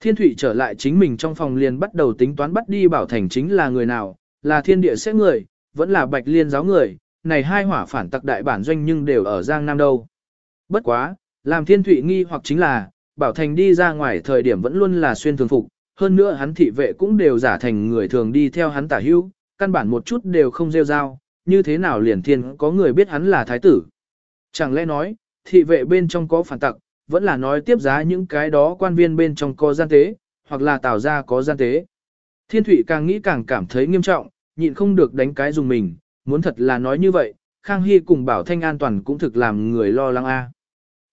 Thiên thủy trở lại chính mình trong phòng liền bắt đầu tính toán bắt đi bảo thành chính là người nào, là thiên địa sẽ người, vẫn là bạch liên giáo người, này hai hỏa phản tặc đại bản doanh nhưng đều ở Giang Nam đâu. Bất quá, làm thiên thụy nghi hoặc chính là, bảo thành đi ra ngoài thời điểm vẫn luôn là xuyên thường phục, hơn nữa hắn thị vệ cũng đều giả thành người thường đi theo hắn tả hưu, căn bản một chút đều không rêu rao, như thế nào liền thiên có người biết hắn là thái tử. Chẳng lẽ nói, thị vệ bên trong có phản tặc, vẫn là nói tiếp giá những cái đó quan viên bên trong có gian tế, hoặc là tạo ra có gian tế. Thiên Thụy càng nghĩ càng cảm thấy nghiêm trọng, nhịn không được đánh cái dùng mình, muốn thật là nói như vậy, Khang Hy cùng Bảo Thanh an toàn cũng thực làm người lo lắng a.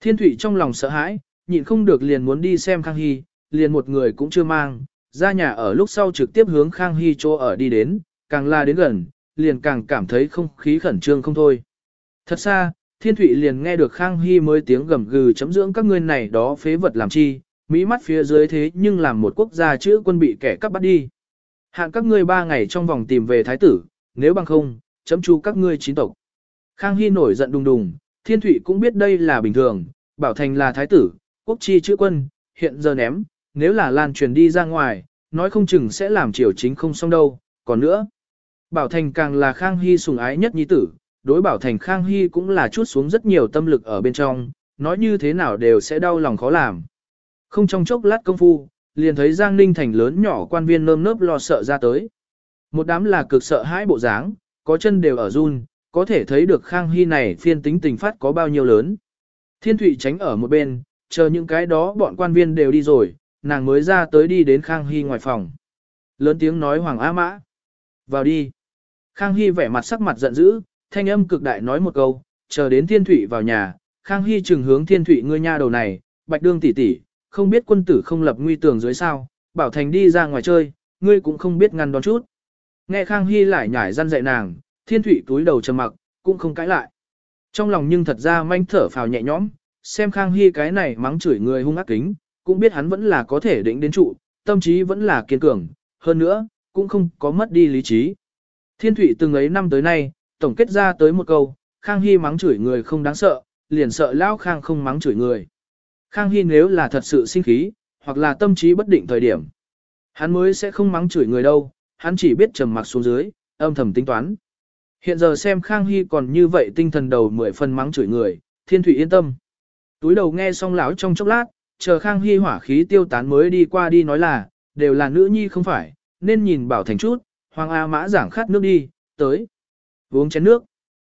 Thiên Thụy trong lòng sợ hãi, nhịn không được liền muốn đi xem Khang Hy, liền một người cũng chưa mang, ra nhà ở lúc sau trực tiếp hướng Khang Hy chỗ ở đi đến, càng la đến gần, liền càng cảm thấy không khí khẩn trương không thôi. Thật xa, Thiên Thụy liền nghe được Khang Hy mới tiếng gầm gừ chấm dưỡng các ngươi này đó phế vật làm chi, mỹ mắt phía dưới thế nhưng làm một quốc gia chữ quân bị kẻ cắp bắt đi. Hạn các ngươi ba ngày trong vòng tìm về thái tử, nếu bằng không, chấm chu các ngươi chín tộc. Khang Hy nổi giận đùng đùng, Thiên Thụy cũng biết đây là bình thường, bảo thành là thái tử, quốc chi chữ quân, hiện giờ ném, nếu là lan truyền đi ra ngoài, nói không chừng sẽ làm triều chính không xong đâu, còn nữa. Bảo thành càng là Khang Hy sùng ái nhất nhi tử, đối bảo thành Khang Hy cũng là chút xuống rất nhiều tâm lực ở bên trong, nói như thế nào đều sẽ đau lòng khó làm. Không trong chốc lát công phu, liền thấy Giang Ninh thành lớn nhỏ quan viên nơm nớp lo sợ ra tới. Một đám là cực sợ hãi bộ dáng, có chân đều ở run, có thể thấy được Khang Hy này phiên tính tình phát có bao nhiêu lớn. Thiên Thụy tránh ở một bên, chờ những cái đó bọn quan viên đều đi rồi, nàng mới ra tới đi đến Khang Hy ngoài phòng. Lớn tiếng nói Hoàng A Mã. Vào đi. Khang Hy vẻ mặt sắc mặt giận dữ, thanh âm cực đại nói một câu, chờ đến Thiên Thụy vào nhà, Khang Hy trừng hướng Thiên Thụy ngươi nha đầu này, bạch đương tỷ tỷ, không biết quân tử không lập nguy tường dưới sao, bảo thành đi ra ngoài chơi, ngươi cũng không biết ngăn đón chút. Nghe Khang Hy lại nhảy răn dạy nàng, Thiên Thụy túi đầu trầm mặc, cũng không cãi lại. Trong lòng nhưng thật ra manh thở phào nhẹ nhõm, xem Khang Hy cái này mắng chửi người hung ác kính, cũng biết hắn vẫn là có thể định đến trụ, tâm trí vẫn là kiên cường, hơn nữa, cũng không có mất đi lý trí. Thiên Thụy từng ấy năm tới nay, tổng kết ra tới một câu, Khang Hy mắng chửi người không đáng sợ, liền sợ Lão Khang không mắng chửi người. Khang Hy nếu là thật sự sinh khí, hoặc là tâm trí bất định thời điểm, hắn mới sẽ không mắng chửi người đâu, hắn chỉ biết trầm mặc xuống dưới, âm thầm tính toán. Hiện giờ xem Khang Hy còn như vậy tinh thần đầu mười phần mắng chửi người, Thiên Thụy yên tâm. Túi đầu nghe xong lão trong chốc lát, chờ Khang Hy hỏa khí tiêu tán mới đi qua đi nói là, đều là nữ nhi không phải, nên nhìn bảo thành chút, Hoàng A Mã giảng khát nước đi, tới. Uống chén nước.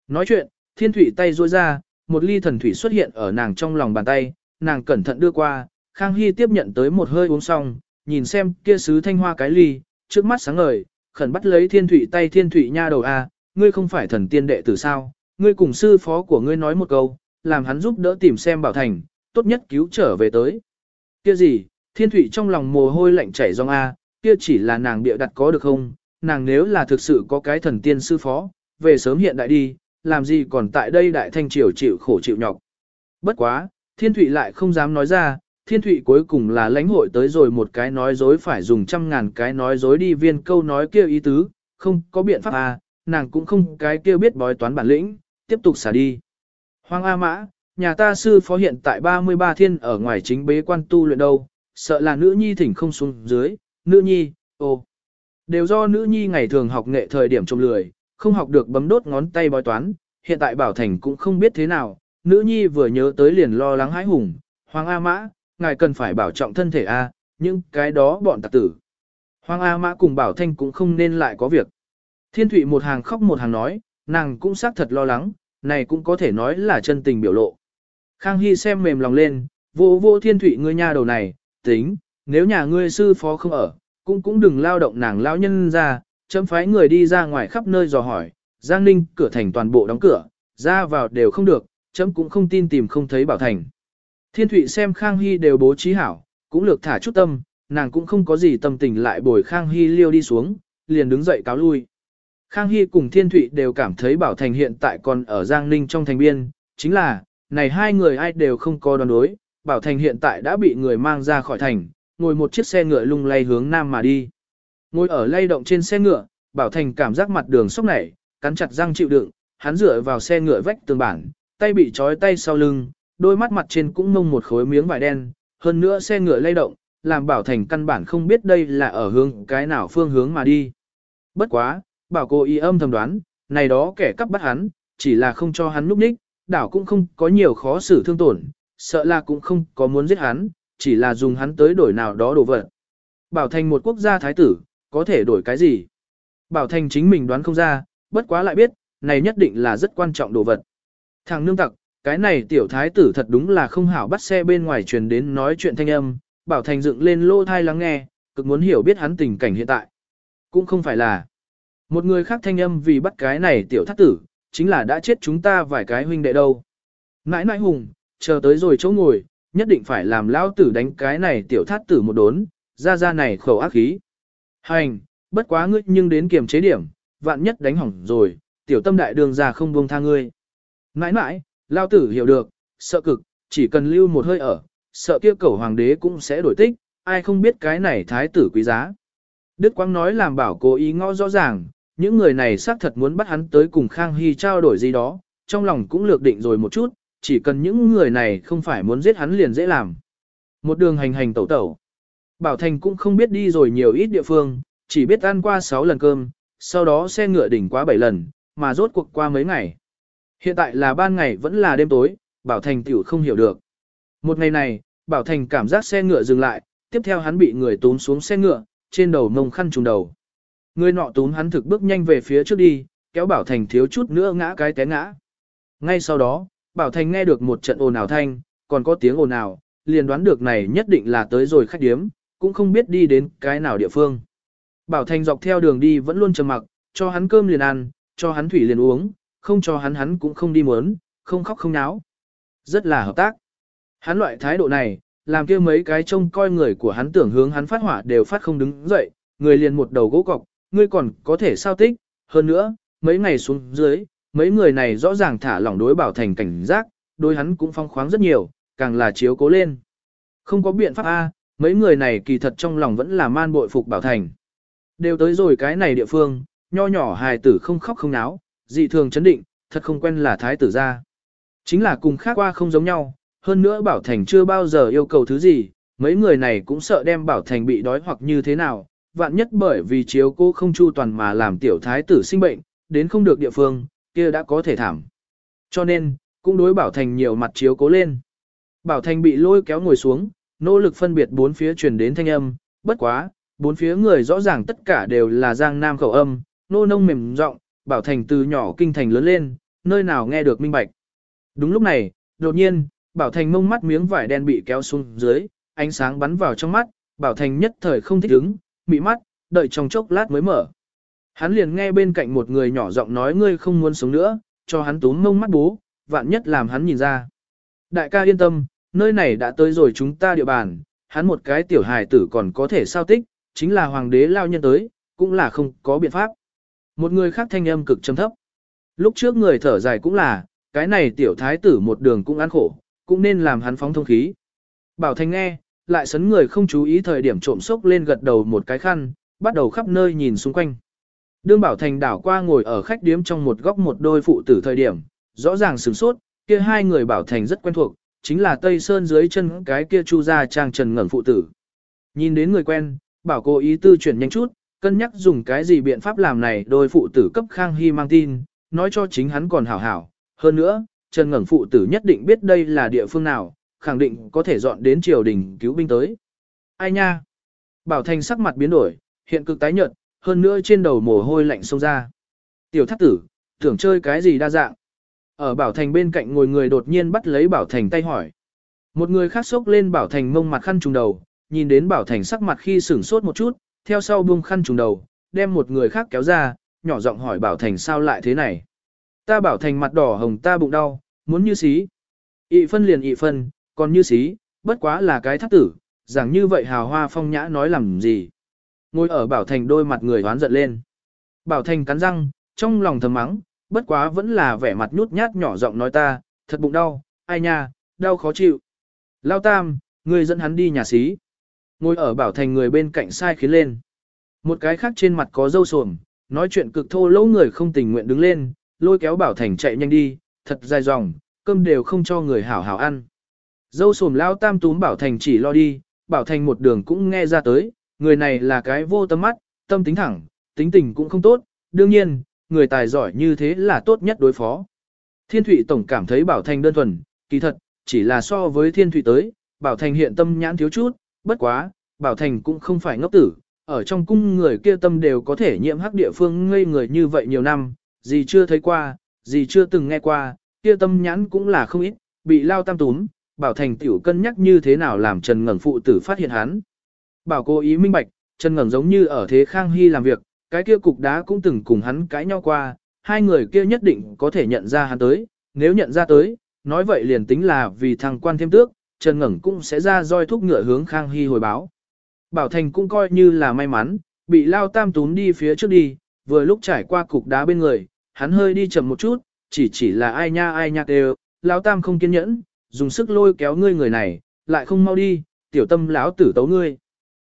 Nói chuyện, thiên thủy tay ruôi ra, một ly thần thủy xuất hiện ở nàng trong lòng bàn tay, nàng cẩn thận đưa qua, Khang Hy tiếp nhận tới một hơi uống xong, nhìn xem kia sứ thanh hoa cái ly, trước mắt sáng ngời, khẩn bắt lấy thiên thủy tay thiên thủy nha đầu a, ngươi không phải thần tiên đệ tử sao, ngươi cùng sư phó của ngươi nói một câu, làm hắn giúp đỡ tìm xem bảo thành, tốt nhất cứu trở về tới. Kia gì, thiên thủy trong lòng mồ hôi lạnh chảy rong A, kia chỉ là nàng bịa đặt có được không, nàng nếu là thực sự có cái thần tiên sư phó, về sớm hiện đại đi, làm gì còn tại đây đại thanh triều chịu khổ chịu nhọc. Bất quá, thiên Thụy lại không dám nói ra, thiên Thụy cuối cùng là lãnh hội tới rồi một cái nói dối phải dùng trăm ngàn cái nói dối đi viên câu nói kia ý tứ, không có biện pháp à, nàng cũng không cái kia biết bói toán bản lĩnh, tiếp tục xả đi. Hoàng A Mã, nhà ta sư phó hiện tại 33 thiên ở ngoài chính bế quan tu luyện đâu, sợ là nữ nhi thỉnh không xuống dưới, nữ nhi, ô. Đều do nữ nhi ngày thường học nghệ thời điểm trông lười, không học được bấm đốt ngón tay bói toán, hiện tại Bảo Thành cũng không biết thế nào, nữ nhi vừa nhớ tới liền lo lắng hãi hùng, Hoàng A Mã, ngài cần phải bảo trọng thân thể A, nhưng cái đó bọn tạc tử. Hoàng A Mã cùng Bảo Thanh cũng không nên lại có việc. Thiên Thụy một hàng khóc một hàng nói, nàng cũng xác thật lo lắng, này cũng có thể nói là chân tình biểu lộ. Khang Hy xem mềm lòng lên, vô vô Thiên Thụy ngươi nhà đầu này, tính, nếu nhà ngươi sư phó không ở, cũng cũng đừng lao động nàng lao nhân ra, chấm phái người đi ra ngoài khắp nơi dò hỏi, Giang Ninh cửa thành toàn bộ đóng cửa, ra vào đều không được, chấm cũng không tin tìm không thấy bảo thành. Thiên Thụy xem Khang Hy đều bố trí hảo, cũng lược thả chút tâm, nàng cũng không có gì tâm tình lại bồi Khang Hy liêu đi xuống, liền đứng dậy cáo lui. Khang Hy cùng Thiên Thụy đều cảm thấy Bảo Thành hiện tại còn ở Giang Ninh trong thành biên, chính là, này hai người ai đều không có đoán đối, Bảo Thành hiện tại đã bị người mang ra khỏi thành, ngồi một chiếc xe ngựa lung lay hướng nam mà đi. Ngồi ở lay động trên xe ngựa, Bảo Thành cảm giác mặt đường sốc nảy, cắn chặt răng chịu đựng, hắn dựa vào xe ngựa vách tường bản, tay bị trói tay sau lưng, đôi mắt mặt trên cũng mông một khối miếng vải đen, hơn nữa xe ngựa lay động, làm Bảo Thành căn bản không biết đây là ở hướng cái nào phương hướng mà đi. Bất quá, Bảo cô y âm thầm đoán, này đó kẻ cắp bắt hắn, chỉ là không cho hắn núp ních, đảo cũng không có nhiều khó xử thương tổn, sợ là cũng không có muốn giết hắn, chỉ là dùng hắn tới đổi nào đó đồ vật. Bảo Thành một quốc gia thái tử, có thể đổi cái gì? Bảo Thành chính mình đoán không ra, bất quá lại biết, này nhất định là rất quan trọng đồ vật. Thằng nương tặc, cái này tiểu thái tử thật đúng là không hảo bắt xe bên ngoài truyền đến nói chuyện thanh âm, Bảo Thành dựng lên lô thai lắng nghe, cực muốn hiểu biết hắn tình cảnh hiện tại. Cũng không phải là một người khác thanh âm vì bắt cái này tiểu thác tử, chính là đã chết chúng ta vài cái huynh đệ đâu. Nãi nãi hùng, chờ tới rồi chỗ ngồi, nhất định phải làm lão tử đánh cái này tiểu thắt tử một đốn, ra ra này khẩu ác khí. Hành, bất quá ngươi nhưng đến kiềm chế điểm, vạn nhất đánh hỏng rồi, tiểu tâm đại đường già không buông tha ngươi. Nãi nãi, lao tử hiểu được, sợ cực, chỉ cần lưu một hơi ở, sợ kia cẩu hoàng đế cũng sẽ đổi tích, ai không biết cái này thái tử quý giá. Đức Quang nói làm bảo cố ý ngõ rõ ràng, những người này xác thật muốn bắt hắn tới cùng Khang Hy trao đổi gì đó, trong lòng cũng lược định rồi một chút, chỉ cần những người này không phải muốn giết hắn liền dễ làm. Một đường hành hành tẩu tẩu. Bảo Thành cũng không biết đi rồi nhiều ít địa phương, chỉ biết ăn qua 6 lần cơm, sau đó xe ngựa đỉnh quá 7 lần, mà rốt cuộc qua mấy ngày. Hiện tại là ban ngày vẫn là đêm tối, Bảo Thành tiểu không hiểu được. Một ngày này, Bảo Thành cảm giác xe ngựa dừng lại, tiếp theo hắn bị người tốn xuống xe ngựa, trên đầu mông khăn trùng đầu. Người nọ túm hắn thực bước nhanh về phía trước đi, kéo Bảo Thành thiếu chút nữa ngã cái té ngã. Ngay sau đó, Bảo Thành nghe được một trận ồn ào thanh, còn có tiếng ồn ào, liền đoán được này nhất định là tới rồi khách điếm, cũng không biết đi đến cái nào địa phương. Bảo Thành dọc theo đường đi vẫn luôn trầm mặc, cho hắn cơm liền ăn, cho hắn thủy liền uống, không cho hắn hắn cũng không đi muốn, không khóc không náo. Rất là hợp tác. Hắn loại thái độ này, làm kia mấy cái trông coi người của hắn tưởng hướng hắn phát hỏa đều phát không đứng dậy, người liền một đầu gỗ cọc, ngươi còn có thể sao tích, hơn nữa, mấy ngày xuống dưới, mấy người này rõ ràng thả lỏng đối bảo thành cảnh giác, đối hắn cũng phong khoáng rất nhiều, càng là chiếu cố lên. Không có biện pháp A, mấy người này kỳ thật trong lòng vẫn là man bội phục bảo thành. Đều tới rồi cái này địa phương, nho nhỏ hài tử không khóc không náo, dị thường chấn định, thật không quen là thái tử ra. Chính là cùng khác qua không giống nhau, hơn nữa bảo thành chưa bao giờ yêu cầu thứ gì, mấy người này cũng sợ đem bảo thành bị đói hoặc như thế nào, vạn nhất bởi vì chiếu cô không chu toàn mà làm tiểu thái tử sinh bệnh, đến không được địa phương, kia đã có thể thảm. Cho nên, cũng đối Bảo Thành nhiều mặt chiếu cố lên. Bảo Thành bị lôi kéo ngồi xuống, nỗ lực phân biệt bốn phía truyền đến thanh âm, bất quá, bốn phía người rõ ràng tất cả đều là giang nam khẩu âm, nô nông mềm giọng Bảo Thành từ nhỏ kinh thành lớn lên, nơi nào nghe được minh bạch. Đúng lúc này, đột nhiên, Bảo Thành mông mắt miếng vải đen bị kéo xuống dưới, ánh sáng bắn vào trong mắt, Bảo Thành nhất thời không thích ứng, mị mắt, đợi trong chốc lát mới mở. Hắn liền nghe bên cạnh một người nhỏ giọng nói ngươi không muốn sống nữa, cho hắn túm mông mắt bố, vạn nhất làm hắn nhìn ra. Đại ca yên tâm, nơi này đã tới rồi chúng ta địa bàn, hắn một cái tiểu hài tử còn có thể sao tích, chính là hoàng đế lao nhân tới, cũng là không có biện pháp. Một người khác thanh âm cực trầm thấp. Lúc trước người thở dài cũng là, cái này tiểu thái tử một đường cũng ăn khổ, cũng nên làm hắn phóng thông khí. Bảo Thành nghe, lại sấn người không chú ý thời điểm trộm sốc lên gật đầu một cái khăn, bắt đầu khắp nơi nhìn xung quanh. Đương Bảo Thành đảo qua ngồi ở khách điếm trong một góc một đôi phụ tử thời điểm, rõ ràng sửng sốt, kia hai người Bảo Thành rất quen thuộc, chính là Tây Sơn dưới chân cái kia chu gia trang trần ngẩn phụ tử. Nhìn đến người quen, Bảo cô ý tư chuyển nhanh chút, cân nhắc dùng cái gì biện pháp làm này đôi phụ tử cấp Khang Hy mang tin, nói cho chính hắn còn hảo hảo. Hơn nữa, Trần Ngẩn phụ tử nhất định biết đây là địa phương nào, khẳng định có thể dọn đến triều đình cứu binh tới. Ai nha? Bảo Thành sắc mặt biến đổi, hiện cực tái nhợt, hơn nữa trên đầu mồ hôi lạnh xông ra. Tiểu thác tử, tưởng chơi cái gì đa dạng. Ở Bảo Thành bên cạnh ngồi người đột nhiên bắt lấy Bảo Thành tay hỏi. Một người khác sốc lên Bảo Thành mông mặt khăn trùng đầu, nhìn đến Bảo Thành sắc mặt khi sửng sốt một chút, theo sau buông khăn trùng đầu, đem một người khác kéo ra, nhỏ giọng hỏi Bảo Thành sao lại thế này. Ta Bảo Thành mặt đỏ hồng ta bụng đau, muốn như xí. Ị phân liền ị phân, còn như xí, bất quá là cái thắt tử, rằng như vậy hào hoa phong nhã nói làm gì. Ngồi ở Bảo Thành đôi mặt người hoán giận lên. Bảo Thành cắn răng, trong lòng thầm mắng, bất quá vẫn là vẻ mặt nhút nhát nhỏ giọng nói ta, thật bụng đau, ai nha, đau khó chịu. Lao Tam, người dẫn hắn đi nhà xí. Ngồi ở Bảo Thành người bên cạnh sai khiến lên. Một cái khác trên mặt có dâu sồm, nói chuyện cực thô lỗ người không tình nguyện đứng lên, lôi kéo Bảo Thành chạy nhanh đi, thật dài dòng, cơm đều không cho người hảo hảo ăn. Dâu sồm lao tam túm Bảo Thành chỉ lo đi, Bảo Thành một đường cũng nghe ra tới, người này là cái vô tâm mắt, tâm tính thẳng, tính tình cũng không tốt, đương nhiên, người tài giỏi như thế là tốt nhất đối phó. Thiên Thụy Tổng cảm thấy Bảo Thành đơn thuần, kỳ thật, chỉ là so với Thiên Thụy tới, Bảo Thành hiện tâm nhãn thiếu chút, bất quá, Bảo Thành cũng không phải ngốc tử, ở trong cung người kia tâm đều có thể nhiễm hắc địa phương ngây người như vậy nhiều năm, gì chưa thấy qua, gì chưa từng nghe qua, kia tâm nhãn cũng là không ít, bị lao tam túm, Bảo Thành tiểu cân nhắc như thế nào làm Trần Ngẩn phụ tử phát hiện hắn. Bảo cố ý minh bạch, Trần Ngẩn giống như ở thế Khang Hy làm việc, cái kia cục đá cũng từng cùng hắn cãi nhau qua, hai người kia nhất định có thể nhận ra hắn tới, nếu nhận ra tới, nói vậy liền tính là vì thằng quan thêm tước, Trần Ngẩn cũng sẽ ra roi thúc ngựa hướng Khang Hy hồi báo. Bảo Thành cũng coi như là may mắn, bị lao tam túm đi phía trước đi, vừa lúc trải qua cục đá bên người, hắn hơi đi chậm một chút, chỉ chỉ là ai nha ai nha đều, lao tam không kiên nhẫn, dùng sức lôi kéo ngươi người này, lại không mau đi, tiểu tâm lão tử tấu ngươi.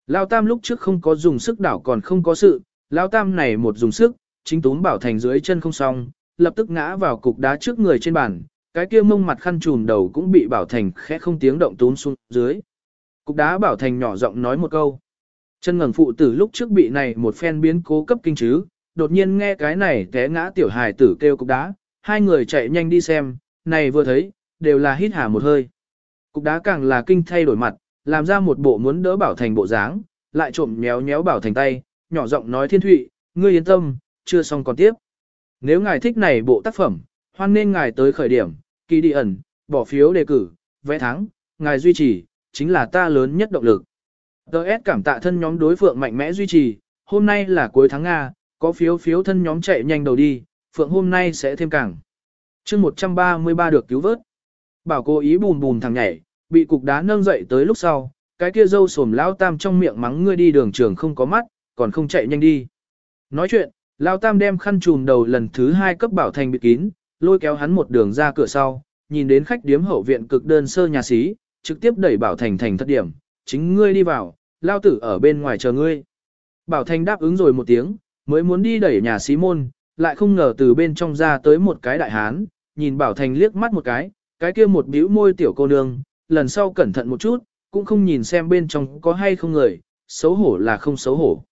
Lao tam lúc trước không có dùng sức đảo còn không có sự, lao tam này một dùng sức, chính túm bảo thành dưới chân không xong, lập tức ngã vào cục đá trước người trên bàn, cái kia mông mặt khăn trùm đầu cũng bị bảo thành khẽ không tiếng động túm xuống dưới. Cục đá bảo thành nhỏ giọng nói một câu. Chân ngẩng phụ tử lúc trước bị này một phen biến cố cấp kinh chứ, đột nhiên nghe cái này té ngã tiểu hài tử kêu cục đá, hai người chạy nhanh đi xem, này vừa thấy, đều là hít hà một hơi. Cục đá càng là kinh thay đổi mặt, làm ra một bộ muốn đỡ bảo thành bộ dáng, lại trộm méo méo bảo thành tay, nhỏ giọng nói thiên thụy, ngươi yên tâm, chưa xong còn tiếp. Nếu ngài thích này bộ tác phẩm, hoan nên ngài tới khởi điểm, kỳ đi ẩn, bỏ phiếu đề cử, vẽ thắng, ngài duy trì, chính là ta lớn nhất động lực. Đợt cảm tạ thân nhóm đối phượng mạnh mẽ duy trì, hôm nay là cuối tháng Nga, có phiếu phiếu thân nhóm chạy nhanh đầu đi, phượng hôm nay sẽ thêm càng. chương 133 được cứu vớt. Bảo cô ý bùn bùn thằng nhảy, bị cục đá nâng dậy tới lúc sau, cái kia dâu sồm lao tam trong miệng mắng ngươi đi đường trường không có mắt, còn không chạy nhanh đi. Nói chuyện, lao tam đem khăn trùm đầu lần thứ hai cấp bảo thành bị kín, lôi kéo hắn một đường ra cửa sau, nhìn đến khách điếm hậu viện cực đơn sơ nhà xí, trực tiếp đẩy bảo thành thành thất điểm, chính ngươi đi vào, lao tử ở bên ngoài chờ ngươi. Bảo thành đáp ứng rồi một tiếng, mới muốn đi đẩy nhà xí môn, lại không ngờ từ bên trong ra tới một cái đại hán, nhìn bảo thành liếc mắt một cái, cái kia một bĩu môi tiểu cô nương, lần sau cẩn thận một chút, cũng không nhìn xem bên trong có hay không người, xấu hổ là không xấu hổ.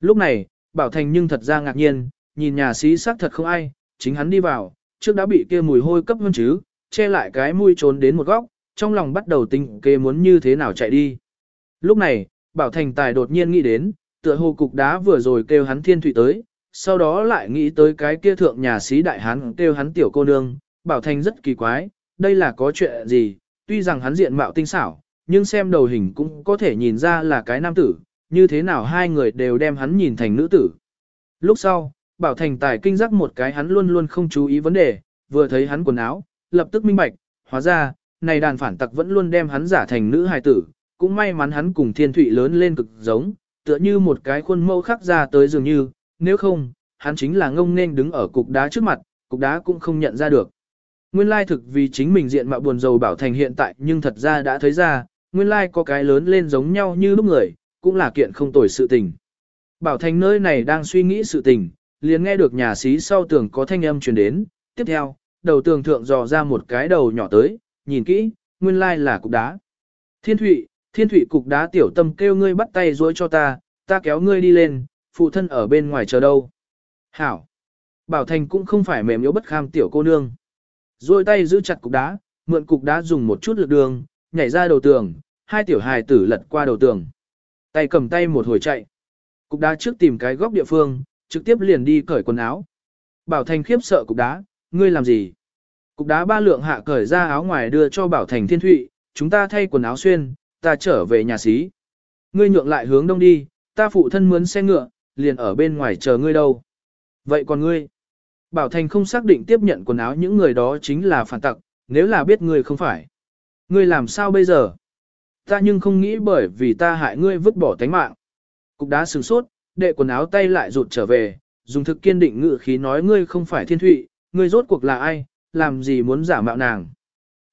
Lúc này, Bảo Thành nhưng thật ra ngạc nhiên, nhìn nhà sĩ xác thật không ai, chính hắn đi vào, trước đã bị kia mùi hôi cấp hơn chứ, che lại cái mũi trốn đến một góc, trong lòng bắt đầu tính kê muốn như thế nào chạy đi. Lúc này, Bảo Thành Tài đột nhiên nghĩ đến, tựa hồ cục đá vừa rồi kêu hắn thiên thủy tới, sau đó lại nghĩ tới cái kia thượng nhà sĩ đại hán kêu hắn tiểu cô nương, Bảo Thành rất kỳ quái, đây là có chuyện gì, tuy rằng hắn diện mạo tinh xảo, nhưng xem đầu hình cũng có thể nhìn ra là cái nam tử, như thế nào hai người đều đem hắn nhìn thành nữ tử. Lúc sau, Bảo Thành Tài kinh giác một cái hắn luôn luôn không chú ý vấn đề, vừa thấy hắn quần áo, lập tức minh bạch, hóa ra, này đàn phản tặc vẫn luôn đem hắn giả thành nữ hài tử, cũng may mắn hắn cùng thiên thụy lớn lên cực giống, tựa như một cái khuôn mẫu khắc ra tới dường như, nếu không, hắn chính là ngông nên đứng ở cục đá trước mặt, cục đá cũng không nhận ra được. Nguyên lai thực vì chính mình diện mạo buồn rầu bảo thành hiện tại nhưng thật ra đã thấy ra, nguyên lai có cái lớn lên giống nhau như lúc người, cũng là kiện không tồi sự tình. Bảo thành nơi này đang suy nghĩ sự tình, liền nghe được nhà xí sau tường có thanh âm truyền đến, tiếp theo, đầu tường thượng dò ra một cái đầu nhỏ tới, nhìn kỹ, nguyên lai là cục đá. Thiên thụy, thiên thụy cục đá tiểu tâm kêu ngươi bắt tay dối cho ta, ta kéo ngươi đi lên, phụ thân ở bên ngoài chờ đâu. Hảo. Bảo Thành cũng không phải mềm yếu bất kham tiểu cô nương. Rồi tay giữ chặt cục đá, mượn cục đá dùng một chút lực đường, nhảy ra đầu tường, hai tiểu hài tử lật qua đầu tường. Tay cầm tay một hồi chạy. Cục đá trước tìm cái góc địa phương, trực tiếp liền đi cởi quần áo. Bảo Thành khiếp sợ cục đá, ngươi làm gì? Cục đá ba lượng hạ cởi ra áo ngoài đưa cho Bảo Thành thiên thụy, chúng ta thay quần áo xuyên, ta trở về nhà xí. Ngươi nhượng lại hướng đông đi, ta phụ thân mướn xe ngựa, liền ở bên ngoài chờ ngươi đâu. Vậy còn ngươi? Bảo Thành không xác định tiếp nhận quần áo những người đó chính là phản tặc, nếu là biết ngươi không phải. Ngươi làm sao bây giờ? Ta nhưng không nghĩ bởi vì ta hại ngươi vứt bỏ tánh mạng. Cục đá sừng sốt, đệ quần áo tay lại rụt trở về, dùng thực kiên định ngự khí nói ngươi không phải thiên thụy, ngươi rốt cuộc là ai, làm gì muốn giả mạo nàng.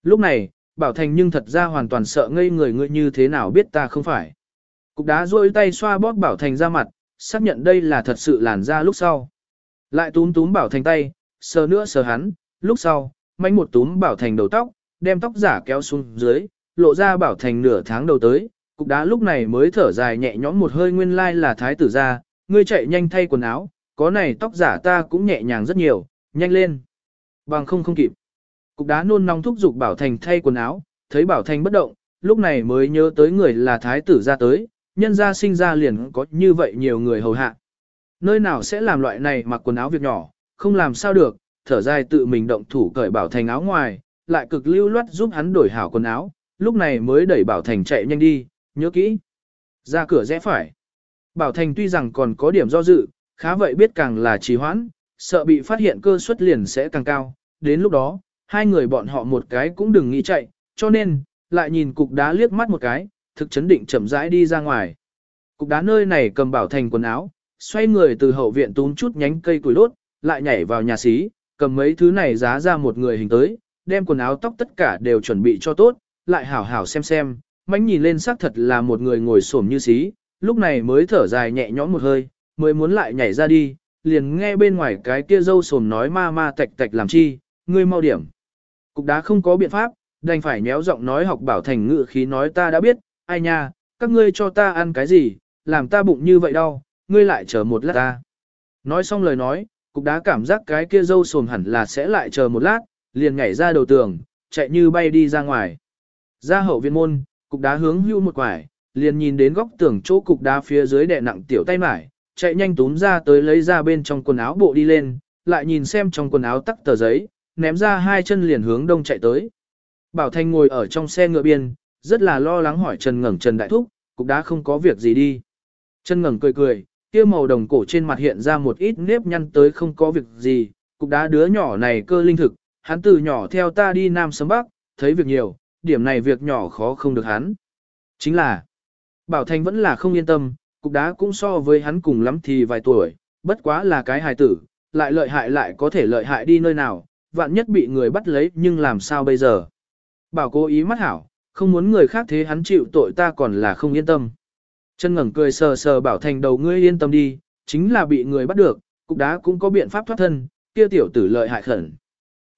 Lúc này, Bảo Thành nhưng thật ra hoàn toàn sợ ngây người ngươi như thế nào biết ta không phải. Cục đá duỗi tay xoa bóp Bảo Thành ra mặt, xác nhận đây là thật sự làn ra lúc sau. Lại túm túm Bảo Thành tay, sờ nữa sờ hắn, lúc sau, manh một túm Bảo Thành đầu tóc, đem tóc giả kéo xuống dưới, lộ ra Bảo Thành nửa tháng đầu tới. Cục đá lúc này mới thở dài nhẹ nhõm một hơi nguyên lai là thái tử ra, ngươi chạy nhanh thay quần áo, có này tóc giả ta cũng nhẹ nhàng rất nhiều, nhanh lên. Bằng không không kịp. Cục đá nôn nóng thúc giục Bảo Thành thay quần áo, thấy Bảo Thành bất động, lúc này mới nhớ tới người là thái tử ra tới, nhân ra sinh ra liền có như vậy nhiều người hầu hạ. Nơi nào sẽ làm loại này mặc quần áo việc nhỏ, không làm sao được, thở dài tự mình động thủ cởi Bảo Thành áo ngoài, lại cực lưu loát giúp hắn đổi hảo quần áo, lúc này mới đẩy Bảo Thành chạy nhanh đi, nhớ kỹ. Ra cửa rẽ phải. Bảo Thành tuy rằng còn có điểm do dự, khá vậy biết càng là trì hoãn, sợ bị phát hiện cơ suất liền sẽ càng cao, đến lúc đó, hai người bọn họ một cái cũng đừng nghĩ chạy, cho nên, lại nhìn cục đá liếc mắt một cái, thực chấn định chậm rãi đi ra ngoài. Cục đá nơi này cầm bảo thành quần áo, xoay người từ hậu viện tún chút nhánh cây củi đốt, lại nhảy vào nhà xí, cầm mấy thứ này giá ra một người hình tới, đem quần áo tóc tất cả đều chuẩn bị cho tốt, lại hảo hảo xem xem, mánh nhìn lên xác thật là một người ngồi xổm như xí, lúc này mới thở dài nhẹ nhõm một hơi, mới muốn lại nhảy ra đi, liền nghe bên ngoài cái kia dâu xồm nói ma ma tạch tạch làm chi, ngươi mau điểm. Cục đá không có biện pháp, đành phải nhéo giọng nói học bảo thành ngự khí nói ta đã biết, ai nha, các ngươi cho ta ăn cái gì, làm ta bụng như vậy đau, ngươi lại chờ một lát ta. Nói xong lời nói, cục đá cảm giác cái kia dâu xồm hẳn là sẽ lại chờ một lát, liền nhảy ra đầu tường, chạy như bay đi ra ngoài. Ra hậu viên môn, cục đá hướng hưu một quải, liền nhìn đến góc tường chỗ cục đá phía dưới đè nặng tiểu tay mải, chạy nhanh túm ra tới lấy ra bên trong quần áo bộ đi lên, lại nhìn xem trong quần áo tắc tờ giấy, ném ra hai chân liền hướng đông chạy tới. Bảo Thanh ngồi ở trong xe ngựa biên, rất là lo lắng hỏi Trần Ngẩng Trần Đại Thúc, cục đá không có việc gì đi. Trần Ngẩng cười cười, kia màu đồng cổ trên mặt hiện ra một ít nếp nhăn tới không có việc gì, cục đá đứa nhỏ này cơ linh thực, hắn từ nhỏ theo ta đi Nam sớm Bắc, thấy việc nhiều, điểm này việc nhỏ khó không được hắn. Chính là, Bảo thành vẫn là không yên tâm, cục đá cũng so với hắn cùng lắm thì vài tuổi, bất quá là cái hài tử, lại lợi hại lại có thể lợi hại đi nơi nào, vạn nhất bị người bắt lấy nhưng làm sao bây giờ. Bảo cố ý mắt hảo, không muốn người khác thế hắn chịu tội ta còn là không yên tâm. Chân ngẩng cười sờ sờ bảo thành đầu ngươi yên tâm đi, chính là bị người bắt được, cục đá cũng có biện pháp thoát thân, kia tiểu tử lợi hại khẩn.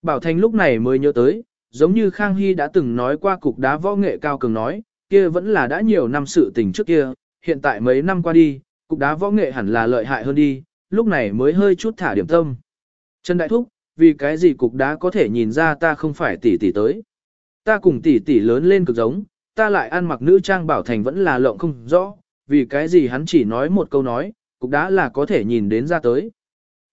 Bảo thành lúc này mới nhớ tới, giống như Khang Hy đã từng nói qua cục đá võ nghệ cao cường nói, kia vẫn là đã nhiều năm sự tình trước kia, hiện tại mấy năm qua đi, cục đá võ nghệ hẳn là lợi hại hơn đi, lúc này mới hơi chút thả điểm tâm. Trần Đại Thúc, vì cái gì cục đá có thể nhìn ra ta không phải tỷ tỷ tới. Ta cùng tỷ tỷ lớn lên cực giống, ta lại ăn mặc nữ trang bảo thành vẫn là lộng không rõ, vì cái gì hắn chỉ nói một câu nói, cục đá là có thể nhìn đến ra tới.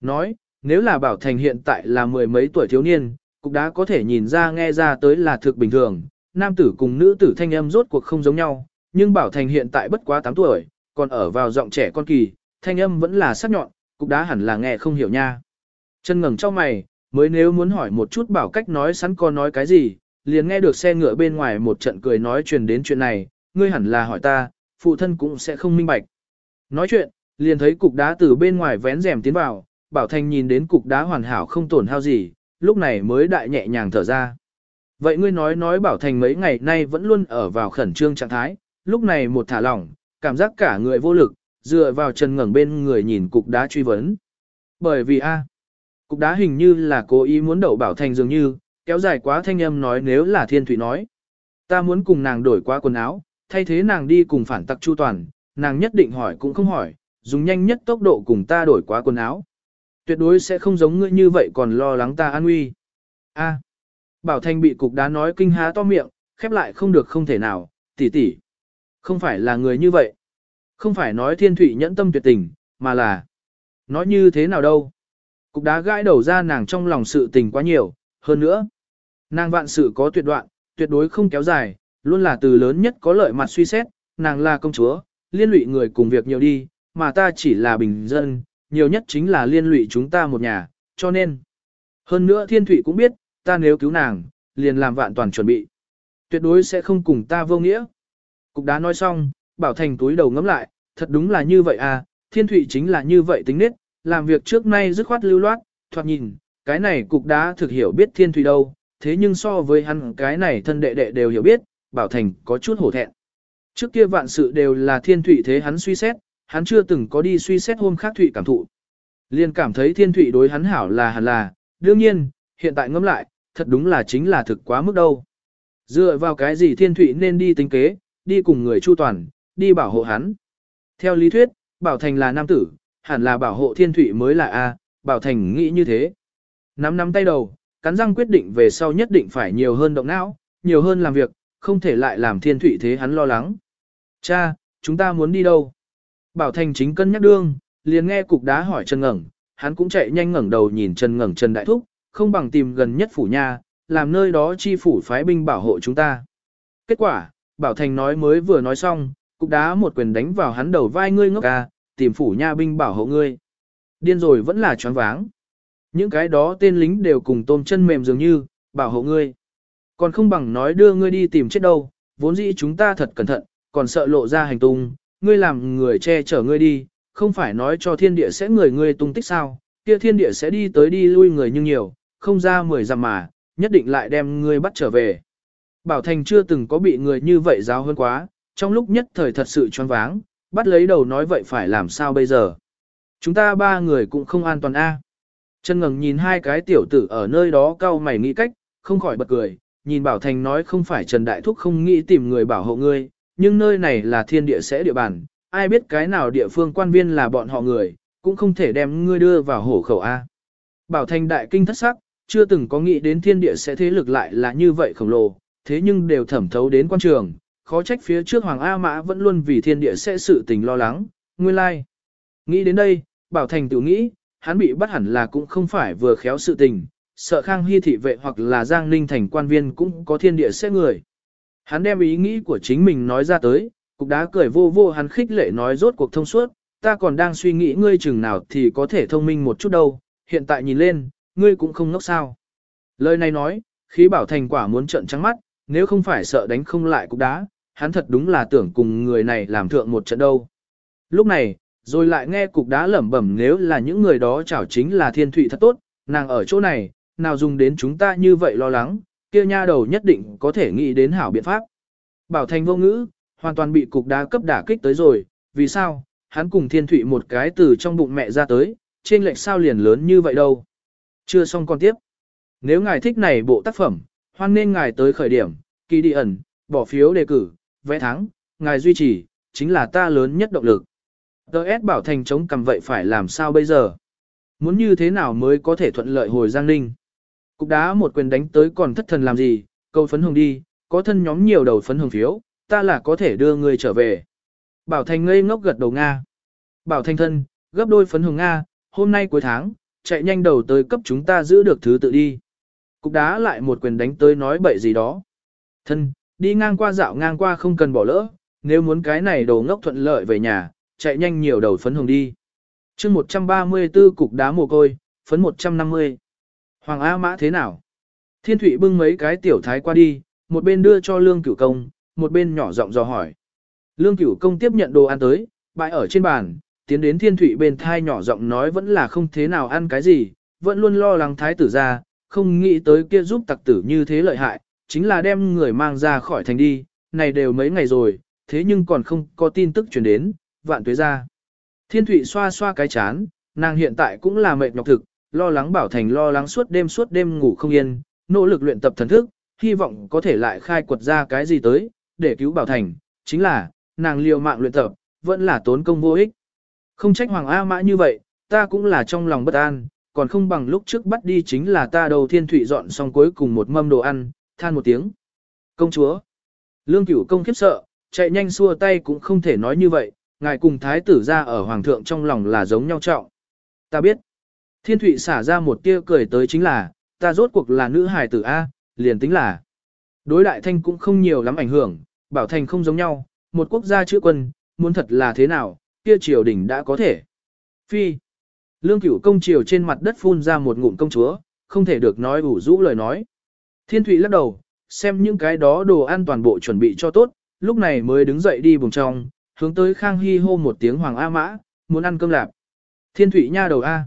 Nói, nếu là bảo thành hiện tại là mười mấy tuổi thiếu niên, cục đá có thể nhìn ra nghe ra tới là thực bình thường, nam tử cùng nữ tử thanh âm rốt cuộc không giống nhau, nhưng bảo thành hiện tại bất quá 8 tuổi, còn ở vào giọng trẻ con kỳ, thanh âm vẫn là sắc nhọn, cục đá hẳn là nghe không hiểu nha. Chân ngẩng cho mày, Mới nếu muốn hỏi một chút bảo cách nói sẵn có nói cái gì, liền nghe được xe ngựa bên ngoài một trận cười nói truyền đến chuyện này, ngươi hẳn là hỏi ta, phụ thân cũng sẽ không minh bạch. Nói chuyện, liền thấy cục đá từ bên ngoài vén rèm tiến vào, Bảo Thành nhìn đến cục đá hoàn hảo không tổn hao gì, lúc này mới đại nhẹ nhàng thở ra. Vậy ngươi nói nói Bảo Thành mấy ngày nay vẫn luôn ở vào khẩn trương trạng thái, lúc này một thả lỏng, cảm giác cả người vô lực, dựa vào chân ngẩng bên người nhìn cục đá truy vấn. Bởi vì a, cục đá hình như là cố ý muốn đậu Bảo Thành dường như, kéo dài quá thanh âm nói nếu là thiên thủy nói. Ta muốn cùng nàng đổi qua quần áo, thay thế nàng đi cùng phản tặc chu toàn, nàng nhất định hỏi cũng không hỏi, dùng nhanh nhất tốc độ cùng ta đổi qua quần áo. Tuyệt đối sẽ không giống ngươi như vậy còn lo lắng ta an nguy. A. Bảo Thanh bị cục đá nói kinh há to miệng, khép lại không được không thể nào, tỷ tỷ. Không phải là người như vậy. Không phải nói thiên thủy nhẫn tâm tuyệt tình, mà là. Nói như thế nào đâu. Cục đá gãi đầu ra nàng trong lòng sự tình quá nhiều, hơn nữa. Nàng vạn sự có tuyệt đoạn, tuyệt đối không kéo dài, luôn là từ lớn nhất có lợi mặt suy xét, nàng là công chúa, liên lụy người cùng việc nhiều đi, mà ta chỉ là bình dân, nhiều nhất chính là liên lụy chúng ta một nhà, cho nên. Hơn nữa thiên thủy cũng biết, ta nếu cứu nàng, liền làm vạn toàn chuẩn bị. Tuyệt đối sẽ không cùng ta vô nghĩa. Cục đá nói xong, bảo thành túi đầu ngắm lại, thật đúng là như vậy à, thiên thủy chính là như vậy tính nết, làm việc trước nay dứt khoát lưu loát, thoạt nhìn, cái này cục đá thực hiểu biết thiên thủy đâu, thế nhưng so với hắn cái này thân đệ đệ đều hiểu biết, bảo thành có chút hổ thẹn. Trước kia vạn sự đều là thiên thủy thế hắn suy xét, hắn chưa từng có đi suy xét hôm khác Thụy cảm thụ. liền cảm thấy thiên Thụy đối hắn hảo là hẳn là, đương nhiên, hiện tại ngẫm lại, thật đúng là chính là thực quá mức đâu. Dựa vào cái gì thiên Thụy nên đi tính kế, đi cùng người chu toàn, đi bảo hộ hắn. Theo lý thuyết, bảo thành là nam tử, hẳn là bảo hộ thiên Thụy mới là A, bảo thành nghĩ như thế. Nắm nắm tay đầu, cắn răng quyết định về sau nhất định phải nhiều hơn động não, nhiều hơn làm việc, không thể lại làm thiên Thụy thế hắn lo lắng. Cha, chúng ta muốn đi đâu? Bảo Thành chính cân nhắc đương, liền nghe cục đá hỏi Trần Ngẩng, hắn cũng chạy nhanh ngẩng đầu nhìn Trần Ngẩng Trần Đại Thúc, không bằng tìm gần nhất phủ nha, làm nơi đó chi phủ phái binh bảo hộ chúng ta. Kết quả, Bảo Thành nói mới vừa nói xong, cục đá một quyền đánh vào hắn đầu vai ngươi ngốc ca, tìm phủ nha binh bảo hộ ngươi. Điên rồi vẫn là choáng váng. Những cái đó tên lính đều cùng tôm chân mềm dường như, bảo hộ ngươi. Còn không bằng nói đưa ngươi đi tìm chết đâu, vốn dĩ chúng ta thật cẩn thận, còn sợ lộ ra hành tung, ngươi làm người che chở ngươi đi, không phải nói cho thiên địa sẽ người ngươi tung tích sao, kia thiên địa sẽ đi tới đi lui người nhưng nhiều, không ra mười dặm mà, nhất định lại đem ngươi bắt trở về. Bảo Thành chưa từng có bị người như vậy giáo hơn quá, trong lúc nhất thời thật sự choáng váng, bắt lấy đầu nói vậy phải làm sao bây giờ. Chúng ta ba người cũng không an toàn a. Chân ngẩng nhìn hai cái tiểu tử ở nơi đó cau mày nghĩ cách, không khỏi bật cười, nhìn Bảo Thành nói không phải Trần Đại Thúc không nghĩ tìm người bảo hộ ngươi, nhưng nơi này là thiên địa sẽ địa bàn, ai biết cái nào địa phương quan viên là bọn họ người, cũng không thể đem ngươi đưa vào hổ khẩu A. Bảo Thành đại kinh thất sắc, chưa từng có nghĩ đến thiên địa sẽ thế lực lại là như vậy khổng lồ, thế nhưng đều thẩm thấu đến quan trường, khó trách phía trước Hoàng A Mã vẫn luôn vì thiên địa sẽ sự tình lo lắng, nguyên lai. Nghĩ đến đây, Bảo Thành tự nghĩ, hắn bị bắt hẳn là cũng không phải vừa khéo sự tình, sợ Khang Hy thị vệ hoặc là Giang Ninh thành quan viên cũng có thiên địa sẽ người. Hắn đem ý nghĩ của chính mình nói ra tới, cục đá cười vô vô hắn khích lệ nói rốt cuộc thông suốt, ta còn đang suy nghĩ ngươi chừng nào thì có thể thông minh một chút đâu, hiện tại nhìn lên, ngươi cũng không ngốc sao. Lời này nói, khí bảo thành quả muốn trận trắng mắt, nếu không phải sợ đánh không lại cục đá, hắn thật đúng là tưởng cùng người này làm thượng một trận đâu. Lúc này, rồi lại nghe cục đá lẩm bẩm nếu là những người đó chảo chính là thiên thụy thật tốt, nàng ở chỗ này, nào dùng đến chúng ta như vậy lo lắng, kia nha đầu nhất định có thể nghĩ đến hảo biện pháp. Bảo Thành vô ngữ, hoàn toàn bị cục đá cấp đả kích tới rồi, vì sao, hắn cùng thiên thủy một cái từ trong bụng mẹ ra tới, trên lệch sao liền lớn như vậy đâu. Chưa xong con tiếp. Nếu ngài thích này bộ tác phẩm, hoan nên ngài tới khởi điểm, kỳ đi ẩn, bỏ phiếu đề cử, vẽ thắng, ngài duy trì, chính là ta lớn nhất động lực. Đợt bảo thành chống cầm vậy phải làm sao bây giờ? Muốn như thế nào mới có thể thuận lợi hồi Giang Ninh? Cục đá một quyền đánh tới còn thất thần làm gì, câu phấn hồng đi, có thân nhóm nhiều đầu phấn hồng phiếu, ta là có thể đưa người trở về. Bảo Thành ngây ngốc gật đầu Nga. Bảo Thành thân, gấp đôi phấn hồng Nga, hôm nay cuối tháng, chạy nhanh đầu tới cấp chúng ta giữ được thứ tự đi. Cục đá lại một quyền đánh tới nói bậy gì đó. Thân, đi ngang qua dạo ngang qua không cần bỏ lỡ, nếu muốn cái này đồ ngốc thuận lợi về nhà, chạy nhanh nhiều đầu phấn hồng đi. chương 134 cục đá mồ côi, phấn 150. Hoàng A Mã thế nào? Thiên Thụy bưng mấy cái tiểu thái qua đi, một bên đưa cho Lương Cửu Công, một bên nhỏ giọng dò hỏi. Lương Cửu Công tiếp nhận đồ ăn tới, bãi ở trên bàn, tiến đến Thiên Thụy bên thai nhỏ giọng nói vẫn là không thế nào ăn cái gì, vẫn luôn lo lắng thái tử ra, không nghĩ tới kia giúp tặc tử như thế lợi hại, chính là đem người mang ra khỏi thành đi, này đều mấy ngày rồi, thế nhưng còn không có tin tức truyền đến, vạn tuế ra. Thiên Thụy xoa xoa cái chán, nàng hiện tại cũng là mệt nhọc thực, lo lắng bảo thành lo lắng suốt đêm suốt đêm ngủ không yên, nỗ lực luyện tập thần thức, hy vọng có thể lại khai quật ra cái gì tới, để cứu bảo thành, chính là, nàng liều mạng luyện tập, vẫn là tốn công vô ích. Không trách Hoàng A Mã như vậy, ta cũng là trong lòng bất an, còn không bằng lúc trước bắt đi chính là ta đầu thiên thủy dọn xong cuối cùng một mâm đồ ăn, than một tiếng. Công chúa. Lương cửu công khiếp sợ, chạy nhanh xua tay cũng không thể nói như vậy, ngài cùng thái tử ra ở hoàng thượng trong lòng là giống nhau trọng. Ta biết. Thiên Thụy xả ra một tia cười tới chính là, ta rốt cuộc là nữ hài tử A, liền tính là. Đối đại thanh cũng không nhiều lắm ảnh hưởng, bảo thành không giống nhau, một quốc gia chữ quân, muốn thật là thế nào, kia triều đình đã có thể. Phi. Lương cửu công triều trên mặt đất phun ra một ngụm công chúa, không thể được nói ủ rũ lời nói. Thiên Thụy lắc đầu, xem những cái đó đồ ăn toàn bộ chuẩn bị cho tốt, lúc này mới đứng dậy đi vùng trong, hướng tới Khang Hy hô một tiếng Hoàng A Mã, muốn ăn cơm lạp. Thiên Thụy nha đầu A.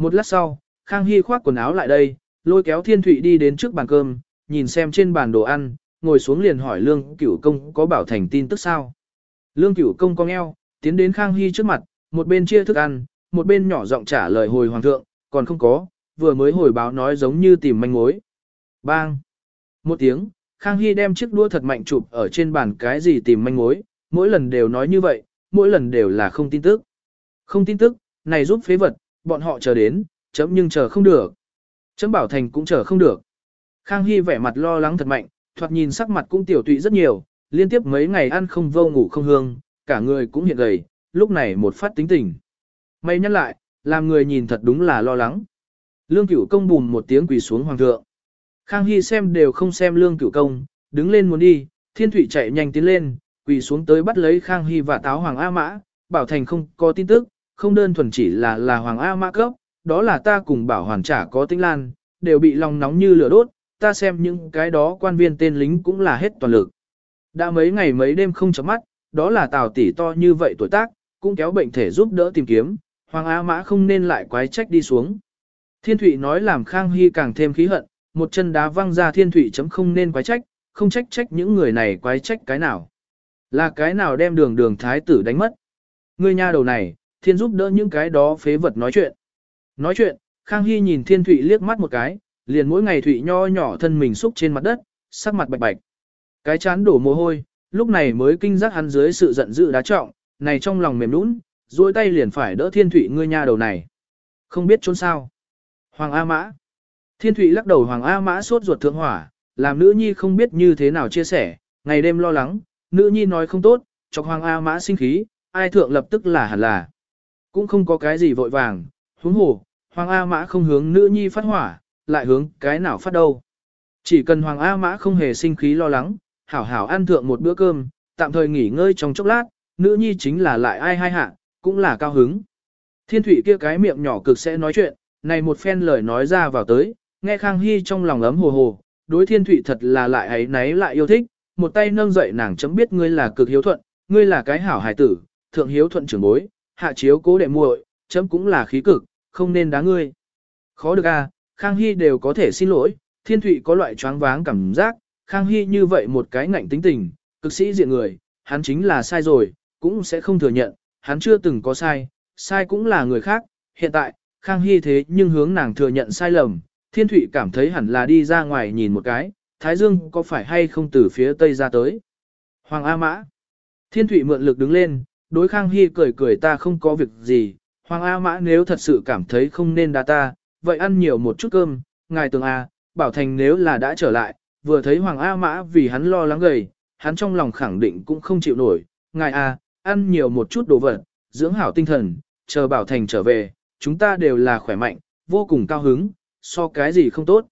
Một lát sau, Khang Hy khoác quần áo lại đây, lôi kéo Thiên thụy đi đến trước bàn cơm, nhìn xem trên bàn đồ ăn, ngồi xuống liền hỏi Lương Cửu Công có bảo thành tin tức sao. Lương Cửu Công cong eo, tiến đến Khang Hy trước mặt, một bên chia thức ăn, một bên nhỏ giọng trả lời hồi hoàng thượng, còn không có, vừa mới hồi báo nói giống như tìm manh mối. Bang! Một tiếng, Khang Hy đem chiếc đua thật mạnh chụp ở trên bàn cái gì tìm manh mối, mỗi lần đều nói như vậy, mỗi lần đều là không tin tức. Không tin tức, này giúp phế vật, bọn họ chờ đến, chấm nhưng chờ không được. Chấm bảo thành cũng chờ không được. Khang Hy vẻ mặt lo lắng thật mạnh, thoạt nhìn sắc mặt cũng tiểu tụy rất nhiều, liên tiếp mấy ngày ăn không vô ngủ không hương, cả người cũng hiện gầy, lúc này một phát tính tình. May nhắc lại, làm người nhìn thật đúng là lo lắng. Lương cửu công bùm một tiếng quỳ xuống hoàng thượng. Khang Hy xem đều không xem lương cửu công, đứng lên muốn đi, thiên thủy chạy nhanh tiến lên, quỳ xuống tới bắt lấy Khang Hy và táo hoàng A Mã, bảo thành không có tin tức, không đơn thuần chỉ là là hoàng A Mã cấp, đó là ta cùng bảo hoàn trả có tính lan, đều bị lòng nóng như lửa đốt, ta xem những cái đó quan viên tên lính cũng là hết toàn lực. Đã mấy ngày mấy đêm không chấm mắt, đó là tào tỷ to như vậy tuổi tác, cũng kéo bệnh thể giúp đỡ tìm kiếm, Hoàng a Mã không nên lại quái trách đi xuống. Thiên Thụy nói làm Khang Hy càng thêm khí hận, một chân đá văng ra Thiên Thụy chấm không nên quái trách, không trách trách những người này quái trách cái nào. Là cái nào đem đường đường thái tử đánh mất. Người nha đầu này, thiên giúp đỡ những cái đó phế vật nói chuyện. Nói chuyện, Khang Hy nhìn Thiên Thụy liếc mắt một cái, liền mỗi ngày Thụy nho nhỏ thân mình xúc trên mặt đất, sắc mặt bạch bạch. Cái chán đổ mồ hôi, lúc này mới kinh giác hắn dưới sự giận dữ đá trọng, này trong lòng mềm nũng, duỗi tay liền phải đỡ thiên thụy ngươi nha đầu này. Không biết trốn sao. Hoàng A Mã. Thiên thụy lắc đầu Hoàng A Mã sốt ruột thượng hỏa, làm nữ nhi không biết như thế nào chia sẻ, ngày đêm lo lắng, nữ nhi nói không tốt, chọc Hoàng A Mã sinh khí, ai thượng lập tức là hẳn là. Cũng không có cái gì vội vàng, huống hồ, Hoàng A Mã không hướng nữ nhi phát hỏa, lại hướng cái nào phát đâu. Chỉ cần Hoàng A Mã không hề sinh khí lo lắng, hảo hảo ăn thượng một bữa cơm, tạm thời nghỉ ngơi trong chốc lát, nữ nhi chính là lại ai hai hạ, cũng là cao hứng. Thiên thủy kia cái miệng nhỏ cực sẽ nói chuyện, này một phen lời nói ra vào tới, nghe Khang Hy trong lòng ấm hồ hồ, đối thiên thủy thật là lại ấy náy lại yêu thích, một tay nâng dậy nàng chấm biết ngươi là cực hiếu thuận, ngươi là cái hảo hài tử, thượng hiếu thuận trưởng bối, hạ chiếu cố đệ muội, chấm cũng là khí cực, không nên đá ngươi. Khó được à, Khang Hy đều có thể xin lỗi, thiên Thụy có loại choáng váng cảm giác, Khang Hy như vậy một cái ngạnh tính tình, cực sĩ diện người, hắn chính là sai rồi, cũng sẽ không thừa nhận, hắn chưa từng có sai, sai cũng là người khác, hiện tại, Khang Hy thế nhưng hướng nàng thừa nhận sai lầm, Thiên Thụy cảm thấy hẳn là đi ra ngoài nhìn một cái, Thái Dương có phải hay không từ phía tây ra tới. Hoàng A Mã Thiên Thụy mượn lực đứng lên, đối Khang Hy cười cười ta không có việc gì, Hoàng A Mã nếu thật sự cảm thấy không nên đa ta, vậy ăn nhiều một chút cơm, ngài tường A, à, bảo thành nếu là đã trở lại, vừa thấy Hoàng A Mã vì hắn lo lắng gầy, hắn trong lòng khẳng định cũng không chịu nổi, ngài A, ăn nhiều một chút đồ vật, dưỡng hảo tinh thần, chờ bảo thành trở về, chúng ta đều là khỏe mạnh, vô cùng cao hứng, so cái gì không tốt.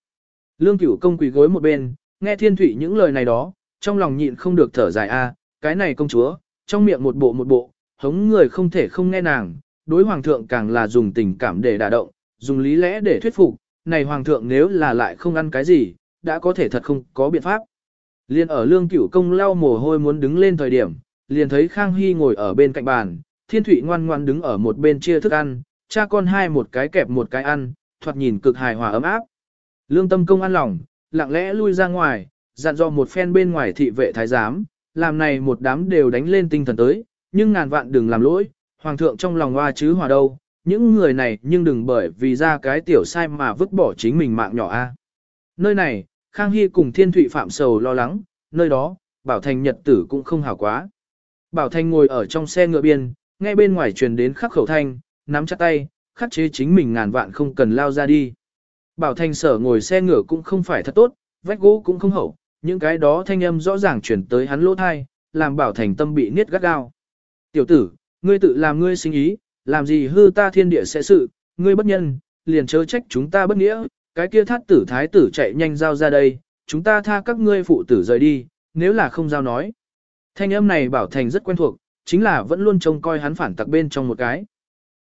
Lương cửu công quỳ gối một bên, nghe thiên thủy những lời này đó, trong lòng nhịn không được thở dài a, cái này công chúa, trong miệng một bộ một bộ, hống người không thể không nghe nàng, đối hoàng thượng càng là dùng tình cảm để đả động, dùng lý lẽ để thuyết phục, này hoàng thượng nếu là lại không ăn cái gì, đã có thể thật không có biện pháp. Liên ở lương cửu công lau mồ hôi muốn đứng lên thời điểm, liền thấy Khang Hy ngồi ở bên cạnh bàn, Thiên thủy ngoan ngoan đứng ở một bên chia thức ăn, cha con hai một cái kẹp một cái ăn, thoạt nhìn cực hài hòa ấm áp. Lương tâm công ăn lòng, lặng lẽ lui ra ngoài, dặn dò một phen bên ngoài thị vệ thái giám, làm này một đám đều đánh lên tinh thần tới, nhưng ngàn vạn đừng làm lỗi, hoàng thượng trong lòng hoa chứ hòa đâu, những người này nhưng đừng bởi vì ra cái tiểu sai mà vứt bỏ chính mình mạng nhỏ a. Nơi này, Khang Hy cùng Thiên Thụy Phạm Sầu lo lắng, nơi đó, Bảo Thành nhật tử cũng không hảo quá. Bảo Thành ngồi ở trong xe ngựa biên, nghe bên ngoài truyền đến khắc khẩu thanh, nắm chặt tay, khắc chế chính mình ngàn vạn không cần lao ra đi. Bảo Thành sở ngồi xe ngựa cũng không phải thật tốt, vách gỗ cũng không hậu, những cái đó thanh âm rõ ràng chuyển tới hắn lỗ thai, làm Bảo Thành tâm bị niết gắt gao. Tiểu tử, ngươi tự làm ngươi sinh ý, làm gì hư ta thiên địa sẽ sự, ngươi bất nhân, liền chớ trách chúng ta bất nghĩa, cái kia thát tử thái tử chạy nhanh giao ra đây, chúng ta tha các ngươi phụ tử rời đi, nếu là không giao nói. Thanh âm này Bảo Thành rất quen thuộc, chính là vẫn luôn trông coi hắn phản tặc bên trong một cái.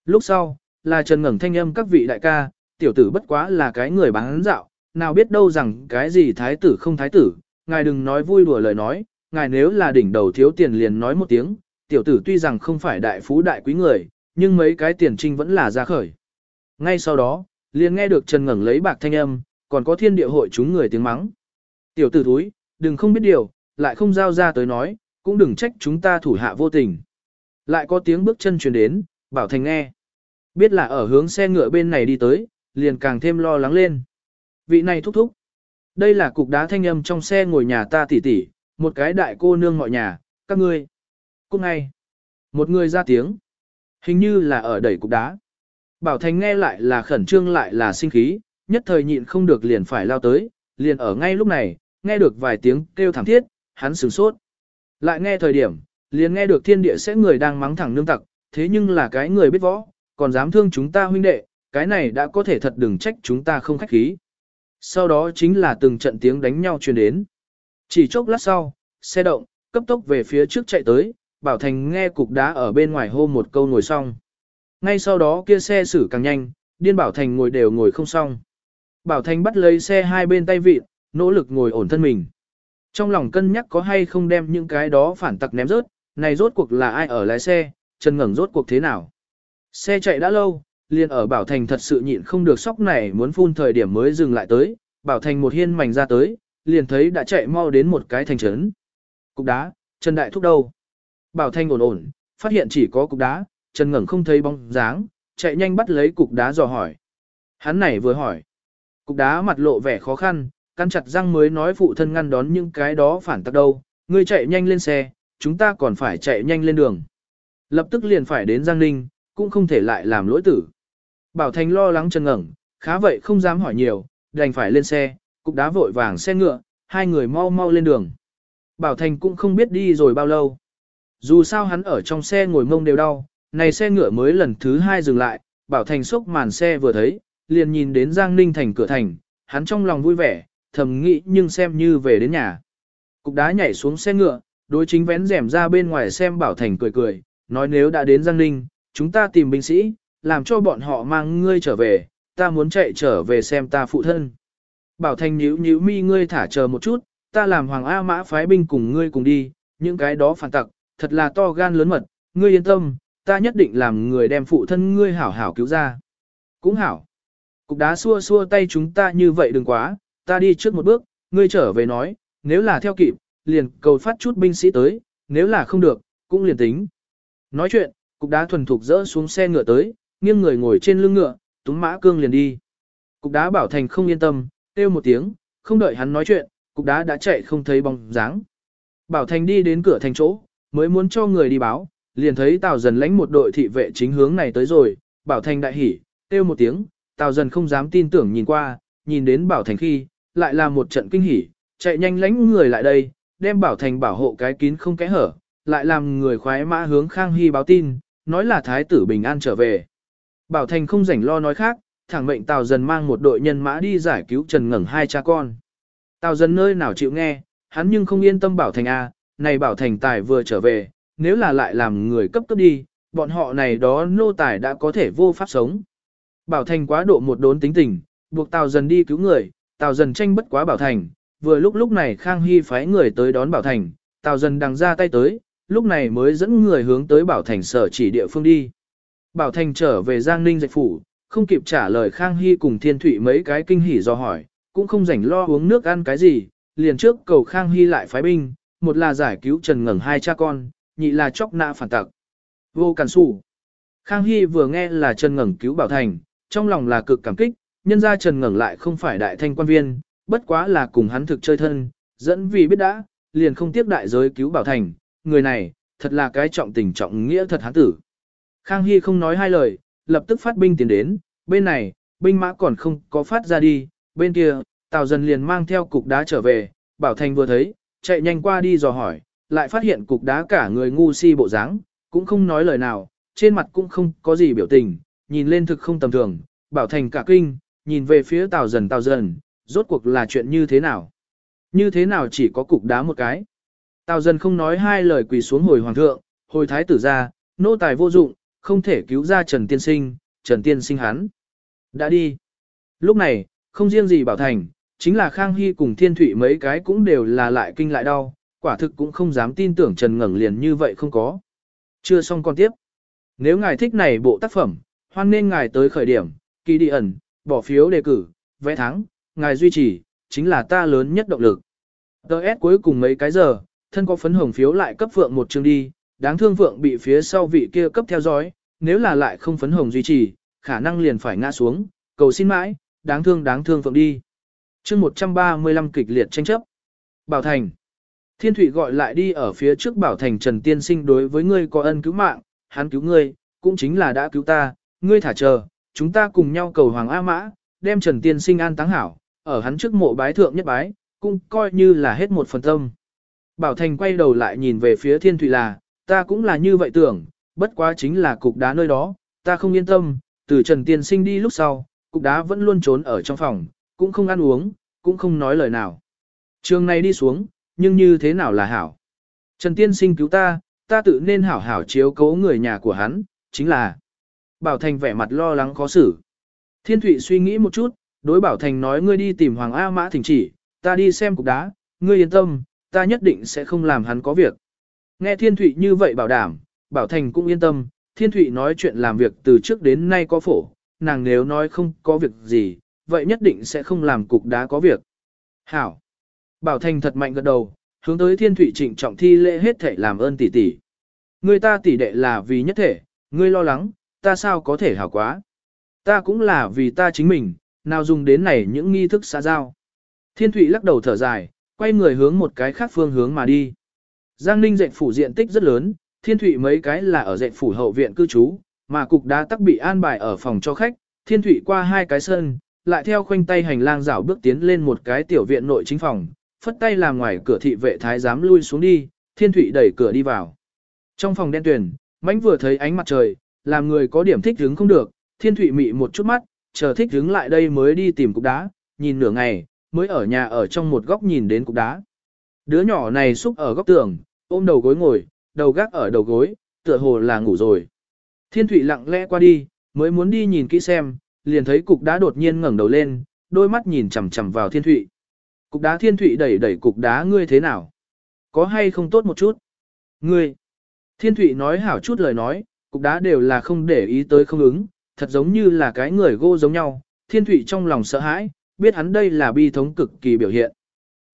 Lúc sau, là Trần ngẩng thanh âm các vị đại ca, tiểu tử bất quá là cái người bán dạo, nào biết đâu rằng cái gì thái tử không thái tử, ngài đừng nói vui đùa lời nói, ngài nếu là đỉnh đầu thiếu tiền liền nói một tiếng, tiểu tử tuy rằng không phải đại phú đại quý người, nhưng mấy cái tiền trinh vẫn là ra khởi. Ngay sau đó, liền nghe được Trần ngẩng lấy bạc thanh âm, còn có thiên địa hội chúng người tiếng mắng. Tiểu tử thúi, đừng không biết điều, lại không giao ra tới nói, cũng đừng trách chúng ta thủ hạ vô tình. Lại có tiếng bước chân truyền đến, bảo thành nghe. Biết là ở hướng xe ngựa bên này đi tới, liền càng thêm lo lắng lên. Vị này thúc thúc. Đây là cục đá thanh âm trong xe ngồi nhà ta tỉ tỉ, một cái đại cô nương mọi nhà, các ngươi. Cũng ngay. Một người ra tiếng. Hình như là ở đẩy cục đá. Bảo Thành nghe lại là khẩn trương lại là sinh khí, nhất thời nhịn không được liền phải lao tới, liền ở ngay lúc này, nghe được vài tiếng kêu thảm thiết, hắn sửng sốt. Lại nghe thời điểm, liền nghe được thiên địa sẽ người đang mắng thẳng nương tặc, thế nhưng là cái người biết võ, còn dám thương chúng ta huynh đệ, cái này đã có thể thật đừng trách chúng ta không khách khí. Sau đó chính là từng trận tiếng đánh nhau truyền đến. Chỉ chốc lát sau, xe động, cấp tốc về phía trước chạy tới, Bảo Thành nghe cục đá ở bên ngoài hô một câu ngồi xong. Ngay sau đó kia xe xử càng nhanh, điên Bảo Thành ngồi đều ngồi không xong. Bảo Thành bắt lấy xe hai bên tay vịt, nỗ lực ngồi ổn thân mình. Trong lòng cân nhắc có hay không đem những cái đó phản tặc ném rớt, này rốt cuộc là ai ở lái xe, chân ngẩng rốt cuộc thế nào. Xe chạy đã lâu, liền ở Bảo Thành thật sự nhịn không được sóc này muốn phun thời điểm mới dừng lại tới, Bảo Thành một hiên mảnh ra tới, liền thấy đã chạy mau đến một cái thành trấn. Cục đá, Trần Đại Thúc đâu? Bảo Thành ổn ổn, phát hiện chỉ có cục đá, Trần ngẩng không thấy bóng dáng, chạy nhanh bắt lấy cục đá dò hỏi. Hắn này vừa hỏi. Cục đá mặt lộ vẻ khó khăn, căn chặt răng mới nói phụ thân ngăn đón những cái đó phản tắc đâu, ngươi chạy nhanh lên xe, chúng ta còn phải chạy nhanh lên đường. Lập tức liền phải đến Giang Ninh, cũng không thể lại làm lỗi tử. Bảo Thành lo lắng chân ngẩng, khá vậy không dám hỏi nhiều, đành phải lên xe, cục đá vội vàng xe ngựa, hai người mau mau lên đường. Bảo Thành cũng không biết đi rồi bao lâu. Dù sao hắn ở trong xe ngồi mông đều đau, này xe ngựa mới lần thứ hai dừng lại, Bảo Thành sốc màn xe vừa thấy, liền nhìn đến Giang Ninh thành cửa thành, hắn trong lòng vui vẻ, thầm nghĩ nhưng xem như về đến nhà. Cục đá nhảy xuống xe ngựa, đối chính vén rèm ra bên ngoài xem Bảo Thành cười cười, nói nếu đã đến Giang Ninh, chúng ta tìm binh sĩ, làm cho bọn họ mang ngươi trở về, ta muốn chạy trở về xem ta phụ thân. Bảo Thành nhíu nhíu mi ngươi thả chờ một chút, ta làm Hoàng A Mã phái binh cùng ngươi cùng đi, những cái đó phản tặc, thật là to gan lớn mật, ngươi yên tâm, ta nhất định làm người đem phụ thân ngươi hảo hảo cứu ra. Cũng hảo. Cục đá xua xua tay chúng ta như vậy đừng quá, ta đi trước một bước, ngươi trở về nói, nếu là theo kịp, liền cầu phát chút binh sĩ tới, nếu là không được, cũng liền tính. Nói chuyện, cục đá thuần thục dỡ xuống xe ngựa tới, nghiêng người ngồi trên lưng ngựa, túm mã cương liền đi. Cục đá bảo thành không yên tâm, kêu một tiếng, không đợi hắn nói chuyện, cục đá đã chạy không thấy bóng dáng. Bảo thành đi đến cửa thành chỗ, mới muốn cho người đi báo, liền thấy Tào dần lãnh một đội thị vệ chính hướng này tới rồi, Bảo thành đại hỉ, kêu một tiếng, Tào dần không dám tin tưởng nhìn qua, nhìn đến Bảo thành khi, lại là một trận kinh hỉ, chạy nhanh lãnh người lại đây, đem Bảo thành bảo hộ cái kín không kẽ hở, lại làm người khoái mã hướng Khang Hy báo tin, nói là thái tử bình an trở về. Bảo Thành không rảnh lo nói khác, thẳng mệnh Tào Dần mang một đội nhân mã đi giải cứu Trần Ngẩng hai cha con. Tào Dần nơi nào chịu nghe, hắn nhưng không yên tâm Bảo Thành a, này Bảo Thành tài vừa trở về, nếu là lại làm người cấp cấp đi, bọn họ này đó nô tài đã có thể vô pháp sống. Bảo Thành quá độ một đốn tính tình, buộc Tào dần đi cứu người, Tào dần tranh bất quá Bảo Thành, vừa lúc lúc này Khang Hy phái người tới đón Bảo Thành, Tào dần đằng ra tay tới, lúc này mới dẫn người hướng tới Bảo Thành sở chỉ địa phương đi. Bảo Thành trở về Giang Ninh dạy phủ, không kịp trả lời Khang Hy cùng Thiên Thụy mấy cái kinh hỉ do hỏi, cũng không rảnh lo uống nước ăn cái gì, liền trước cầu Khang Hy lại phái binh, một là giải cứu Trần Ngẩng hai cha con, nhị là chóc nạ phản tặc. Vô Càn Sủ. Khang Hy vừa nghe là Trần Ngẩng cứu Bảo Thành, trong lòng là cực cảm kích, nhân ra Trần Ngẩng lại không phải đại thanh quan viên, bất quá là cùng hắn thực chơi thân, dẫn vì biết đã, liền không tiếp đại giới cứu Bảo Thành, người này, thật là cái trọng tình trọng nghĩa thật hắn tử. Khang Hy không nói hai lời, lập tức phát binh tiến đến, bên này, binh mã còn không có phát ra đi, bên kia, Tào dần liền mang theo cục đá trở về, Bảo Thành vừa thấy, chạy nhanh qua đi dò hỏi, lại phát hiện cục đá cả người ngu si bộ dáng, cũng không nói lời nào, trên mặt cũng không có gì biểu tình, nhìn lên thực không tầm thường, Bảo Thành cả kinh, nhìn về phía Tào dần Tào dần, rốt cuộc là chuyện như thế nào? Như thế nào chỉ có cục đá một cái? Tào dần không nói hai lời quỳ xuống hồi hoàng thượng, hồi thái tử ra, nô tài vô dụng, không thể cứu ra Trần Tiên Sinh, Trần Tiên Sinh hắn. Đã đi. Lúc này, không riêng gì Bảo Thành, chính là Khang Hy cùng Thiên Thụy mấy cái cũng đều là lại kinh lại đau, quả thực cũng không dám tin tưởng Trần Ngẩng liền như vậy không có. Chưa xong con tiếp. Nếu ngài thích này bộ tác phẩm, hoan nên ngài tới khởi điểm, kỳ đi ẩn, bỏ phiếu đề cử, vẽ thắng, ngài duy trì, chính là ta lớn nhất động lực. Đợt cuối cùng mấy cái giờ, thân có phấn hồng phiếu lại cấp vượng một chương đi, đáng thương vượng bị phía sau vị kia cấp theo dõi, nếu là lại không phấn hồng duy trì, khả năng liền phải ngã xuống, cầu xin mãi, đáng thương đáng thương vượng đi. chương 135 kịch liệt tranh chấp. Bảo Thành. Thiên Thụy gọi lại đi ở phía trước Bảo Thành Trần Tiên Sinh đối với ngươi có ân cứu mạng, hắn cứu ngươi, cũng chính là đã cứu ta, ngươi thả chờ, chúng ta cùng nhau cầu Hoàng A Mã, đem Trần Tiên Sinh an táng hảo, ở hắn trước mộ bái thượng nhất bái, cũng coi như là hết một phần tâm. Bảo Thành quay đầu lại nhìn về phía Thiên Thụy là, ta cũng là như vậy tưởng, bất quá chính là cục đá nơi đó, ta không yên tâm, từ Trần Tiên Sinh đi lúc sau, cục đá vẫn luôn trốn ở trong phòng, cũng không ăn uống, cũng không nói lời nào. Trường này đi xuống, nhưng như thế nào là hảo? Trần Tiên Sinh cứu ta, ta tự nên hảo hảo chiếu cố người nhà của hắn, chính là Bảo Thành vẻ mặt lo lắng khó xử. Thiên Thụy suy nghĩ một chút, đối Bảo Thành nói ngươi đi tìm Hoàng A Mã thỉnh chỉ, ta đi xem cục đá, ngươi yên tâm, ta nhất định sẽ không làm hắn có việc. Nghe Thiên Thụy như vậy bảo đảm, Bảo Thành cũng yên tâm, Thiên Thụy nói chuyện làm việc từ trước đến nay có phổ, nàng nếu nói không có việc gì, vậy nhất định sẽ không làm cục đá có việc. Hảo. Bảo Thành thật mạnh gật đầu, hướng tới Thiên Thụy trịnh trọng thi lễ hết thể làm ơn tỷ tỷ. Người ta tỷ đệ là vì nhất thể, ngươi lo lắng, ta sao có thể hảo quá. Ta cũng là vì ta chính mình, nào dùng đến này những nghi thức xã giao. Thiên Thụy lắc đầu thở dài, quay người hướng một cái khác phương hướng mà đi. Giang Ninh dạy phủ diện tích rất lớn, Thiên thủy mấy cái là ở dạy phủ hậu viện cư trú, mà cục đá tắc bị an bài ở phòng cho khách, Thiên thủy qua hai cái sân, lại theo khoanh tay hành lang rảo bước tiến lên một cái tiểu viện nội chính phòng, phất tay làm ngoài cửa thị vệ thái giám lui xuống đi, Thiên thủy đẩy cửa đi vào. Trong phòng đen tuyền, mãnh vừa thấy ánh mặt trời, làm người có điểm thích hứng không được, Thiên thủy mị một chút mắt, chờ thích hứng lại đây mới đi tìm cục đá, nhìn nửa ngày, mới ở nhà ở trong một góc nhìn đến cục đá. Đứa nhỏ này xúc ở góc tường, ôm đầu gối ngồi, đầu gác ở đầu gối, tựa hồ là ngủ rồi. Thiên Thụy lặng lẽ qua đi, mới muốn đi nhìn kỹ xem, liền thấy cục đá đột nhiên ngẩng đầu lên, đôi mắt nhìn chằm chằm vào Thiên Thụy. Cục đá Thiên Thụy đẩy đẩy cục đá ngươi thế nào? Có hay không tốt một chút? Ngươi! Thiên Thụy nói hảo chút lời nói, cục đá đều là không để ý tới không ứng, thật giống như là cái người gô giống nhau. Thiên Thụy trong lòng sợ hãi, biết hắn đây là bi thống cực kỳ biểu hiện.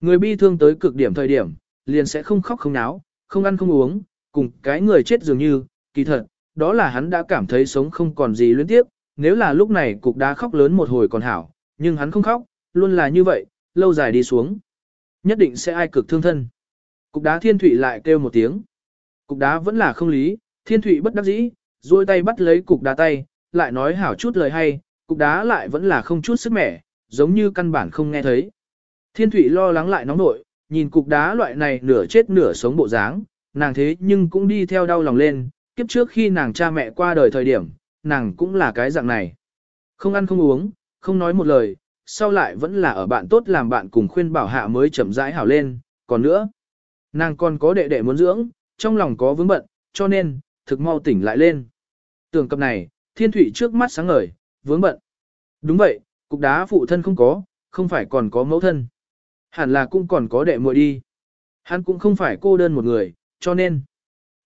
Người bi thương tới cực điểm thời điểm, liền sẽ không khóc không náo, không ăn không uống, cùng cái người chết dường như, kỳ thật, đó là hắn đã cảm thấy sống không còn gì luyến tiếp, nếu là lúc này cục đá khóc lớn một hồi còn hảo, nhưng hắn không khóc, luôn là như vậy, lâu dài đi xuống. Nhất định sẽ ai cực thương thân. Cục đá thiên thủy lại kêu một tiếng. Cục đá vẫn là không lý, thiên thủy bất đắc dĩ, duỗi tay bắt lấy cục đá tay, lại nói hảo chút lời hay, cục đá lại vẫn là không chút sức mẻ, giống như căn bản không nghe thấy. Thiên Thụy lo lắng lại nóng nội, nhìn cục đá loại này nửa chết nửa sống bộ dáng, nàng thế nhưng cũng đi theo đau lòng lên, kiếp trước khi nàng cha mẹ qua đời thời điểm, nàng cũng là cái dạng này. Không ăn không uống, không nói một lời, sau lại vẫn là ở bạn tốt làm bạn cùng khuyên bảo hạ mới chậm rãi hảo lên, còn nữa, nàng còn có đệ đệ muốn dưỡng, trong lòng có vướng bận, cho nên, thực mau tỉnh lại lên. Tưởng cập này, thiên thủy trước mắt sáng ngời, vướng bận. Đúng vậy, Cục đá phụ thân không có, không phải còn có mẫu thân. Hẳn là cũng còn có đệ muội đi. Hắn cũng không phải cô đơn một người, cho nên.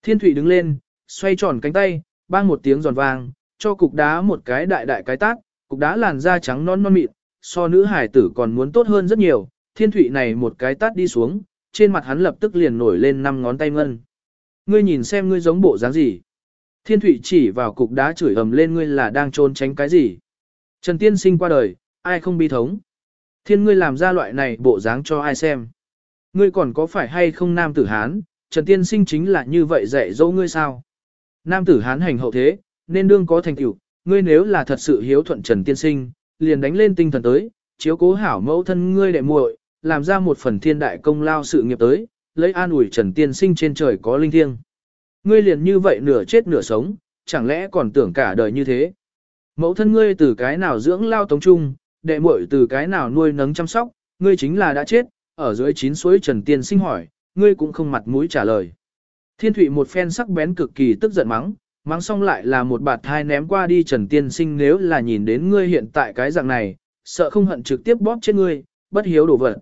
Thiên Thụy đứng lên, xoay tròn cánh tay, bang một tiếng giòn vang, cho cục đá một cái đại đại cái tát, cục đá làn da trắng non non mịn, so nữ hải tử còn muốn tốt hơn rất nhiều. Thiên Thụy này một cái tát đi xuống, trên mặt hắn lập tức liền nổi lên năm ngón tay ngân. Ngươi nhìn xem ngươi giống bộ dáng gì. Thiên Thụy chỉ vào cục đá chửi ầm lên ngươi là đang trốn tránh cái gì. Trần Tiên sinh qua đời, ai không bi thống. Thiên ngươi làm ra loại này bộ dáng cho ai xem. Ngươi còn có phải hay không nam tử Hán, Trần Tiên sinh chính là như vậy dạy dỗ ngươi sao. Nam tử Hán hành hậu thế, nên đương có thành tựu, ngươi nếu là thật sự hiếu thuận Trần Tiên sinh, liền đánh lên tinh thần tới, chiếu cố hảo mẫu thân ngươi đệ muội, làm ra một phần thiên đại công lao sự nghiệp tới, lấy an ủi Trần Tiên sinh trên trời có linh thiêng. Ngươi liền như vậy nửa chết nửa sống, chẳng lẽ còn tưởng cả đời như thế. Mẫu thân ngươi từ cái nào dưỡng lao tống trung, đệ muội từ cái nào nuôi nấng chăm sóc, ngươi chính là đã chết, ở dưới chín suối Trần Tiên sinh hỏi, ngươi cũng không mặt mũi trả lời. Thiên Thụy một phen sắc bén cực kỳ tức giận mắng, mắng xong lại là một bạt thai ném qua đi Trần Tiên sinh nếu là nhìn đến ngươi hiện tại cái dạng này, sợ không hận trực tiếp bóp chết ngươi, bất hiếu đổ vật.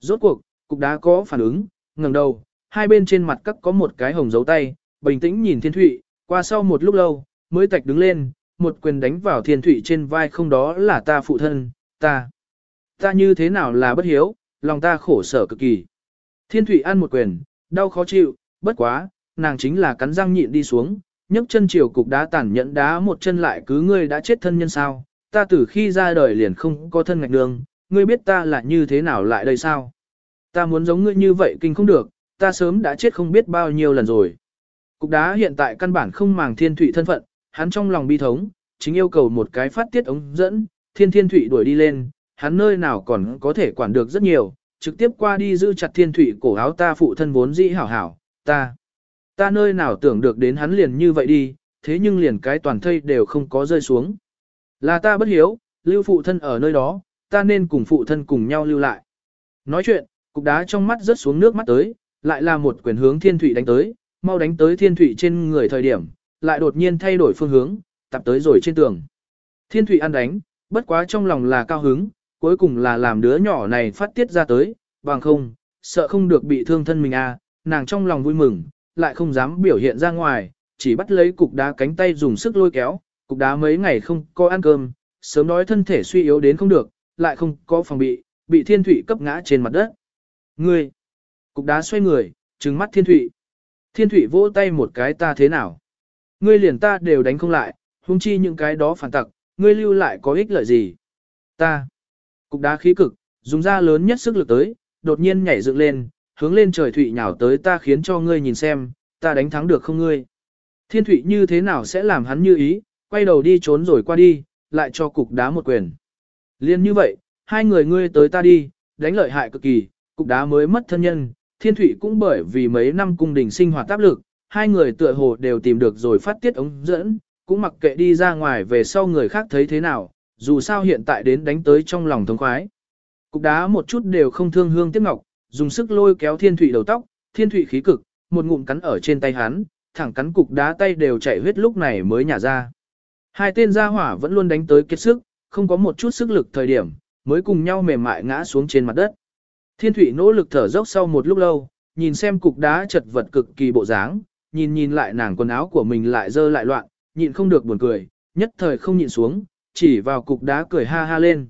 Rốt cuộc, cục đá có phản ứng, ngẩng đầu, hai bên trên mặt các có một cái hồng dấu tay, bình tĩnh nhìn Thiên Thụy, qua sau một lúc lâu, mới tạch đứng lên, một quyền đánh vào Thiên thủy trên vai không đó là ta phụ thân, ta. Ta như thế nào là bất hiếu, lòng ta khổ sở cực kỳ. Thiên thủy ăn một quyền, đau khó chịu, bất quá, nàng chính là cắn răng nhịn đi xuống, nhấc chân chiều cục đá tàn nhẫn đá một chân lại cứ ngươi đã chết thân nhân sao, ta từ khi ra đời liền không có thân ngạch đường, ngươi biết ta là như thế nào lại đây sao? Ta muốn giống ngươi như vậy kinh không được, ta sớm đã chết không biết bao nhiêu lần rồi. Cục đá hiện tại căn bản không màng thiên thủy thân phận, hắn trong lòng bi thống, chính yêu cầu một cái phát tiết ống dẫn, thiên thiên thủy đuổi đi lên, hắn nơi nào còn có thể quản được rất nhiều, trực tiếp qua đi giữ chặt thiên thủy cổ áo ta phụ thân vốn dĩ hảo hảo, ta. Ta nơi nào tưởng được đến hắn liền như vậy đi, thế nhưng liền cái toàn thây đều không có rơi xuống. Là ta bất hiếu, lưu phụ thân ở nơi đó, ta nên cùng phụ thân cùng nhau lưu lại. Nói chuyện, cục đá trong mắt rớt xuống nước mắt tới, lại là một quyền hướng thiên thủy đánh tới, mau đánh tới thiên thủy trên người thời điểm, lại đột nhiên thay đổi phương hướng, tập tới rồi trên tường. Thiên thủy ăn đánh, bất quá trong lòng là cao hứng, cuối cùng là làm đứa nhỏ này phát tiết ra tới, bằng không, sợ không được bị thương thân mình à, nàng trong lòng vui mừng, lại không dám biểu hiện ra ngoài, chỉ bắt lấy cục đá cánh tay dùng sức lôi kéo, cục đá mấy ngày không có ăn cơm, sớm nói thân thể suy yếu đến không được, lại không có phòng bị, bị thiên thủy cấp ngã trên mặt đất. Ngươi! Cục đá xoay người, trừng mắt thiên thủy. Thiên thủy vỗ tay một cái ta thế nào? Ngươi liền ta đều đánh không lại, huống chi những cái đó phản tặc, ngươi lưu lại có ích lợi gì? Ta! Cục đá khí cực, dùng ra lớn nhất sức lực tới, đột nhiên nhảy dựng lên, hướng lên trời thủy nhào tới ta khiến cho ngươi nhìn xem, ta đánh thắng được không ngươi? Thiên thủy như thế nào sẽ làm hắn như ý, quay đầu đi trốn rồi qua đi, lại cho cục đá một quyền. Liên như vậy, hai người ngươi tới ta đi, đánh lợi hại cực kỳ, cục đá mới mất thân nhân, thiên thủy cũng bởi vì mấy năm cung đình sinh hoạt áp lực, hai người tựa hồ đều tìm được rồi phát tiết ống dẫn, cũng mặc kệ đi ra ngoài về sau người khác thấy thế nào, dù sao hiện tại đến đánh tới trong lòng thống khoái. Cục đá một chút đều không thương hương tiếc ngọc, dùng sức lôi kéo thiên thủy đầu tóc, thiên thủy khí cực, một ngụm cắn ở trên tay hắn, thẳng cắn cục đá tay đều chảy huyết lúc này mới nhả ra. Hai tên gia hỏa vẫn luôn đánh tới kết sức, không có một chút sức lực thời điểm, mới cùng nhau mềm mại ngã xuống trên mặt đất. Thiên thủy nỗ lực thở dốc sau một lúc lâu, nhìn xem cục đá chật vật cực kỳ bộ dáng, nhìn nhìn lại nàng quần áo của mình lại dơ lại loạn, nhịn không được buồn cười, nhất thời không nhịn xuống, chỉ vào cục đá cười ha ha lên.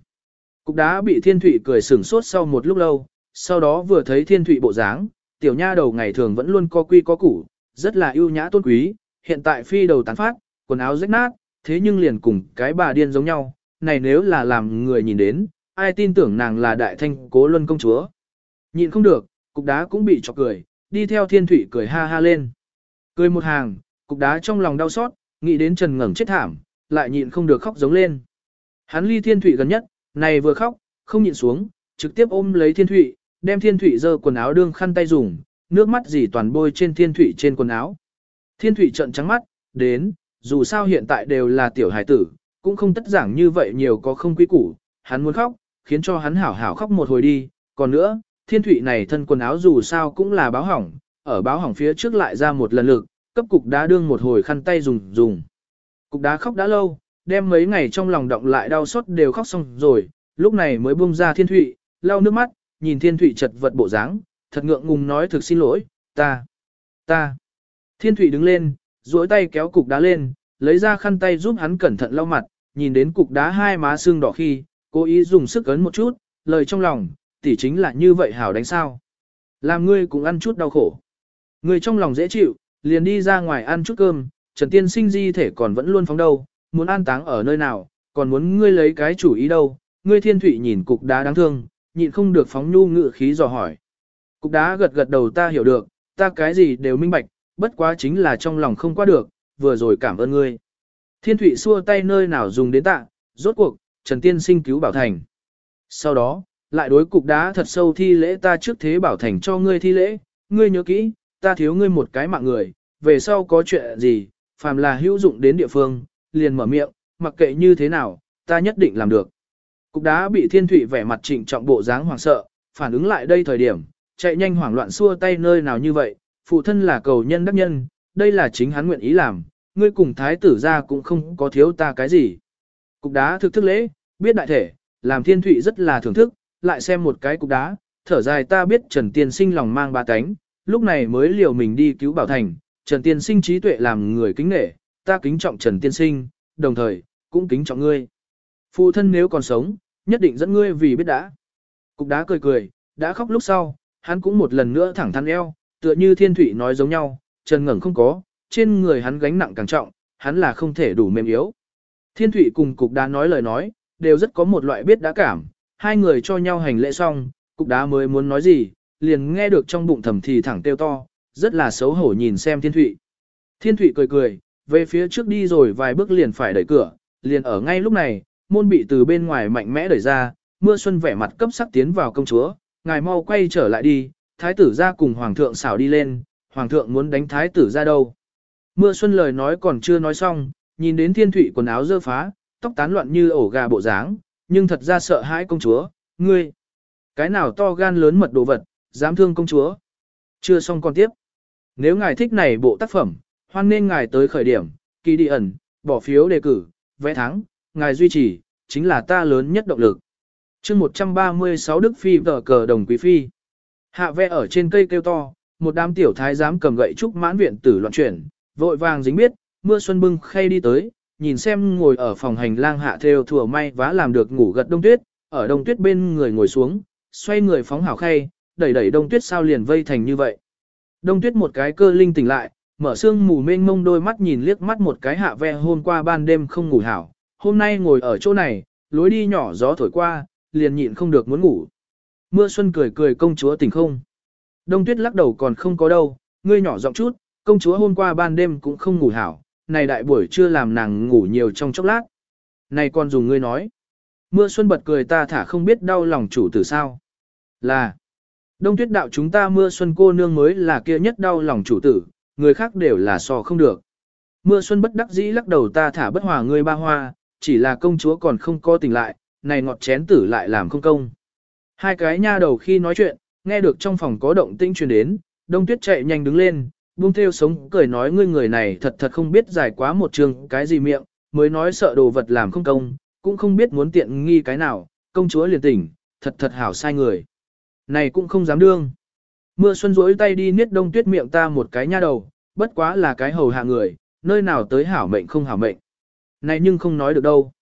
Cục đá bị thiên thủy cười sửng sốt sau một lúc lâu, sau đó vừa thấy thiên thủy bộ dáng, tiểu nha đầu ngày thường vẫn luôn có quy có củ, rất là ưu nhã tôn quý, hiện tại phi đầu tán phát, quần áo rách nát, thế nhưng liền cùng cái bà điên giống nhau, này nếu là làm người nhìn đến, ai tin tưởng nàng là đại thanh cố luân công chúa. Nhìn không được, cục đá cũng bị chọc cười, đi theo thiên thủy cười ha ha lên. Cười một hàng, cục đá trong lòng đau xót, nghĩ đến trần ngẩng chết thảm, lại nhịn không được khóc giống lên. Hắn ly thiên Thụy gần nhất, này vừa khóc, không nhịn xuống, trực tiếp ôm lấy thiên Thụy, đem thiên Thụy dơ quần áo đương khăn tay dùng, nước mắt dì toàn bôi trên thiên Thụy trên quần áo. Thiên Thụy trợn trắng mắt, đến, dù sao hiện tại đều là tiểu Hải tử, cũng không tất giảng như vậy nhiều có không quý củ, hắn muốn khóc, khiến cho hắn hảo hảo khóc một hồi đi, còn nữa, thiên Thụy này thân quần áo dù sao cũng là báo hỏng, ở báo hỏng phía trước lại ra một lần lực, cấp cục đá đương một hồi khăn tay dùng dùng. Cục đá khóc đã lâu, đem mấy ngày trong lòng động lại đau xót đều khóc xong rồi, lúc này mới buông ra thiên thụy, lau nước mắt, nhìn thiên thụy chật vật bộ dáng, thật ngượng ngùng nói thực xin lỗi, ta, ta. Thiên thụy đứng lên, duỗi tay kéo cục đá lên, lấy ra khăn tay giúp hắn cẩn thận lau mặt, nhìn đến cục đá hai má xương đỏ khi, cố ý dùng sức ấn một chút, lời trong lòng, tỷ chính là như vậy hảo đánh sao. Làm ngươi cũng ăn chút đau khổ. Người trong lòng dễ chịu, liền đi ra ngoài ăn chút cơm, Trần Tiên sinh di thể còn vẫn luôn phóng đâu, muốn an táng ở nơi nào, còn muốn ngươi lấy cái chủ ý đâu. Ngươi thiên thủy nhìn cục đá đáng thương, nhịn không được phóng nhu ngự khí dò hỏi. Cục đá gật gật đầu ta hiểu được, ta cái gì đều minh bạch, bất quá chính là trong lòng không qua được, vừa rồi cảm ơn ngươi. Thiên thủy xua tay nơi nào dùng đến tạ, rốt cuộc, Trần Tiên sinh cứu Bảo Thành. Sau đó, lại đối cục đá thật sâu thi lễ ta trước thế Bảo Thành cho ngươi thi lễ, ngươi nhớ kỹ, ta thiếu ngươi một cái mạng người, về sau có chuyện gì, phàm là hữu dụng đến địa phương, liền mở miệng, mặc kệ như thế nào, ta nhất định làm được. Cục đá bị thiên thủy vẻ mặt trịnh trọng bộ dáng hoảng sợ, phản ứng lại đây thời điểm, chạy nhanh hoảng loạn xua tay nơi nào như vậy, phụ thân là cầu nhân đắc nhân, đây là chính hắn nguyện ý làm, ngươi cùng thái tử ra cũng không có thiếu ta cái gì. Cục đá thực thức lễ, biết đại thể, làm thiên thụy rất là thưởng thức, lại xem một cái cục đá, thở dài ta biết Trần Tiên Sinh lòng mang ba cánh, lúc này mới liều mình đi cứu Bảo Thành, Trần Tiên Sinh trí tuệ làm người kính nể, ta kính trọng Trần Tiên Sinh, đồng thời, cũng kính trọng ngươi. Phụ thân nếu còn sống, nhất định dẫn ngươi vì biết đã. Cục đá cười cười, đã khóc lúc sau, hắn cũng một lần nữa thẳng thắn eo, tựa như thiên thủy nói giống nhau, Trần ngẩng không có, trên người hắn gánh nặng càng trọng, hắn là không thể đủ mềm yếu. Thiên thủy cùng cục đá nói lời nói, đều rất có một loại biết đã cảm, hai người cho nhau hành lễ xong, cục đá mới muốn nói gì, liền nghe được trong bụng thầm thì thẳng tiêu to, rất là xấu hổ nhìn xem thiên thụy. Thiên thụy cười cười, về phía trước đi rồi vài bước liền phải đẩy cửa, liền ở ngay lúc này, môn bị từ bên ngoài mạnh mẽ đẩy ra, mưa xuân vẻ mặt cấp sắc tiến vào công chúa, ngài mau quay trở lại đi, thái tử ra cùng hoàng thượng xảo đi lên, hoàng thượng muốn đánh thái tử ra đâu. Mưa xuân lời nói còn chưa nói xong, nhìn đến thiên thụy quần áo dơ phá, tóc tán loạn như ổ gà bộ dáng, nhưng thật ra sợ hãi công chúa, ngươi. Cái nào to gan lớn mật đồ vật, dám thương công chúa. Chưa xong còn tiếp. Nếu ngài thích này bộ tác phẩm, hoan nên ngài tới khởi điểm, kỳ đi ẩn, bỏ phiếu đề cử, vẽ thắng, ngài duy trì, chính là ta lớn nhất động lực. chương 136 Đức Phi vở cờ đồng quý phi. Hạ vẽ ở trên cây kêu to, một đám tiểu thái giám cầm gậy trúc mãn viện tử loạn chuyển, vội vàng dính biết, mưa xuân bưng khay đi tới, nhìn xem ngồi ở phòng hành lang hạ theo thừa may vá làm được ngủ gật đông tuyết, ở đông tuyết bên người ngồi xuống, xoay người phóng hảo khay, đẩy đẩy đông tuyết sao liền vây thành như vậy. Đông tuyết một cái cơ linh tỉnh lại, mở sương mù mênh mông đôi mắt nhìn liếc mắt một cái hạ ve hôm qua ban đêm không ngủ hảo, hôm nay ngồi ở chỗ này, lối đi nhỏ gió thổi qua, liền nhịn không được muốn ngủ. Mưa xuân cười cười công chúa tỉnh không. Đông tuyết lắc đầu còn không có đâu, ngươi nhỏ giọng chút, công chúa hôm qua ban đêm cũng không ngủ hảo, này đại buổi chưa làm nàng ngủ nhiều trong chốc lát. Này còn dùng ngươi nói. Mưa xuân bật cười ta thả không biết đau lòng chủ tử sao. Là. Đông tuyết đạo chúng ta mưa xuân cô nương mới là kia nhất đau lòng chủ tử, người khác đều là so không được. Mưa xuân bất đắc dĩ lắc đầu ta thả bất hòa ngươi ba hoa, chỉ là công chúa còn không có tỉnh lại, này ngọt chén tử lại làm không công. Hai cái nha đầu khi nói chuyện, nghe được trong phòng có động tĩnh truyền đến, đông tuyết chạy nhanh đứng lên, buông theo sống cười nói ngươi người này thật thật không biết giải quá một trường cái gì miệng, mới nói sợ đồ vật làm không công, cũng không biết muốn tiện nghi cái nào, công chúa liền tỉnh, thật thật hảo sai người. Này cũng không dám đương. Mưa xuân rỗi tay đi niết đông tuyết miệng ta một cái nha đầu, bất quá là cái hầu hạ người, nơi nào tới hảo mệnh không hảo mệnh. Này nhưng không nói được đâu.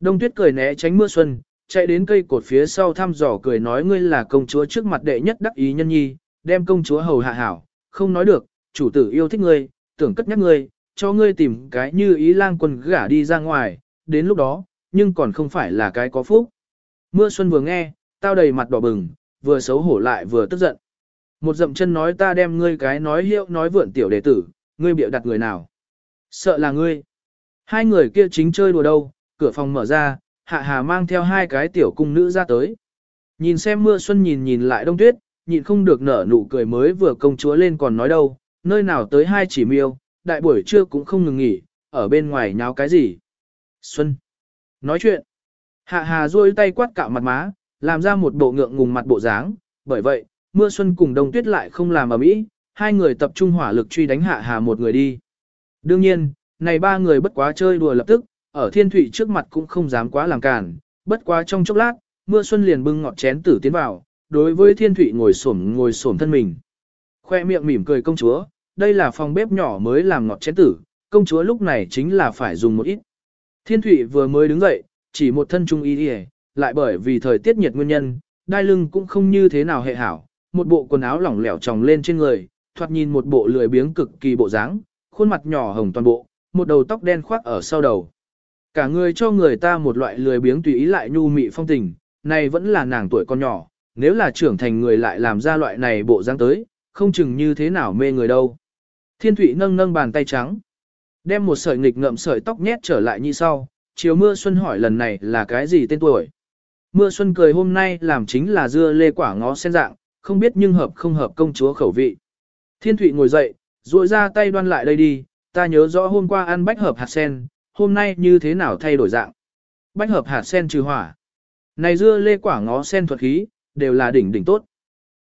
Đông tuyết cười né tránh mưa xuân, chạy đến cây cột phía sau thăm dò cười nói ngươi là công chúa trước mặt đệ nhất đắc ý nhân nhi, đem công chúa hầu hạ hảo, không nói được, chủ tử yêu thích ngươi, tưởng cất nhắc ngươi, cho ngươi tìm cái như ý lang quân gả đi ra ngoài, đến lúc đó, nhưng còn không phải là cái có phúc. Mưa xuân vừa nghe, tao đầy mặt đỏ bừng, vừa xấu hổ lại vừa tức giận. Một dậm chân nói ta đem ngươi cái nói hiệu nói vượn tiểu đệ tử, ngươi bịa đặt người nào. Sợ là ngươi. Hai người kia chính chơi đùa đâu, cửa phòng mở ra, hạ hà mang theo hai cái tiểu cung nữ ra tới. Nhìn xem mưa xuân nhìn nhìn lại đông tuyết, nhìn không được nở nụ cười mới vừa công chúa lên còn nói đâu, nơi nào tới hai chỉ miêu, đại buổi trưa cũng không ngừng nghỉ, ở bên ngoài nháo cái gì. Xuân. Nói chuyện. Hạ hà duỗi tay quát cạo mặt má, làm ra một bộ ngượng ngùng mặt bộ dáng, bởi vậy, mưa xuân cùng đông tuyết lại không làm ở mỹ, hai người tập trung hỏa lực truy đánh hạ hà một người đi. Đương nhiên, này ba người bất quá chơi đùa lập tức, ở thiên thủy trước mặt cũng không dám quá làm cản, bất quá trong chốc lát, mưa xuân liền bưng ngọt chén tử tiến vào, đối với thiên thủy ngồi xổm ngồi xổm thân mình. Khoe miệng mỉm cười công chúa, đây là phòng bếp nhỏ mới làm ngọt chén tử, công chúa lúc này chính là phải dùng một ít. Thiên thủy vừa mới đứng dậy, chỉ một thân trung y đi lại bởi vì thời tiết nhiệt nguyên nhân, đai lưng cũng không như thế nào hệ hảo, một bộ quần áo lỏng lẻo tròng lên trên người, thoạt nhìn một bộ lười biếng cực kỳ bộ dáng, khuôn mặt nhỏ hồng toàn bộ, một đầu tóc đen khoác ở sau đầu. Cả người cho người ta một loại lười biếng tùy ý lại nhu mị phong tình, này vẫn là nàng tuổi con nhỏ, nếu là trưởng thành người lại làm ra loại này bộ dáng tới, không chừng như thế nào mê người đâu. Thiên Thụy nâng nâng bàn tay trắng, đem một sợi nghịch ngậm sợi tóc nhét trở lại như sau, chiều mưa xuân hỏi lần này là cái gì tên tuổi. Mưa xuân cười hôm nay làm chính là dưa lê quả ngó sen dạng, không biết nhưng hợp không hợp công chúa khẩu vị. Thiên Thụy ngồi dậy, duỗi ra tay đoan lại đây đi, ta nhớ rõ hôm qua ăn bách hợp hạt sen, hôm nay như thế nào thay đổi dạng. Bách hợp hạt sen trừ hỏa. Này dưa lê quả ngó sen thuật khí, đều là đỉnh đỉnh tốt.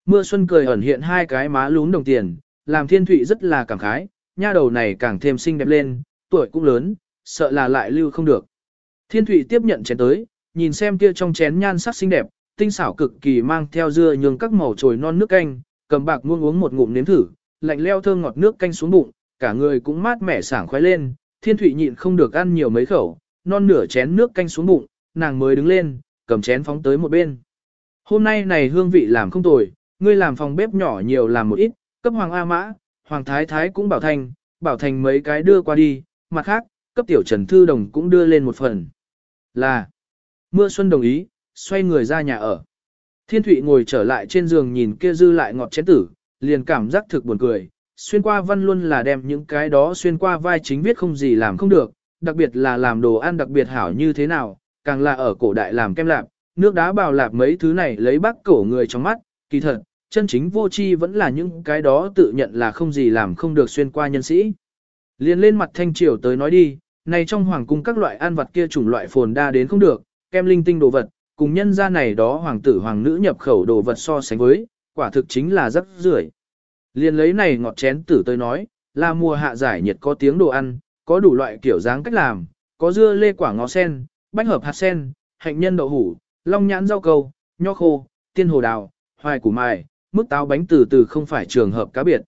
Mưa xuân cười ẩn hiện hai cái má lún đồng tiền, làm thiên thụy rất là cảm khái, nha đầu này càng thêm xinh đẹp lên, tuổi cũng lớn, sợ là lại lưu không được. Thiên thụy tiếp nhận chén tới, nhìn xem kia trong chén nhan sắc xinh đẹp, tinh xảo cực kỳ mang theo dưa nhường các màu trồi non nước canh, cầm bạc muông uống một ngụm nếm thử, lạnh leo thơm ngọt nước canh xuống bụng, cả người cũng mát mẻ sảng khoái lên, thiên thụy nhịn không được ăn nhiều mấy khẩu, non nửa chén nước canh xuống bụng, nàng mới đứng lên, cầm chén phóng tới một bên. Hôm nay này hương vị làm không tồi, ngươi làm phòng bếp nhỏ nhiều làm một ít, cấp hoàng A mã, hoàng thái thái cũng bảo thành, bảo thành mấy cái đưa qua đi, mặt khác, cấp tiểu trần thư đồng cũng đưa lên một phần. Là, mưa xuân đồng ý, xoay người ra nhà ở. Thiên Thụy ngồi trở lại trên giường nhìn kia dư lại ngọt chén tử, liền cảm giác thực buồn cười. Xuyên qua văn luôn là đem những cái đó xuyên qua vai chính viết không gì làm không được, đặc biệt là làm đồ ăn đặc biệt hảo như thế nào, càng là ở cổ đại làm kem lạp, nước đá bào lạp mấy thứ này lấy bác cổ người trong mắt, kỳ thật, chân chính vô chi vẫn là những cái đó tự nhận là không gì làm không được xuyên qua nhân sĩ. Liên lên mặt thanh triều tới nói đi, này trong hoàng cung các loại ăn vật kia chủng loại phồn đa đến không được, kem linh tinh đồ vật, cùng nhân gia này đó hoàng tử hoàng nữ nhập khẩu đồ vật so sánh với, quả thực chính là rất rưởi. Liên lấy này ngọt chén tử tới nói, là mùa hạ giải nhiệt có tiếng đồ ăn, có đủ loại kiểu dáng cách làm, có dưa lê quả ngó sen, bách hợp hạt sen, hạnh nhân đậu hủ, long nhãn rau câu, nho khô, tiên hồ đào, hoài củ mài, mức táo bánh từ từ không phải trường hợp cá biệt.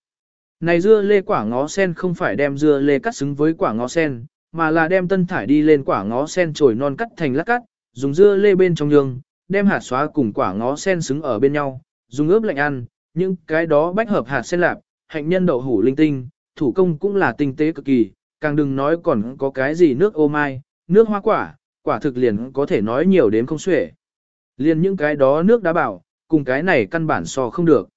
Này dưa lê quả ngó sen không phải đem dưa lê cắt xứng với quả ngó sen, mà là đem tân thải đi lên quả ngó sen trồi non cắt thành lát cắt, dùng dưa lê bên trong nhương, đem hạt xóa cùng quả ngó sen xứng ở bên nhau, dùng ướp lạnh ăn, những cái đó bách hợp hạt sen lạp, hạnh nhân đậu hủ linh tinh, thủ công cũng là tinh tế cực kỳ, càng đừng nói còn có cái gì nước ô mai, nước hoa quả, quả thực liền có thể nói nhiều đến không xuể. Liền những cái đó nước đã bảo, cùng cái này căn bản so không được.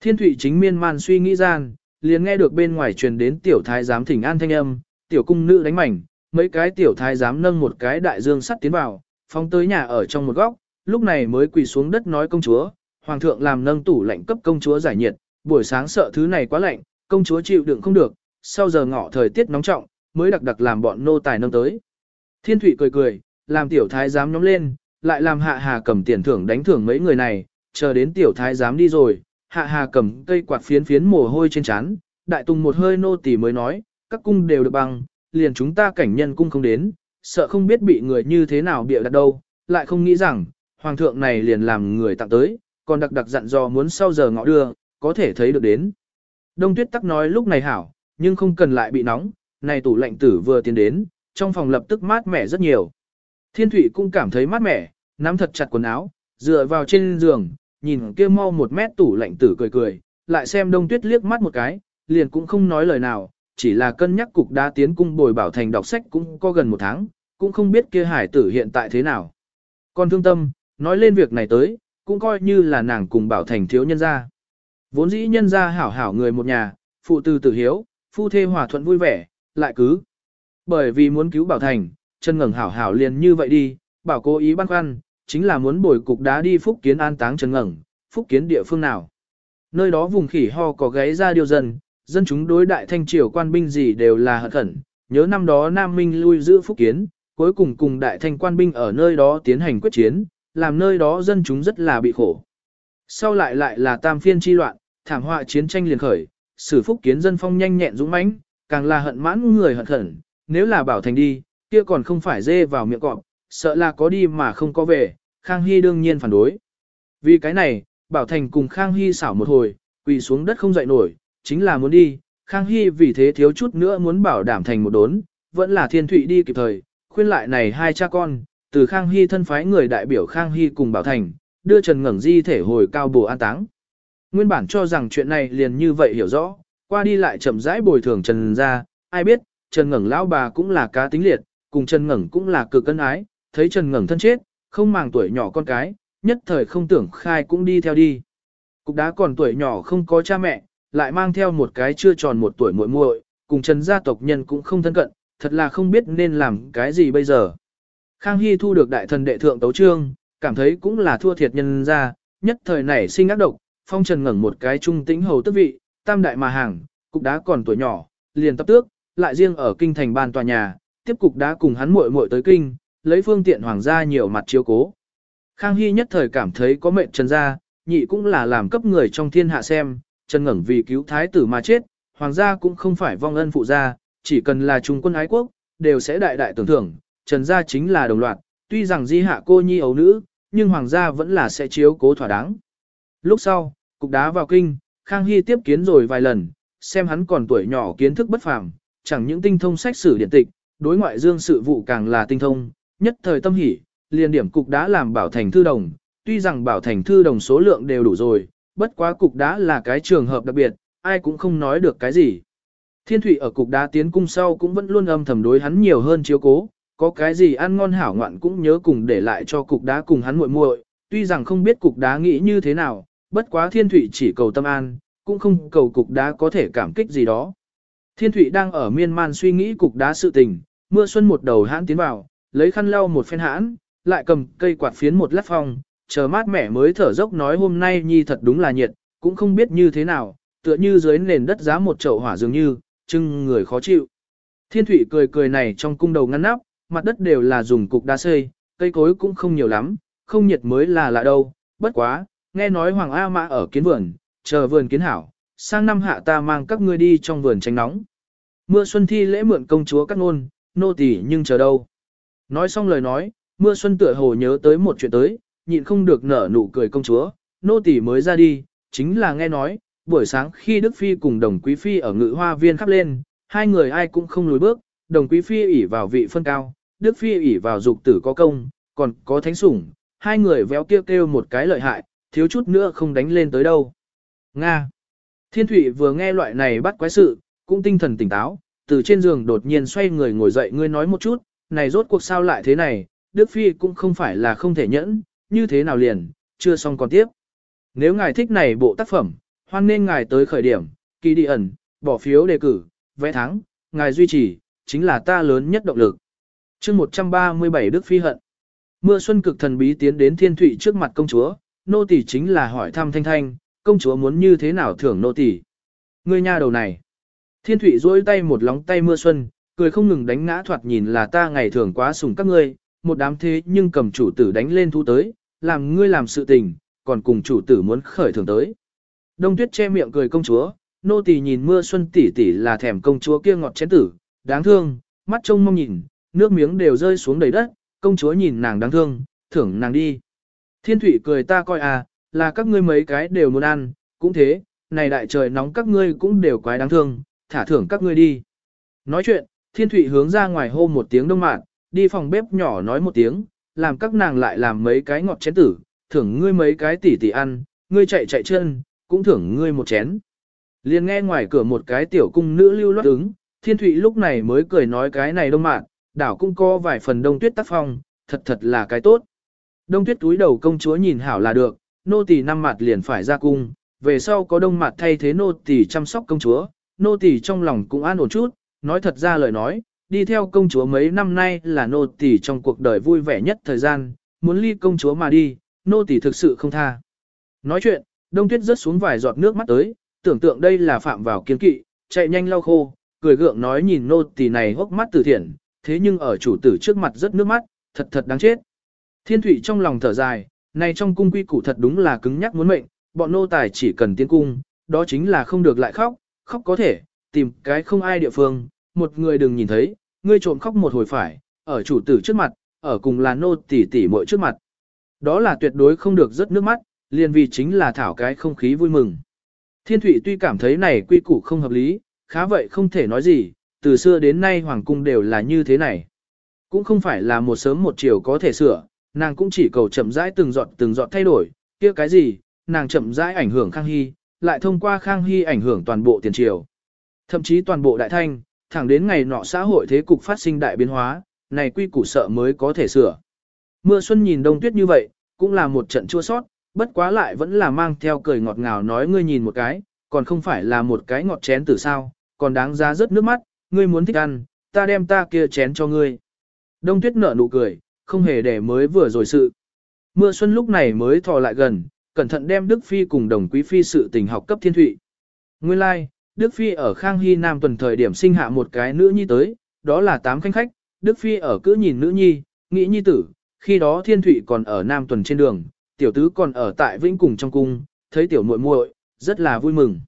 Thiên thủy chính miên man suy nghĩ gian, liền nghe được bên ngoài truyền đến tiểu thái giám thỉnh an thanh âm, tiểu cung nữ đánh mảnh, mấy cái tiểu thái giám nâng một cái đại dương sắt tiến vào, phóng tới nhà ở trong một góc, lúc này mới quỳ xuống đất nói công chúa, hoàng thượng làm nâng tủ lạnh cấp công chúa giải nhiệt, buổi sáng sợ thứ này quá lạnh, công chúa chịu đựng không được, sau giờ ngọ thời tiết nóng trọng, mới đặc đặc làm bọn nô tài nâng tới. Thiên thủy cười cười, làm tiểu thái giám nhóm lên, lại làm hạ hà cầm tiền thưởng đánh thưởng mấy người này, chờ đến tiểu thái giám đi rồi, hạ hà cầm cây quạt phiến phiến mồ hôi trên trán, đại tùng một hơi nô tỳ mới nói, các cung đều được bằng, liền chúng ta cảnh nhân cung không đến, sợ không biết bị người như thế nào bịa đặt đâu, lại không nghĩ rằng, hoàng thượng này liền làm người tặng tới, còn đặc đặc dặn dò muốn sau giờ ngọ đưa, có thể thấy được đến. Đông tuyết tắc nói lúc này hảo, nhưng không cần lại bị nóng, này tủ lạnh tử vừa tiến đến, trong phòng lập tức mát mẻ rất nhiều. Thiên Thụy cũng cảm thấy mát mẻ, nắm thật chặt quần áo, dựa vào trên giường, nhìn kia mau một mét tủ lạnh tử cười cười, lại xem đông tuyết liếc mắt một cái, liền cũng không nói lời nào, chỉ là cân nhắc cục đá tiến cung bồi bảo thành đọc sách cũng có gần một tháng, cũng không biết kia hải tử hiện tại thế nào. Còn thương tâm, nói lên việc này tới, cũng coi như là nàng cùng bảo thành thiếu nhân gia. Vốn dĩ nhân gia hảo hảo người một nhà, phụ tư tử hiếu, phu thê hòa thuận vui vẻ, lại cứ. Bởi vì muốn cứu bảo thành, chân ngẩng hảo hảo liền như vậy đi, bảo cố ý băn khoăn, chính là muốn bồi cục đá đi phúc kiến an táng chân ngẩng, phúc kiến địa phương nào. Nơi đó vùng khỉ ho có gáy ra điều dần dân chúng đối đại thanh triều quan binh gì đều là hận khẩn, nhớ năm đó Nam Minh lui giữ phúc kiến, cuối cùng cùng đại thanh quan binh ở nơi đó tiến hành quyết chiến, làm nơi đó dân chúng rất là bị khổ. Sau lại lại là tam phiên chi loạn, thảm họa chiến tranh liền khởi, sử phúc kiến dân phong nhanh nhẹn dũng mãnh, càng là hận mãn người hận khẩn, nếu là bảo thành đi, kia còn không phải dê vào miệng cọp, sợ là có đi mà không có về, Khang Hy đương nhiên phản đối. Vì cái này, Bảo Thành cùng Khang Hy xảo một hồi, quỳ xuống đất không dậy nổi, chính là muốn đi, Khang Hy vì thế thiếu chút nữa muốn bảo đảm thành một đốn, vẫn là thiên thụy đi kịp thời, khuyên lại này hai cha con, từ Khang Hy thân phái người đại biểu Khang Hy cùng Bảo Thành, đưa Trần Ngẩn di thể hồi cao bồ an táng. Nguyên bản cho rằng chuyện này liền như vậy hiểu rõ, qua đi lại chậm rãi bồi thường Trần ra, ai biết, Trần Ngẩn lão bà cũng là cá tính liệt, cùng Trần Ngẩn cũng là cực cân ái, thấy Trần Ngẩn thân chết, không màng tuổi nhỏ con cái, nhất thời không tưởng khai cũng đi theo đi. Cục đá còn tuổi nhỏ không có cha mẹ, lại mang theo một cái chưa tròn một tuổi muội muội, cùng Trần gia tộc nhân cũng không thân cận, thật là không biết nên làm cái gì bây giờ. Khang Hy thu được đại thần đệ thượng tấu trương, cảm thấy cũng là thua thiệt nhân ra, nhất thời nảy sinh ác độc, phong trần ngẩng một cái trung tĩnh hầu tức vị, tam đại mà hàng, cục đá còn tuổi nhỏ, liền tập tước, lại riêng ở kinh thành ban tòa nhà, tiếp cục đá cùng hắn muội muội tới kinh, lấy phương tiện hoàng gia nhiều mặt chiếu cố. Khang Hy nhất thời cảm thấy có mệnh trần gia, nhị cũng là làm cấp người trong thiên hạ xem, trần ngẩng vì cứu thái tử mà chết, hoàng gia cũng không phải vong ân phụ gia, chỉ cần là trung quân ái quốc, đều sẽ đại đại tưởng thưởng, trần gia chính là đồng loạt, tuy rằng di hạ cô nhi ấu nữ, nhưng hoàng gia vẫn là sẽ chiếu cố thỏa đáng. Lúc sau, cục đá vào kinh, Khang Hy tiếp kiến rồi vài lần, xem hắn còn tuổi nhỏ kiến thức bất phàm, chẳng những tinh thông sách sử điện tịch, đối ngoại dương sự vụ càng là tinh thông, nhất thời tâm hỉ, liền điểm cục đá làm bảo thành thư đồng, tuy rằng bảo thành thư đồng số lượng đều đủ rồi, bất quá cục đá là cái trường hợp đặc biệt, ai cũng không nói được cái gì. Thiên Thụy ở cục đá tiến cung sau cũng vẫn luôn âm thầm đối hắn nhiều hơn chiếu cố, có cái gì ăn ngon hảo ngoạn cũng nhớ cùng để lại cho cục đá cùng hắn muội muội, tuy rằng không biết cục đá nghĩ như thế nào, bất quá Thiên Thụy chỉ cầu tâm an, cũng không cầu cục đá có thể cảm kích gì đó. Thiên Thụy đang ở miên man suy nghĩ cục đá sự tình, mưa xuân một đầu hãn tiến vào, lấy khăn lau một phen hãn, lại cầm cây quạt phiến một lát phòng chờ mát mẻ mới thở dốc nói hôm nay nhi thật đúng là nhiệt, cũng không biết như thế nào, tựa như dưới nền đất giá một chậu hỏa dường như, chưng người khó chịu. Thiên thủy cười cười này trong cung đầu ngăn nắp, mặt đất đều là dùng cục đá xây, cây cối cũng không nhiều lắm, không nhiệt mới là lạ đâu, bất quá, nghe nói Hoàng A Mã ở kiến vườn, chờ vườn kiến hảo, sang năm hạ ta mang các ngươi đi trong vườn tránh nóng. Mưa xuân thi lễ mượn công chúa cắt ngôn, nô tỳ nhưng chờ đâu. Nói xong lời nói, mưa xuân tựa hồ nhớ tới một chuyện tới, nhịn không được nở nụ cười công chúa, nô tỳ mới ra đi, chính là nghe nói, buổi sáng khi Đức Phi cùng đồng quý Phi ở ngự hoa viên khắp lên, hai người ai cũng không lùi bước, đồng quý Phi ỉ vào vị phân cao, Đức Phi ỉ vào dục tử có công, còn có thánh sủng, hai người véo kêu kêu một cái lợi hại, thiếu chút nữa không đánh lên tới đâu. Nga Thiên Thụy vừa nghe loại này bắt quái sự, cũng tinh thần tỉnh táo, từ trên giường đột nhiên xoay người ngồi dậy ngươi nói một chút, này rốt cuộc sao lại thế này, Đức Phi cũng không phải là không thể nhẫn, như thế nào liền, chưa xong còn tiếp. Nếu ngài thích này bộ tác phẩm, hoan nên ngài tới khởi điểm, kỳ đi ẩn, bỏ phiếu đề cử, vẽ thắng, ngài duy trì, chính là ta lớn nhất động lực. chương 137 Đức Phi hận. Mưa xuân cực thần bí tiến đến thiên thụy trước mặt công chúa, nô tỳ chính là hỏi thăm thanh thanh, công chúa muốn như thế nào thưởng nô tỳ. Ngươi nha đầu này. Thiên thụy duỗi tay một lóng tay mưa xuân, cười không ngừng đánh ngã thoạt nhìn là ta ngày thường quá sủng các ngươi, một đám thế nhưng cầm chủ tử đánh lên thu tới, làm ngươi làm sự tình, còn cùng chủ tử muốn khởi thưởng tới. Đông tuyết che miệng cười công chúa, nô tỳ nhìn mưa xuân tỷ tỷ là thèm công chúa kia ngọt chén tử, đáng thương, mắt trông mong nhìn, nước miếng đều rơi xuống đầy đất, công chúa nhìn nàng đáng thương, thưởng nàng đi. Thiên thủy cười ta coi à, là các ngươi mấy cái đều muốn ăn, cũng thế, này đại trời nóng các ngươi cũng đều quái đáng thương, thả thưởng các ngươi đi. Nói chuyện, thiên thủy hướng ra ngoài hô một tiếng đông mạn, đi phòng bếp nhỏ nói một tiếng, làm các nàng lại làm mấy cái ngọt chén tử, thưởng ngươi mấy cái tỉ tỉ ăn, ngươi chạy chạy chân, cũng thưởng ngươi một chén. Liền nghe ngoài cửa một cái tiểu cung nữ lưu loát ứng, thiên thụy lúc này mới cười nói cái này đông mạn, đảo cũng có vài phần đông tuyết tác phong, thật thật là cái tốt. Đông tuyết túi đầu công chúa nhìn hảo là được, nô tỳ năm mặt liền phải ra cung, về sau có đông mặt thay thế nô tỳ chăm sóc công chúa, nô tỳ trong lòng cũng an ổn chút, nói thật ra lời nói, đi theo công chúa mấy năm nay là nô tỳ trong cuộc đời vui vẻ nhất thời gian, muốn ly công chúa mà đi, nô tỳ thực sự không tha. Nói chuyện, đông tuyết rớt xuống vài giọt nước mắt tới, tưởng tượng đây là phạm vào kiến kỵ, chạy nhanh lau khô, cười gượng nói nhìn nô tỳ này hốc mắt từ thiện, thế nhưng ở chủ tử trước mặt rất nước mắt, thật thật đáng chết. Thiên thủy trong lòng thở dài, này trong cung quy củ thật đúng là cứng nhắc muốn mệnh, bọn nô tài chỉ cần tiến cung, đó chính là không được lại khóc, khóc có thể, tìm cái không ai địa phương, một người đừng nhìn thấy, ngươi trộm khóc một hồi phải, ở chủ tử trước mặt, ở cùng là nô tỷ tỷ muội trước mặt. Đó là tuyệt đối không được rớt nước mắt, liền vì chính là thảo cái không khí vui mừng. Thiên Thụy tuy cảm thấy này quy củ không hợp lý, khá vậy không thể nói gì, từ xưa đến nay hoàng cung đều là như thế này. Cũng không phải là một sớm một chiều có thể sửa, nàng cũng chỉ cầu chậm rãi từng giọt từng giọt thay đổi, kia cái gì, nàng chậm rãi ảnh hưởng Khang Hy, lại thông qua Khang Hy ảnh hưởng toàn bộ tiền triều. Thậm chí toàn bộ đại thanh, thẳng đến ngày nọ xã hội thế cục phát sinh đại biến hóa, này quy củ sợ mới có thể sửa. Mưa xuân nhìn đông tuyết như vậy, cũng là một trận chua sót, bất quá lại vẫn là mang theo cười ngọt ngào nói ngươi nhìn một cái, còn không phải là một cái ngọt chén từ sao, còn đáng giá rất nước mắt, ngươi muốn thích ăn, ta đem ta kia chén cho ngươi. Đông tuyết nở nụ cười, không hề để mới vừa rồi sự. Mưa xuân lúc này mới thò lại gần, cẩn thận đem Đức Phi cùng đồng quý phi sự tình học cấp thiên thụy. Nguyên lai, like, Đức Phi ở Khang Hy Nam tuần thời điểm sinh hạ một cái nữ nhi tới, đó là tám khanh khách, Đức Phi ở cứ nhìn nữ nhi, nghĩ nhi tử, khi đó thiên thụy còn ở Nam tuần trên đường, tiểu tứ còn ở tại Vĩnh cùng trong cung, thấy tiểu muội muội rất là vui mừng.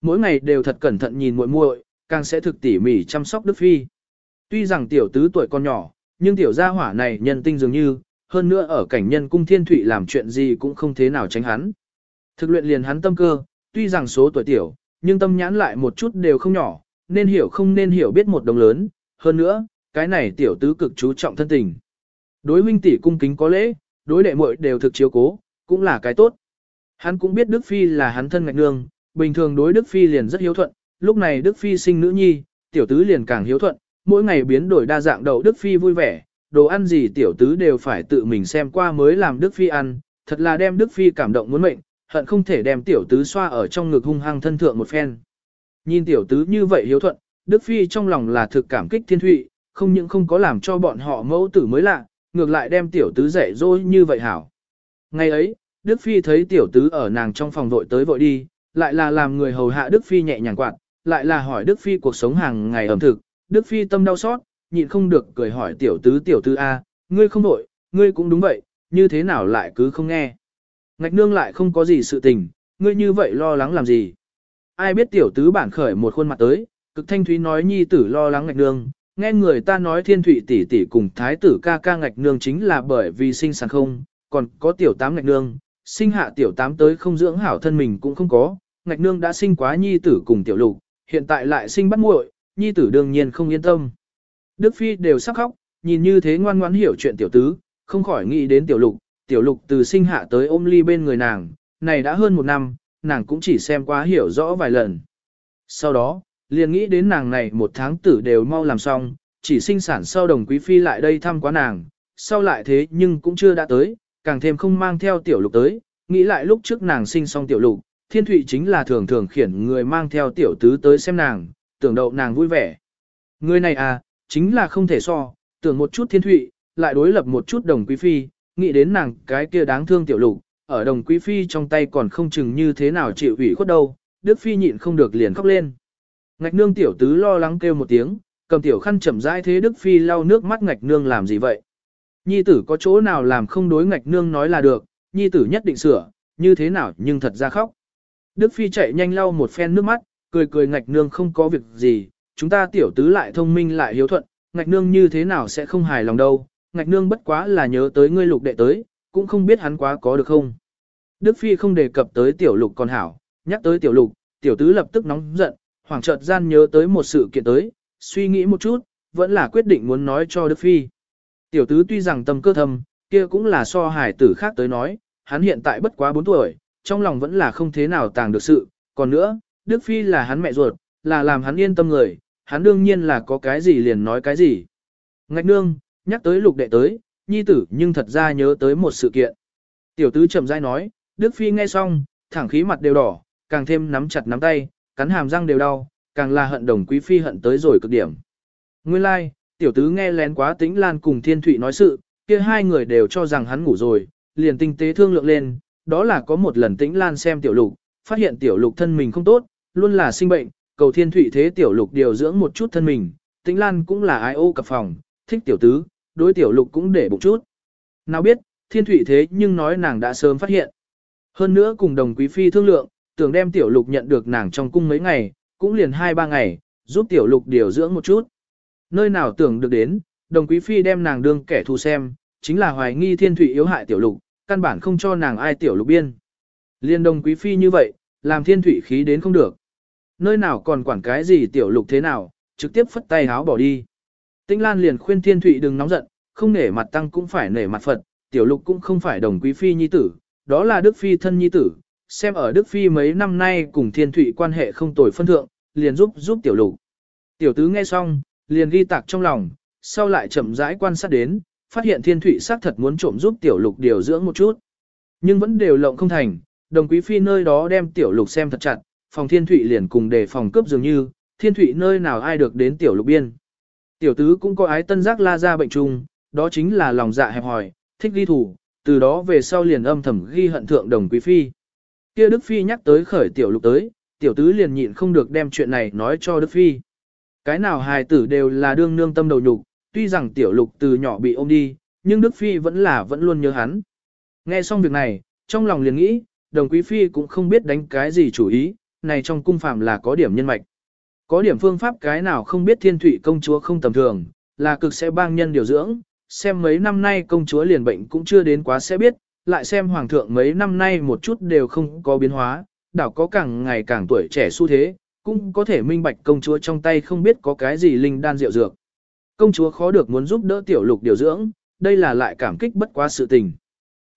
Mỗi ngày đều thật cẩn thận nhìn muội muội, càng sẽ thực tỉ mỉ chăm sóc Đức Phi. Tuy rằng tiểu tứ tuổi còn nhỏ, nhưng tiểu gia hỏa này nhân tinh dường như, hơn nữa ở cảnh nhân cung thiên thụy làm chuyện gì cũng không thế nào tránh hắn. Thực luyện liền hắn tâm cơ, tuy rằng số tuổi tiểu, nhưng tâm nhãn lại một chút đều không nhỏ, nên hiểu không nên hiểu biết một đồng lớn, hơn nữa, cái này tiểu tứ cực chú trọng thân tình. Đối huynh tỷ cung kính có lễ, đối đệ muội đều thực chiếu cố, cũng là cái tốt. Hắn cũng biết Đức Phi là hắn thân ngạch nương, bình thường đối Đức Phi liền rất hiếu thuận, lúc này Đức Phi sinh nữ nhi, tiểu tứ liền càng hiếu thuận, mỗi ngày biến đổi đa dạng đậu Đức Phi vui vẻ, đồ ăn gì tiểu tứ đều phải tự mình xem qua mới làm Đức Phi ăn, thật là đem Đức Phi cảm động muốn mệnh, hận không thể đem tiểu tứ xoa ở trong ngực hung hăng thân thượng một phen. Nhìn tiểu tứ như vậy hiếu thuận, Đức Phi trong lòng là thực cảm kích thiên thụy, không những không có làm cho bọn họ mẫu tử mới lạ, ngược lại đem tiểu tứ dạy dỗ như vậy hảo. Ngày ấy, Đức Phi thấy tiểu tứ ở nàng trong phòng vội tới vội đi, lại là làm người hầu hạ Đức Phi nhẹ nhàng quạt, lại là hỏi Đức Phi cuộc sống hàng ngày ẩm thực, Đức Phi tâm đau xót, nhịn không được cười hỏi tiểu tứ tiểu tứ A, ngươi không vội, ngươi cũng đúng vậy, như thế nào lại cứ không nghe. Ngạch nương lại không có gì sự tình, ngươi như vậy lo lắng làm gì. Ai biết tiểu tứ bản khởi một khuôn mặt tới, cực thanh thúy nói nhi tử lo lắng ngạch nương, nghe người ta nói thiên thủy tỷ tỷ cùng thái tử ca ca ngạch nương chính là bởi vì sinh sản không, còn có tiểu tám ngạch nương, sinh hạ tiểu tám tới không dưỡng hảo thân mình cũng không có, ngạch nương đã sinh quá nhi tử cùng tiểu lục, hiện tại lại sinh bắt muội, nhi tử đương nhiên không yên tâm. Đức Phi đều sắc khóc, nhìn như thế ngoan ngoãn hiểu chuyện tiểu tứ, không khỏi nghĩ đến tiểu lục, tiểu lục từ sinh hạ tới ôm ly bên người nàng, này đã hơn một năm, nàng cũng chỉ xem quá hiểu rõ vài lần. Sau đó, liền nghĩ đến nàng này một tháng tử đều mau làm xong, chỉ sinh sản sau đồng quý phi lại đây thăm quá nàng, sau lại thế nhưng cũng chưa đã tới, càng thêm không mang theo tiểu lục tới, nghĩ lại lúc trước nàng sinh xong tiểu lục, thiên thụy chính là thường thường khiển người mang theo tiểu tứ tới xem nàng, tưởng đậu nàng vui vẻ. Người này à, chính là không thể so, tưởng một chút thiên thụy, lại đối lập một chút đồng quý phi, nghĩ đến nàng cái kia đáng thương tiểu lục, ở đồng quý phi trong tay còn không chừng như thế nào chịu ủy khuất đâu, Đức Phi nhịn không được liền khóc lên. Ngạch nương tiểu tứ lo lắng kêu một tiếng, cầm tiểu khăn chậm rãi thế Đức Phi lau nước mắt ngạch nương làm gì vậy? Nhi tử có chỗ nào làm không đối ngạch nương nói là được, nhi tử nhất định sửa, như thế nào nhưng thật ra khóc. Đức Phi chạy nhanh lau một phen nước mắt, cười cười ngạch nương không có việc gì, chúng ta tiểu tứ lại thông minh lại hiếu thuận, ngạch nương như thế nào sẽ không hài lòng đâu, ngạch nương bất quá là nhớ tới ngươi lục đệ tới, cũng không biết hắn quá có được không. Đức Phi không đề cập tới tiểu lục còn hảo, nhắc tới tiểu lục, tiểu tứ lập tức nóng giận, hoảng chợt gian nhớ tới một sự kiện tới, suy nghĩ một chút, vẫn là quyết định muốn nói cho Đức Phi. Tiểu tứ tuy rằng tâm cơ thầm, kia cũng là so Hải tử khác tới nói, hắn hiện tại bất quá 4 tuổi, trong lòng vẫn là không thế nào tàng được sự, còn nữa, Đức Phi là hắn mẹ ruột, là làm hắn yên tâm người, hắn đương nhiên là có cái gì liền nói cái gì. Ngạch nương, nhắc tới lục đệ tới, nhi tử nhưng thật ra nhớ tới một sự kiện. Tiểu tứ chậm rãi nói, Đức Phi nghe xong, thẳng khí mặt đều đỏ, càng thêm nắm chặt nắm tay, cắn hàm răng đều đau, càng là hận đồng quý phi hận tới rồi cực điểm. Nguyên lai, like, tiểu tứ nghe lén quá tĩnh lan cùng thiên thụy nói sự, kia hai người đều cho rằng hắn ngủ rồi, liền tinh tế thương lượng lên, đó là có một lần tĩnh lan xem tiểu lục, phát hiện tiểu lục thân mình không tốt, luôn là sinh bệnh, cầu thiên thụy thế tiểu lục điều dưỡng một chút thân mình, tĩnh lan cũng là ai ô cập phòng, thích tiểu tứ, đối tiểu lục cũng để bụng chút. Nào biết, thiên thụy thế nhưng nói nàng đã sớm phát hiện. Hơn nữa cùng đồng quý phi thương lượng, tưởng đem tiểu lục nhận được nàng trong cung mấy ngày, cũng liền hai ba ngày, giúp tiểu lục điều dưỡng một chút. Nơi nào tưởng được đến, đồng quý phi đem nàng đương kẻ thù xem, chính là hoài nghi thiên thủy yếu hại tiểu lục, căn bản không cho nàng ai tiểu lục biên. Liên đồng quý phi như vậy, làm thiên thủy khí đến không được. Nơi nào còn quản cái gì tiểu lục thế nào, trực tiếp phất tay háo bỏ đi. Tĩnh Lan liền khuyên thiên Thụy đừng nóng giận, không nể mặt tăng cũng phải nể mặt Phật, tiểu lục cũng không phải đồng quý phi nhi tử, đó là Đức Phi thân nhi tử, xem ở Đức Phi mấy năm nay cùng thiên Thụy quan hệ không tồi phân thượng, liền giúp giúp tiểu lục. Tiểu tứ nghe xong, liền ghi tạc trong lòng, sau lại chậm rãi quan sát đến, phát hiện thiên Thụy xác thật muốn trộm giúp tiểu lục điều dưỡng một chút. Nhưng vẫn đều lộng không thành, đồng quý phi nơi đó đem tiểu lục xem thật chặt, phòng thiên Thụy liền cùng đề phòng cướp dường như, thiên Thụy nơi nào ai được đến tiểu lục biên. Tiểu tứ cũng có ái tân giác la ra bệnh trùng, đó chính là lòng dạ hẹp hòi, thích ghi thủ, từ đó về sau liền âm thầm ghi hận thượng đồng quý phi. Kia Đức Phi nhắc tới khởi tiểu lục tới, tiểu tứ liền nhịn không được đem chuyện này nói cho Đức Phi. Cái nào hài tử đều là đương nương tâm đầu nhục, tuy rằng tiểu lục từ nhỏ bị ôm đi, nhưng Đức Phi vẫn là vẫn luôn nhớ hắn. Nghe xong việc này, trong lòng liền nghĩ, đồng quý phi cũng không biết đánh cái gì chủ ý, này trong cung phạm là có điểm nhân mạch. Có điểm phương pháp cái nào không biết thiên thủy công chúa không tầm thường, là cực sẽ bang nhân điều dưỡng, xem mấy năm nay công chúa liền bệnh cũng chưa đến quá sẽ biết, lại xem hoàng thượng mấy năm nay một chút đều không có biến hóa, đảo có càng ngày càng tuổi trẻ xu thế, cũng có thể minh bạch công chúa trong tay không biết có cái gì linh đan rượu dược. Công chúa khó được muốn giúp đỡ tiểu lục điều dưỡng, đây là lại cảm kích bất quá sự tình.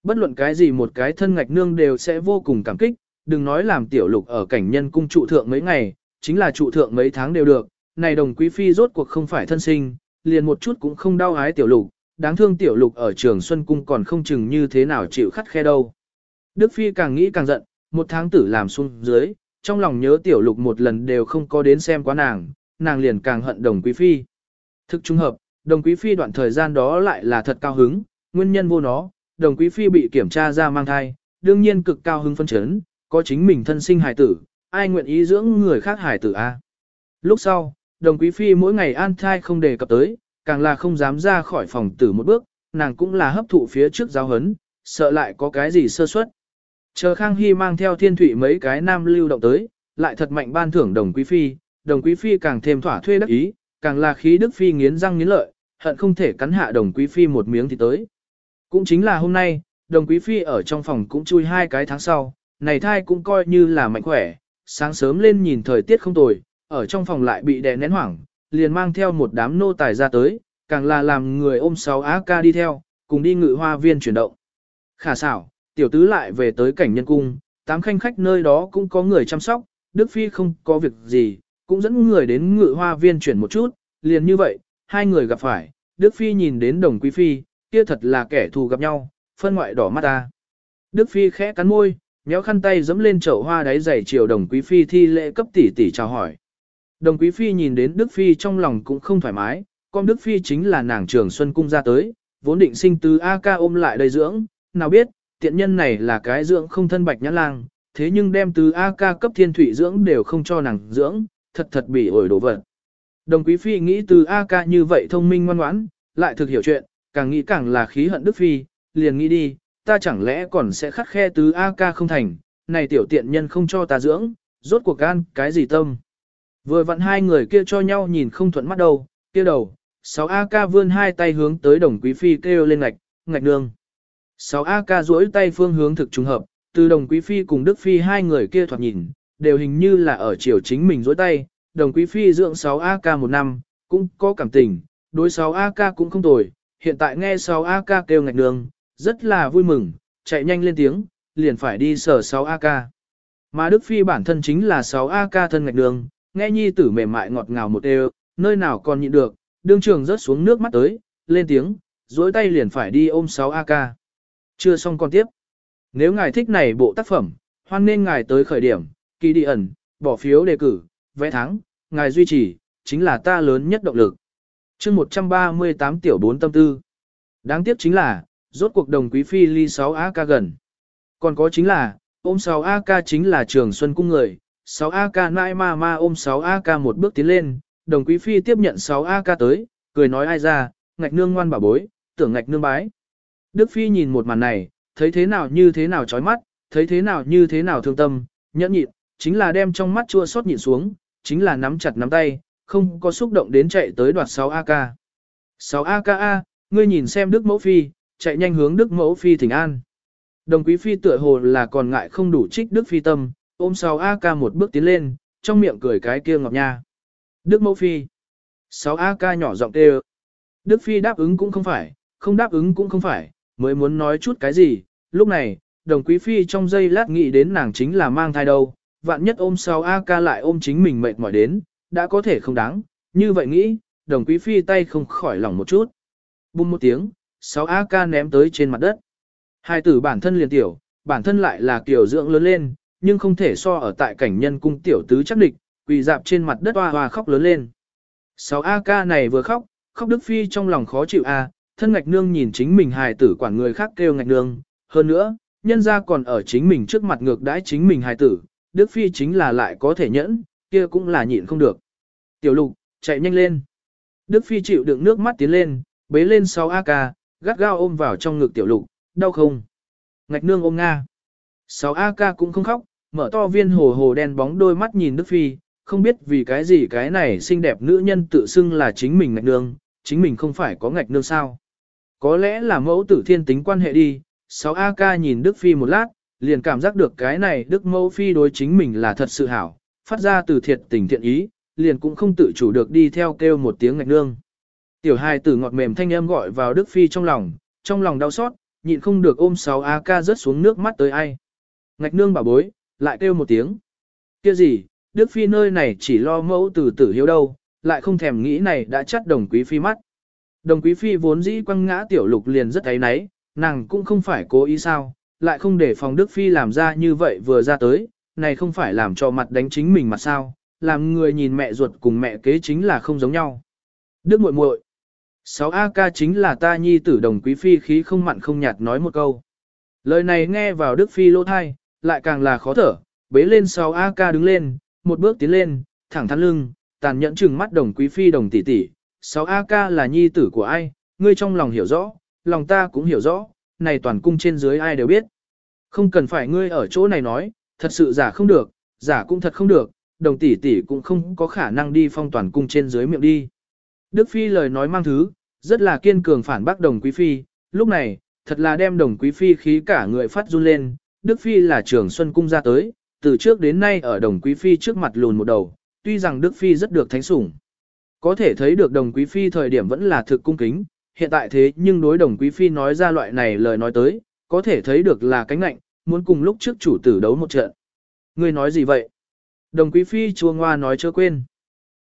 Bất luận cái gì một cái thân ngạch nương đều sẽ vô cùng cảm kích, đừng nói làm tiểu lục ở cảnh nhân cung trụ thượng mấy ngày, chính là trụ thượng mấy tháng đều được, này đồng quý phi rốt cuộc không phải thân sinh, liền một chút cũng không đau ái tiểu lục, đáng thương tiểu lục ở trường Xuân Cung còn không chừng như thế nào chịu khắt khe đâu. Đức Phi càng nghĩ càng giận, một tháng tử làm xuống dưới, trong lòng nhớ tiểu lục một lần đều không có đến xem quá nàng, nàng liền càng hận đồng quý phi. Thực trung hợp, đồng quý phi đoạn thời gian đó lại là thật cao hứng, nguyên nhân vô nó, đồng quý phi bị kiểm tra ra mang thai, đương nhiên cực cao hứng phân chấn, có chính mình thân sinh hài tử, ai nguyện ý dưỡng người khác hài tử a? Lúc sau, đồng quý phi mỗi ngày an thai không đề cập tới, càng là không dám ra khỏi phòng tử một bước, nàng cũng là hấp thụ phía trước giáo hấn, sợ lại có cái gì sơ suất. Chờ Khang Hy mang theo thiên thủy mấy cái nam lưu động tới, lại thật mạnh ban thưởng đồng quý phi, đồng quý phi càng thêm thỏa thuê đắc ý, càng là khí đức phi nghiến răng nghiến lợi, hận không thể cắn hạ đồng quý phi một miếng thì tới. Cũng chính là hôm nay, đồng quý phi ở trong phòng cũng chui hai cái tháng sau, này thai cũng coi như là mạnh khỏe, sáng sớm lên nhìn thời tiết không tồi, ở trong phòng lại bị đè nén hoảng, liền mang theo một đám nô tài ra tới, càng là làm người ôm sáu á ca đi theo, cùng đi ngự hoa viên chuyển động. Khả xảo, tiểu tứ lại về tới cảnh nhân cung, tám khanh khách nơi đó cũng có người chăm sóc, Đức Phi không có việc gì, cũng dẫn người đến ngự hoa viên chuyển một chút, liền như vậy, hai người gặp phải, Đức Phi nhìn đến đồng quý phi, kia thật là kẻ thù gặp nhau, phân ngoại đỏ mắt ta. Đức Phi khẽ cắn môi, méo khăn tay dẫm lên chậu hoa đáy dày chiều đồng quý phi thi lễ cấp tỷ tỷ chào hỏi. Đồng quý phi nhìn đến Đức Phi trong lòng cũng không thoải mái, con Đức Phi chính là nàng trường Xuân Cung ra tới, vốn định sinh từ A ca ôm lại đây dưỡng, nào biết, tiện nhân này là cái dưỡng không thân bạch nhã lang, thế nhưng đem từ A ca cấp thiên thủy dưỡng đều không cho nàng dưỡng, thật thật bị ổi đổ vật. Đồng quý phi nghĩ từ A ca như vậy thông minh ngoan ngoãn, lại thực hiểu chuyện, càng nghĩ càng là khí hận Đức Phi, liền nghĩ đi, ta chẳng lẽ còn sẽ khắc khe từ A ca không thành, này tiểu tiện nhân không cho ta dưỡng, rốt cuộc gan, cái gì tâm. Vừa vặn hai người kia cho nhau nhìn không thuận mắt đâu, kia đầu, 6 ca vươn hai tay hướng tới đồng quý phi kêu lên ngạch, ngạch nương. 6 ca duỗi tay phương hướng thực trùng hợp, từ đồng quý phi cùng đức phi hai người kia thoạt nhìn, đều hình như là ở chiều chính mình duỗi tay, đồng quý phi dưỡng 6 ca một năm, cũng có cảm tình, đối 6 ca cũng không tồi, hiện tại nghe 6 ca kêu ngạch nương, rất là vui mừng, chạy nhanh lên tiếng, liền phải đi sở 6 AK. Mà Đức Phi bản thân chính là 6 AK thân ngạch đường, nghe nhi tử mềm mại ngọt ngào một đều, nơi nào còn nhịn được, đương trường rớt xuống nước mắt tới, lên tiếng, dối tay liền phải đi ôm 6 AK. Chưa xong còn tiếp. Nếu ngài thích này bộ tác phẩm, hoan nên ngài tới khởi điểm, kỳ đi ẩn, bỏ phiếu đề cử, vẽ thắng, ngài duy trì, chính là ta lớn nhất động lực. chương 138 tiểu 4 tâm tư. Đáng tiếc chính là, rốt cuộc đồng quý phi ly 6 AK gần. Còn có chính là, ôm 6 AK chính là trường xuân cung người, 6 AK nãi ma ma ôm 6 AK một bước tiến lên, đồng quý phi tiếp nhận 6 AK tới, cười nói ai ra, ngạch nương ngoan bảo bối, tưởng ngạch nương bái. Đức phi nhìn một màn này, thấy thế nào như thế nào chói mắt, thấy thế nào như thế nào thương tâm, nhẫn nhịn, chính là đem trong mắt chua xót nhịn xuống, chính là nắm chặt nắm tay, không có xúc động đến chạy tới đoạt 6 AK. 6 AKA, ngươi nhìn xem Đức Mẫu Phi, chạy nhanh hướng Đức Mẫu Phi thỉnh an. Đồng Quý Phi tựa hồ là còn ngại không đủ trích Đức Phi tâm, ôm Sáu A ca một bước tiến lên, trong miệng cười cái kia ngọc nha. Đức Mẫu Phi. Sáu A ca nhỏ giọng kêu. Đức Phi đáp ứng cũng không phải, không đáp ứng cũng không phải, mới muốn nói chút cái gì. Lúc này, đồng quý phi trong giây lát nghĩ đến nàng chính là mang thai đâu, vạn nhất ôm sau ca lại ôm chính mình mệt mỏi đến, đã có thể không đáng, như vậy nghĩ, đồng quý phi tay không khỏi lỏng một chút. Bùm một tiếng, 6 AK ném tới trên mặt đất. Hai tử bản thân liền tiểu, bản thân lại là kiểu dưỡng lớn lên, nhưng không thể so ở tại cảnh nhân cung tiểu tứ chắc địch, quỳ dạp trên mặt đất hoa hoa khóc lớn lên. 6 AK này vừa khóc, khóc Đức Phi trong lòng khó chịu a, thân ngạch nương nhìn chính mình hài tử quản người khác kêu ngạch nương, hơn nữa, nhân ra còn ở chính mình trước mặt ngược đãi chính mình hài tử, Đức Phi chính là lại có thể nhẫn, kia cũng là nhịn không được. Tiểu lục, chạy nhanh lên. Đức Phi chịu đựng nước mắt tiến lên, bế lên sau AK, gắt gao ôm vào trong ngực tiểu lục, đau không? Ngạch nương ôm Nga. 6 AK cũng không khóc, mở to viên hồ hồ đen bóng đôi mắt nhìn Đức Phi, không biết vì cái gì cái này xinh đẹp nữ nhân tự xưng là chính mình ngạch nương, chính mình không phải có ngạch nương sao. Có lẽ là mẫu tử thiên tính quan hệ đi, 6 AK nhìn Đức Phi một lát, liền cảm giác được cái này Đức mẫu Phi đối chính mình là thật sự hảo, phát ra từ thiệt tình thiện ý, liền cũng không tự chủ được đi theo kêu một tiếng ngạch nương. Tiểu hai tử ngọt mềm thanh âm gọi vào Đức Phi trong lòng, trong lòng đau xót, nhịn không được ôm 6 AK rớt xuống nước mắt tới ai. Ngạch nương bảo bối, lại kêu một tiếng. kia gì, Đức Phi nơi này chỉ lo mẫu từ tử hiếu đâu, lại không thèm nghĩ này đã chắt đồng quý phi mắt. Đồng quý phi vốn dĩ quăng ngã tiểu lục liền rất thấy náy, nàng cũng không phải cố ý sao, lại không để phòng Đức Phi làm ra như vậy vừa ra tới, này không phải làm cho mặt đánh chính mình mà sao, làm người nhìn mẹ ruột cùng mẹ kế chính là không giống nhau. Đức muội muội Sáu A Ca chính là ta nhi tử đồng quý phi khí không mặn không nhạt nói một câu. Lời này nghe vào Đức Phi lỗ thai, lại càng là khó thở, bế lên sáu A Ca đứng lên, một bước tiến lên, thẳng thắn lưng, tàn nhẫn chừng mắt đồng quý phi đồng tỷ tỷ, Sáu A Ca là nhi tử của ai, ngươi trong lòng hiểu rõ, lòng ta cũng hiểu rõ, này toàn cung trên dưới ai đều biết. Không cần phải ngươi ở chỗ này nói, thật sự giả không được, giả cũng thật không được, đồng tỷ tỷ cũng không có khả năng đi phong toàn cung trên dưới miệng đi. Đức Phi lời nói mang thứ, rất là kiên cường phản bác đồng quý phi, lúc này, thật là đem đồng quý phi khí cả người phát run lên, Đức Phi là trường xuân cung ra tới, từ trước đến nay ở đồng quý phi trước mặt lùn một đầu, tuy rằng Đức Phi rất được thánh sủng. Có thể thấy được đồng quý phi thời điểm vẫn là thực cung kính, hiện tại thế nhưng đối đồng quý phi nói ra loại này lời nói tới, có thể thấy được là cánh nạnh, muốn cùng lúc trước chủ tử đấu một trận. Ngươi nói gì vậy? Đồng quý phi chua ngoa nói chưa quên.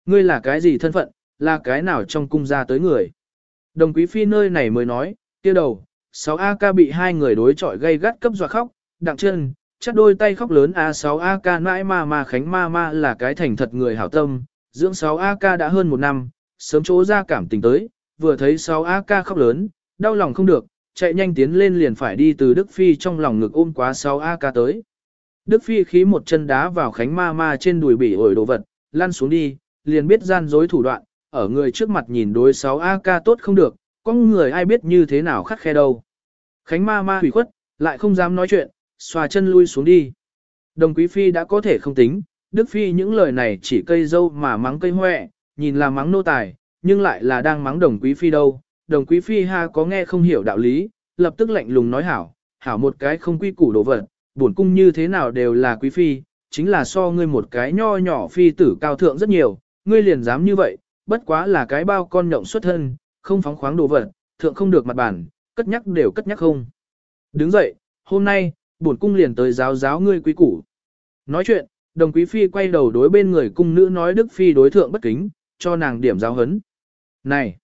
Ngươi là cái gì thân phận, là cái nào trong cung ra tới người? Đồng quý phi nơi này mới nói, kia đầu, 6 AK bị hai người đối chọi gây gắt cấp dọa khóc, đặng chân, chắc đôi tay khóc lớn à, A6AK mãi ma ma khánh ma ma là cái thành thật người hảo tâm, dưỡng 6AK đã hơn một năm, sớm chỗ ra cảm tình tới, vừa thấy 6AK khóc lớn, đau lòng không được, chạy nhanh tiến lên liền phải đi từ Đức Phi trong lòng ngực ôm quá 6AK tới. Đức Phi khí một chân đá vào khánh ma ma trên đùi bỉ ổi đồ vật, lăn xuống đi, liền biết gian dối thủ đoạn, ở người trước mặt nhìn đối 6AK tốt không được, có người ai biết như thế nào khắc khe đâu. Khánh ma ma hủy khuất, lại không dám nói chuyện, xòa chân lui xuống đi. Đồng quý phi đã có thể không tính, Đức phi những lời này chỉ cây dâu mà mắng cây hoẹ, nhìn là mắng nô tài, nhưng lại là đang mắng đồng quý phi đâu. Đồng quý phi ha có nghe không hiểu đạo lý, lập tức lạnh lùng nói hảo, hảo một cái không quy củ đồ vật, bổn cung như thế nào đều là quý phi, chính là so ngươi một cái nho nhỏ phi tử cao thượng rất nhiều, ngươi liền dám như vậy, bất quá là cái bao con nhộng xuất thân, không phóng khoáng đồ vật, thượng không được mặt bản, cất nhắc đều cất nhắc không. Đứng dậy, hôm nay, bổn cung liền tới giáo giáo ngươi quý củ. Nói chuyện, đồng quý phi quay đầu đối bên người cung nữ nói đức phi đối thượng bất kính, cho nàng điểm giáo hấn. Này,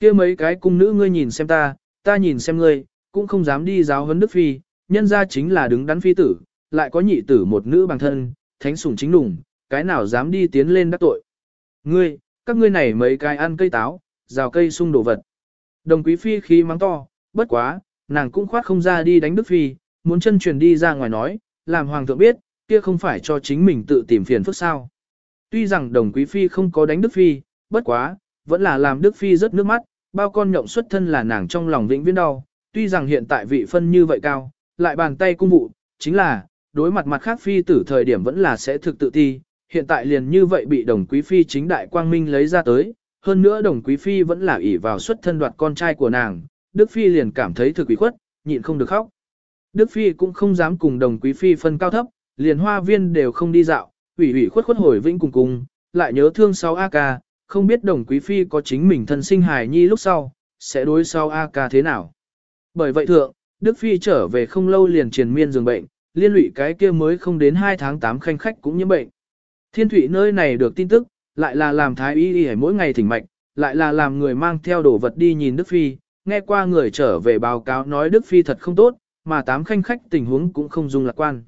kia mấy cái cung nữ ngươi nhìn xem ta, ta nhìn xem ngươi, cũng không dám đi giáo hấn đức phi, nhân ra chính là đứng đắn phi tử, lại có nhị tử một nữ bằng thân, thánh sủng chính đủng, cái nào dám đi tiến lên đắc tội. Ngươi, các ngươi này mấy cái ăn cây táo, rào cây sung đồ vật. Đồng quý phi khí mắng to, bất quá, nàng cũng khoát không ra đi đánh đức phi, muốn chân truyền đi ra ngoài nói, làm hoàng thượng biết, kia không phải cho chính mình tự tìm phiền phức sao. Tuy rằng đồng quý phi không có đánh đức phi, bất quá, vẫn là làm đức phi rất nước mắt, bao con nhộng xuất thân là nàng trong lòng vĩnh viễn đau, tuy rằng hiện tại vị phân như vậy cao, lại bàn tay cung vụ, chính là, đối mặt mặt khác phi tử thời điểm vẫn là sẽ thực tự ti, hiện tại liền như vậy bị đồng quý phi chính đại quang minh lấy ra tới, hơn nữa đồng quý phi vẫn là ỷ vào xuất thân đoạt con trai của nàng, Đức Phi liền cảm thấy thực ủy khuất, nhịn không được khóc. Đức Phi cũng không dám cùng đồng quý phi phân cao thấp, liền hoa viên đều không đi dạo, ủy ủy khuất khuất hồi vĩnh cùng cùng, lại nhớ thương sau A ca, không biết đồng quý phi có chính mình thân sinh hài nhi lúc sau, sẽ đối sau A ca thế nào. Bởi vậy thượng, Đức Phi trở về không lâu liền triền miên giường bệnh, liên lụy cái kia mới không đến 2 tháng 8 khanh khách cũng nhiễm bệnh. Thiên thủy nơi này được tin tức, lại là làm thái y y mỗi ngày thỉnh mạch, lại là làm người mang theo đồ vật đi nhìn Đức Phi, nghe qua người trở về báo cáo nói Đức Phi thật không tốt, mà tám khanh khách tình huống cũng không dung lạc quan.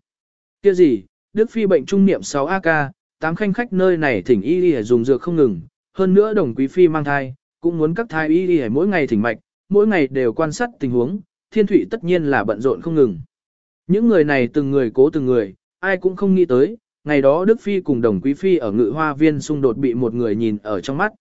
Kia gì, Đức Phi bệnh trung niệm 6 AK, tám khanh khách nơi này thỉnh y y dùng dược không ngừng, hơn nữa đồng quý phi mang thai, cũng muốn các Thái y y mỗi ngày thỉnh mạch, mỗi ngày đều quan sát tình huống, thiên thủy tất nhiên là bận rộn không ngừng. Những người này từng người cố từng người, ai cũng không nghĩ tới, ngày đó Đức Phi cùng đồng quý phi ở ngự hoa viên xung đột bị một người nhìn ở trong mắt.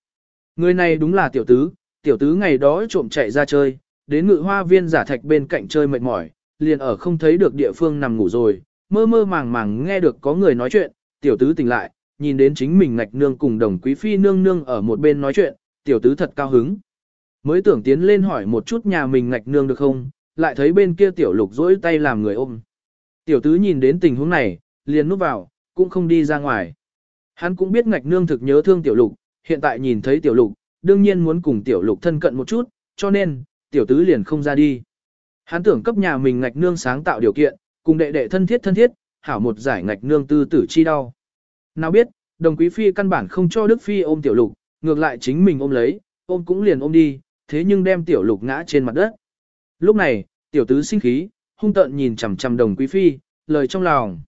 Người này đúng là tiểu tứ, tiểu tứ ngày đó trộm chạy ra chơi, đến ngự hoa viên giả thạch bên cạnh chơi mệt mỏi, liền ở không thấy được địa phương nằm ngủ rồi, mơ mơ màng màng nghe được có người nói chuyện, tiểu tứ tỉnh lại, nhìn đến chính mình ngạch nương cùng đồng quý phi nương nương ở một bên nói chuyện, tiểu tứ thật cao hứng. Mới tưởng tiến lên hỏi một chút nhà mình ngạch nương được không, lại thấy bên kia tiểu lục dỗi tay làm người ôm. Tiểu tứ nhìn đến tình huống này, liền núp vào, cũng không đi ra ngoài. Hắn cũng biết ngạch nương thực nhớ thương tiểu lục, hiện tại nhìn thấy tiểu lục, đương nhiên muốn cùng tiểu lục thân cận một chút, cho nên, tiểu tứ liền không ra đi. Hắn tưởng cấp nhà mình ngạch nương sáng tạo điều kiện, cùng đệ đệ thân thiết thân thiết, hảo một giải ngạch nương tư tử chi đau. Nào biết, đồng quý phi căn bản không cho Đức Phi ôm tiểu lục, ngược lại chính mình ôm lấy, ôm cũng liền ôm đi, thế nhưng đem tiểu lục ngã trên mặt đất. Lúc này, tiểu tứ sinh khí, hung tợn nhìn chằm chằm đồng quý phi, lời trong lòng.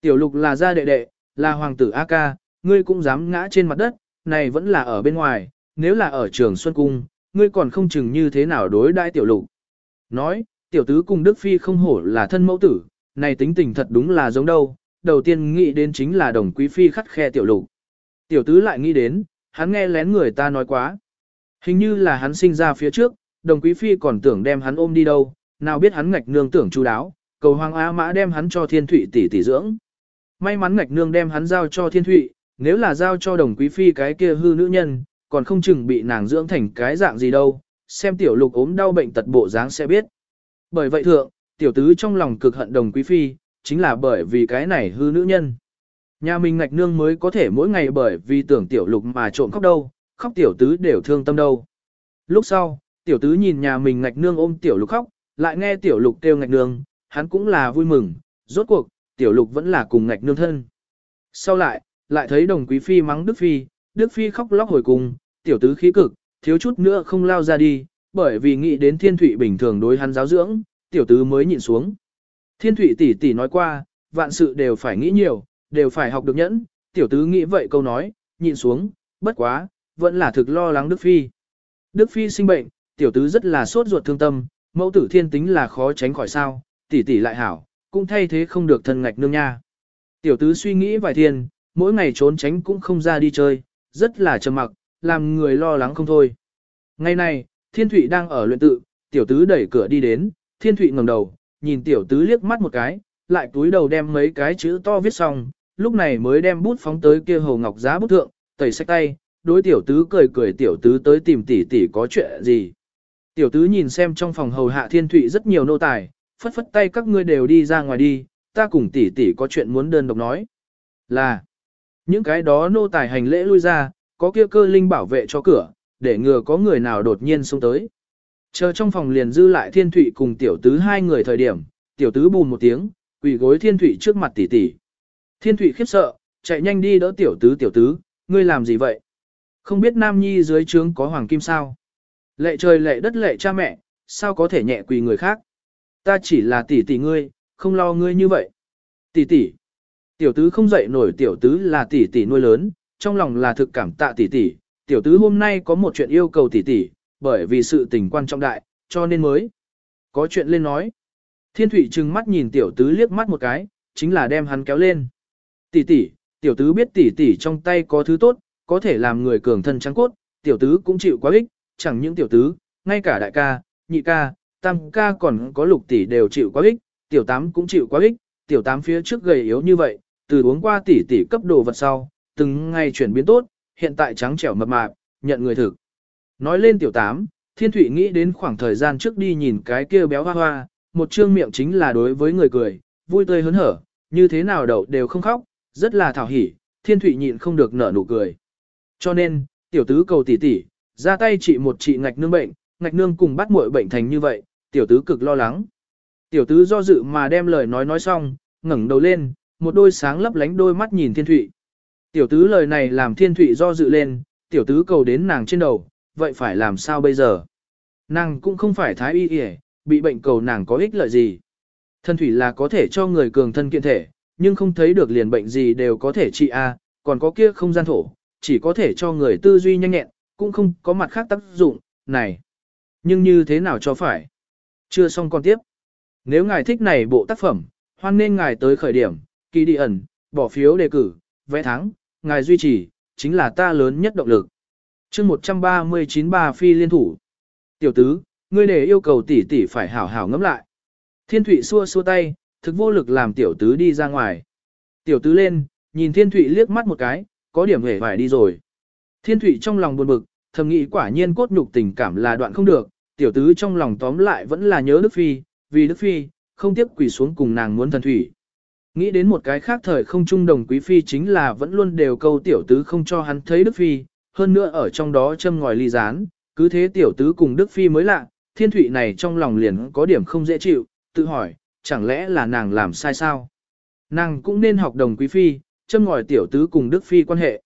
Tiểu lục là gia đệ đệ, là hoàng tử A ca, ngươi cũng dám ngã trên mặt đất, này vẫn là ở bên ngoài, nếu là ở trường Xuân Cung, ngươi còn không chừng như thế nào đối đãi tiểu lục. Nói, tiểu tứ cùng Đức Phi không hổ là thân mẫu tử, này tính tình thật đúng là giống đâu, đầu tiên nghĩ đến chính là đồng quý Phi khắt khe tiểu lục. Tiểu tứ lại nghĩ đến, hắn nghe lén người ta nói quá. Hình như là hắn sinh ra phía trước, đồng quý Phi còn tưởng đem hắn ôm đi đâu, nào biết hắn ngạch nương tưởng chu đáo, cầu hoàng á mã đem hắn cho thiên thủy tỷ tỷ dưỡng. May mắn ngạch nương đem hắn giao cho thiên thụy, nếu là giao cho đồng quý phi cái kia hư nữ nhân, còn không chừng bị nàng dưỡng thành cái dạng gì đâu, xem tiểu lục ốm đau bệnh tật bộ dáng sẽ biết. Bởi vậy thượng, tiểu tứ trong lòng cực hận đồng quý phi, chính là bởi vì cái này hư nữ nhân. Nhà mình ngạch nương mới có thể mỗi ngày bởi vì tưởng tiểu lục mà trộm khóc đâu, khóc tiểu tứ đều thương tâm đâu. Lúc sau, tiểu tứ nhìn nhà mình ngạch nương ôm tiểu lục khóc, lại nghe tiểu lục kêu ngạch nương, hắn cũng là vui mừng, rốt cuộc, tiểu lục vẫn là cùng ngạch nương thân. Sau lại, lại thấy đồng quý phi mắng Đức Phi, Đức Phi khóc lóc hồi cùng, tiểu tứ khí cực, thiếu chút nữa không lao ra đi, bởi vì nghĩ đến thiên thụy bình thường đối hắn giáo dưỡng, tiểu tứ mới nhịn xuống. Thiên thụy tỷ tỷ nói qua, vạn sự đều phải nghĩ nhiều, đều phải học được nhẫn, tiểu tứ nghĩ vậy câu nói, nhịn xuống, bất quá, vẫn là thực lo lắng Đức Phi. Đức Phi sinh bệnh, tiểu tứ rất là sốt ruột thương tâm, mẫu tử thiên tính là khó tránh khỏi sao, tỷ tỷ lại hảo, cũng thay thế không được thân ngạch nương nha. Tiểu tứ suy nghĩ vài thiên, mỗi ngày trốn tránh cũng không ra đi chơi, rất là trầm mặc, làm người lo lắng không thôi. Ngày này, Thiên Thụy đang ở luyện tự, tiểu tứ đẩy cửa đi đến, Thiên Thụy ngẩng đầu, nhìn tiểu tứ liếc mắt một cái, lại túi đầu đem mấy cái chữ to viết xong, lúc này mới đem bút phóng tới kia hồ ngọc giá bút thượng, tẩy sách tay, đối tiểu tứ cười cười tiểu tứ tới tìm tỷ tỷ có chuyện gì. Tiểu tứ nhìn xem trong phòng hầu hạ Thiên Thụy rất nhiều nô tài, phất phất tay các ngươi đều đi ra ngoài đi, ta cùng tỷ tỷ có chuyện muốn đơn độc nói. Là, những cái đó nô tài hành lễ lui ra, có kia cơ linh bảo vệ cho cửa, để ngừa có người nào đột nhiên xông tới. Chờ trong phòng liền dư lại thiên thụy cùng tiểu tứ hai người thời điểm, tiểu tứ bùn một tiếng, quỳ gối thiên thụy trước mặt tỷ tỷ. Thiên thụy khiếp sợ, chạy nhanh đi đỡ tiểu tứ tiểu tứ, ngươi làm gì vậy? Không biết nam nhi dưới trướng có hoàng kim sao? Lệ trời lệ đất lệ cha mẹ, sao có thể nhẹ quỳ người khác? Ta chỉ là tỷ tỷ ngươi, không lo ngươi như vậy. Tỷ tỷ. Tiểu tứ không dậy nổi tiểu tứ là tỷ tỷ nuôi lớn, trong lòng là thực cảm tạ tỷ tỷ, tiểu tứ hôm nay có một chuyện yêu cầu tỷ tỷ, bởi vì sự tình quan trọng đại, cho nên mới có chuyện lên nói. Thiên Thụy trừng mắt nhìn tiểu tứ liếc mắt một cái, chính là đem hắn kéo lên. Tỷ tỷ, tiểu tứ biết tỷ tỷ trong tay có thứ tốt, có thể làm người cường thân trắng cốt, tiểu tứ cũng chịu quá ích, chẳng những tiểu tứ, ngay cả đại ca, nhị ca, tam ca còn có lục tỷ đều chịu quá ích, tiểu tám cũng chịu quá ích, tiểu tám phía trước gầy yếu như vậy, từ uống qua tỷ tỷ cấp đồ vật sau, từng ngày chuyển biến tốt, hiện tại trắng trẻo mập mạp, nhận người thực. Nói lên tiểu tám, thiên thủy nghĩ đến khoảng thời gian trước đi nhìn cái kia béo hoa hoa, một trương miệng chính là đối với người cười, vui tươi hớn hở, như thế nào đậu đều không khóc, rất là thảo hỉ, thiên thủy nhịn không được nở nụ cười. Cho nên, tiểu tứ cầu tỷ tỷ, ra tay trị một trị ngạch nương bệnh, ngạch nương cùng bắt muội bệnh thành như vậy, tiểu tứ cực lo lắng. Tiểu tứ do dự mà đem lời nói nói xong, ngẩng đầu lên, một đôi sáng lấp lánh đôi mắt nhìn thiên thụy. Tiểu tứ lời này làm thiên thụy do dự lên, tiểu tứ cầu đến nàng trên đầu, vậy phải làm sao bây giờ? Nàng cũng không phải thái y y, bị bệnh cầu nàng có ích lợi gì. Thân thủy là có thể cho người cường thân kiện thể, nhưng không thấy được liền bệnh gì đều có thể trị a, còn có kia không gian thổ, chỉ có thể cho người tư duy nhanh nhẹn, cũng không có mặt khác tác dụng, này. Nhưng như thế nào cho phải? Chưa xong còn tiếp. Nếu ngài thích này bộ tác phẩm, hoan nên ngài tới khởi điểm, kỳ đi ẩn, bỏ phiếu đề cử, vẽ thắng, ngài duy trì, chính là ta lớn nhất động lực. chương 139 ba phi liên thủ. Tiểu tứ, ngươi để yêu cầu tỷ tỷ phải hảo hảo ngẫm lại. Thiên thủy xua xua tay, thực vô lực làm tiểu tứ đi ra ngoài. Tiểu tứ lên, nhìn thiên thủy liếc mắt một cái, có điểm hề phải đi rồi. Thiên thủy trong lòng buồn bực, thầm nghĩ quả nhiên cốt nhục tình cảm là đoạn không được, tiểu tứ trong lòng tóm lại vẫn là nhớ Đức Phi, vì Đức Phi, không tiếp quỷ xuống cùng nàng muốn thần thủy. Nghĩ đến một cái khác thời không trung đồng quý phi chính là vẫn luôn đều câu tiểu tứ không cho hắn thấy Đức Phi, hơn nữa ở trong đó châm ngòi ly gián, cứ thế tiểu tứ cùng Đức Phi mới lạ, thiên thụy này trong lòng liền có điểm không dễ chịu, tự hỏi, chẳng lẽ là nàng làm sai sao? Nàng cũng nên học đồng quý phi, châm ngòi tiểu tứ cùng Đức Phi quan hệ.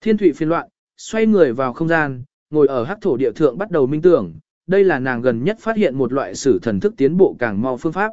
Thiên thụy phiên loạn, xoay người vào không gian, ngồi ở hắc thổ địa thượng bắt đầu minh tưởng, đây là nàng gần nhất phát hiện một loại sử thần thức tiến bộ càng mau phương pháp.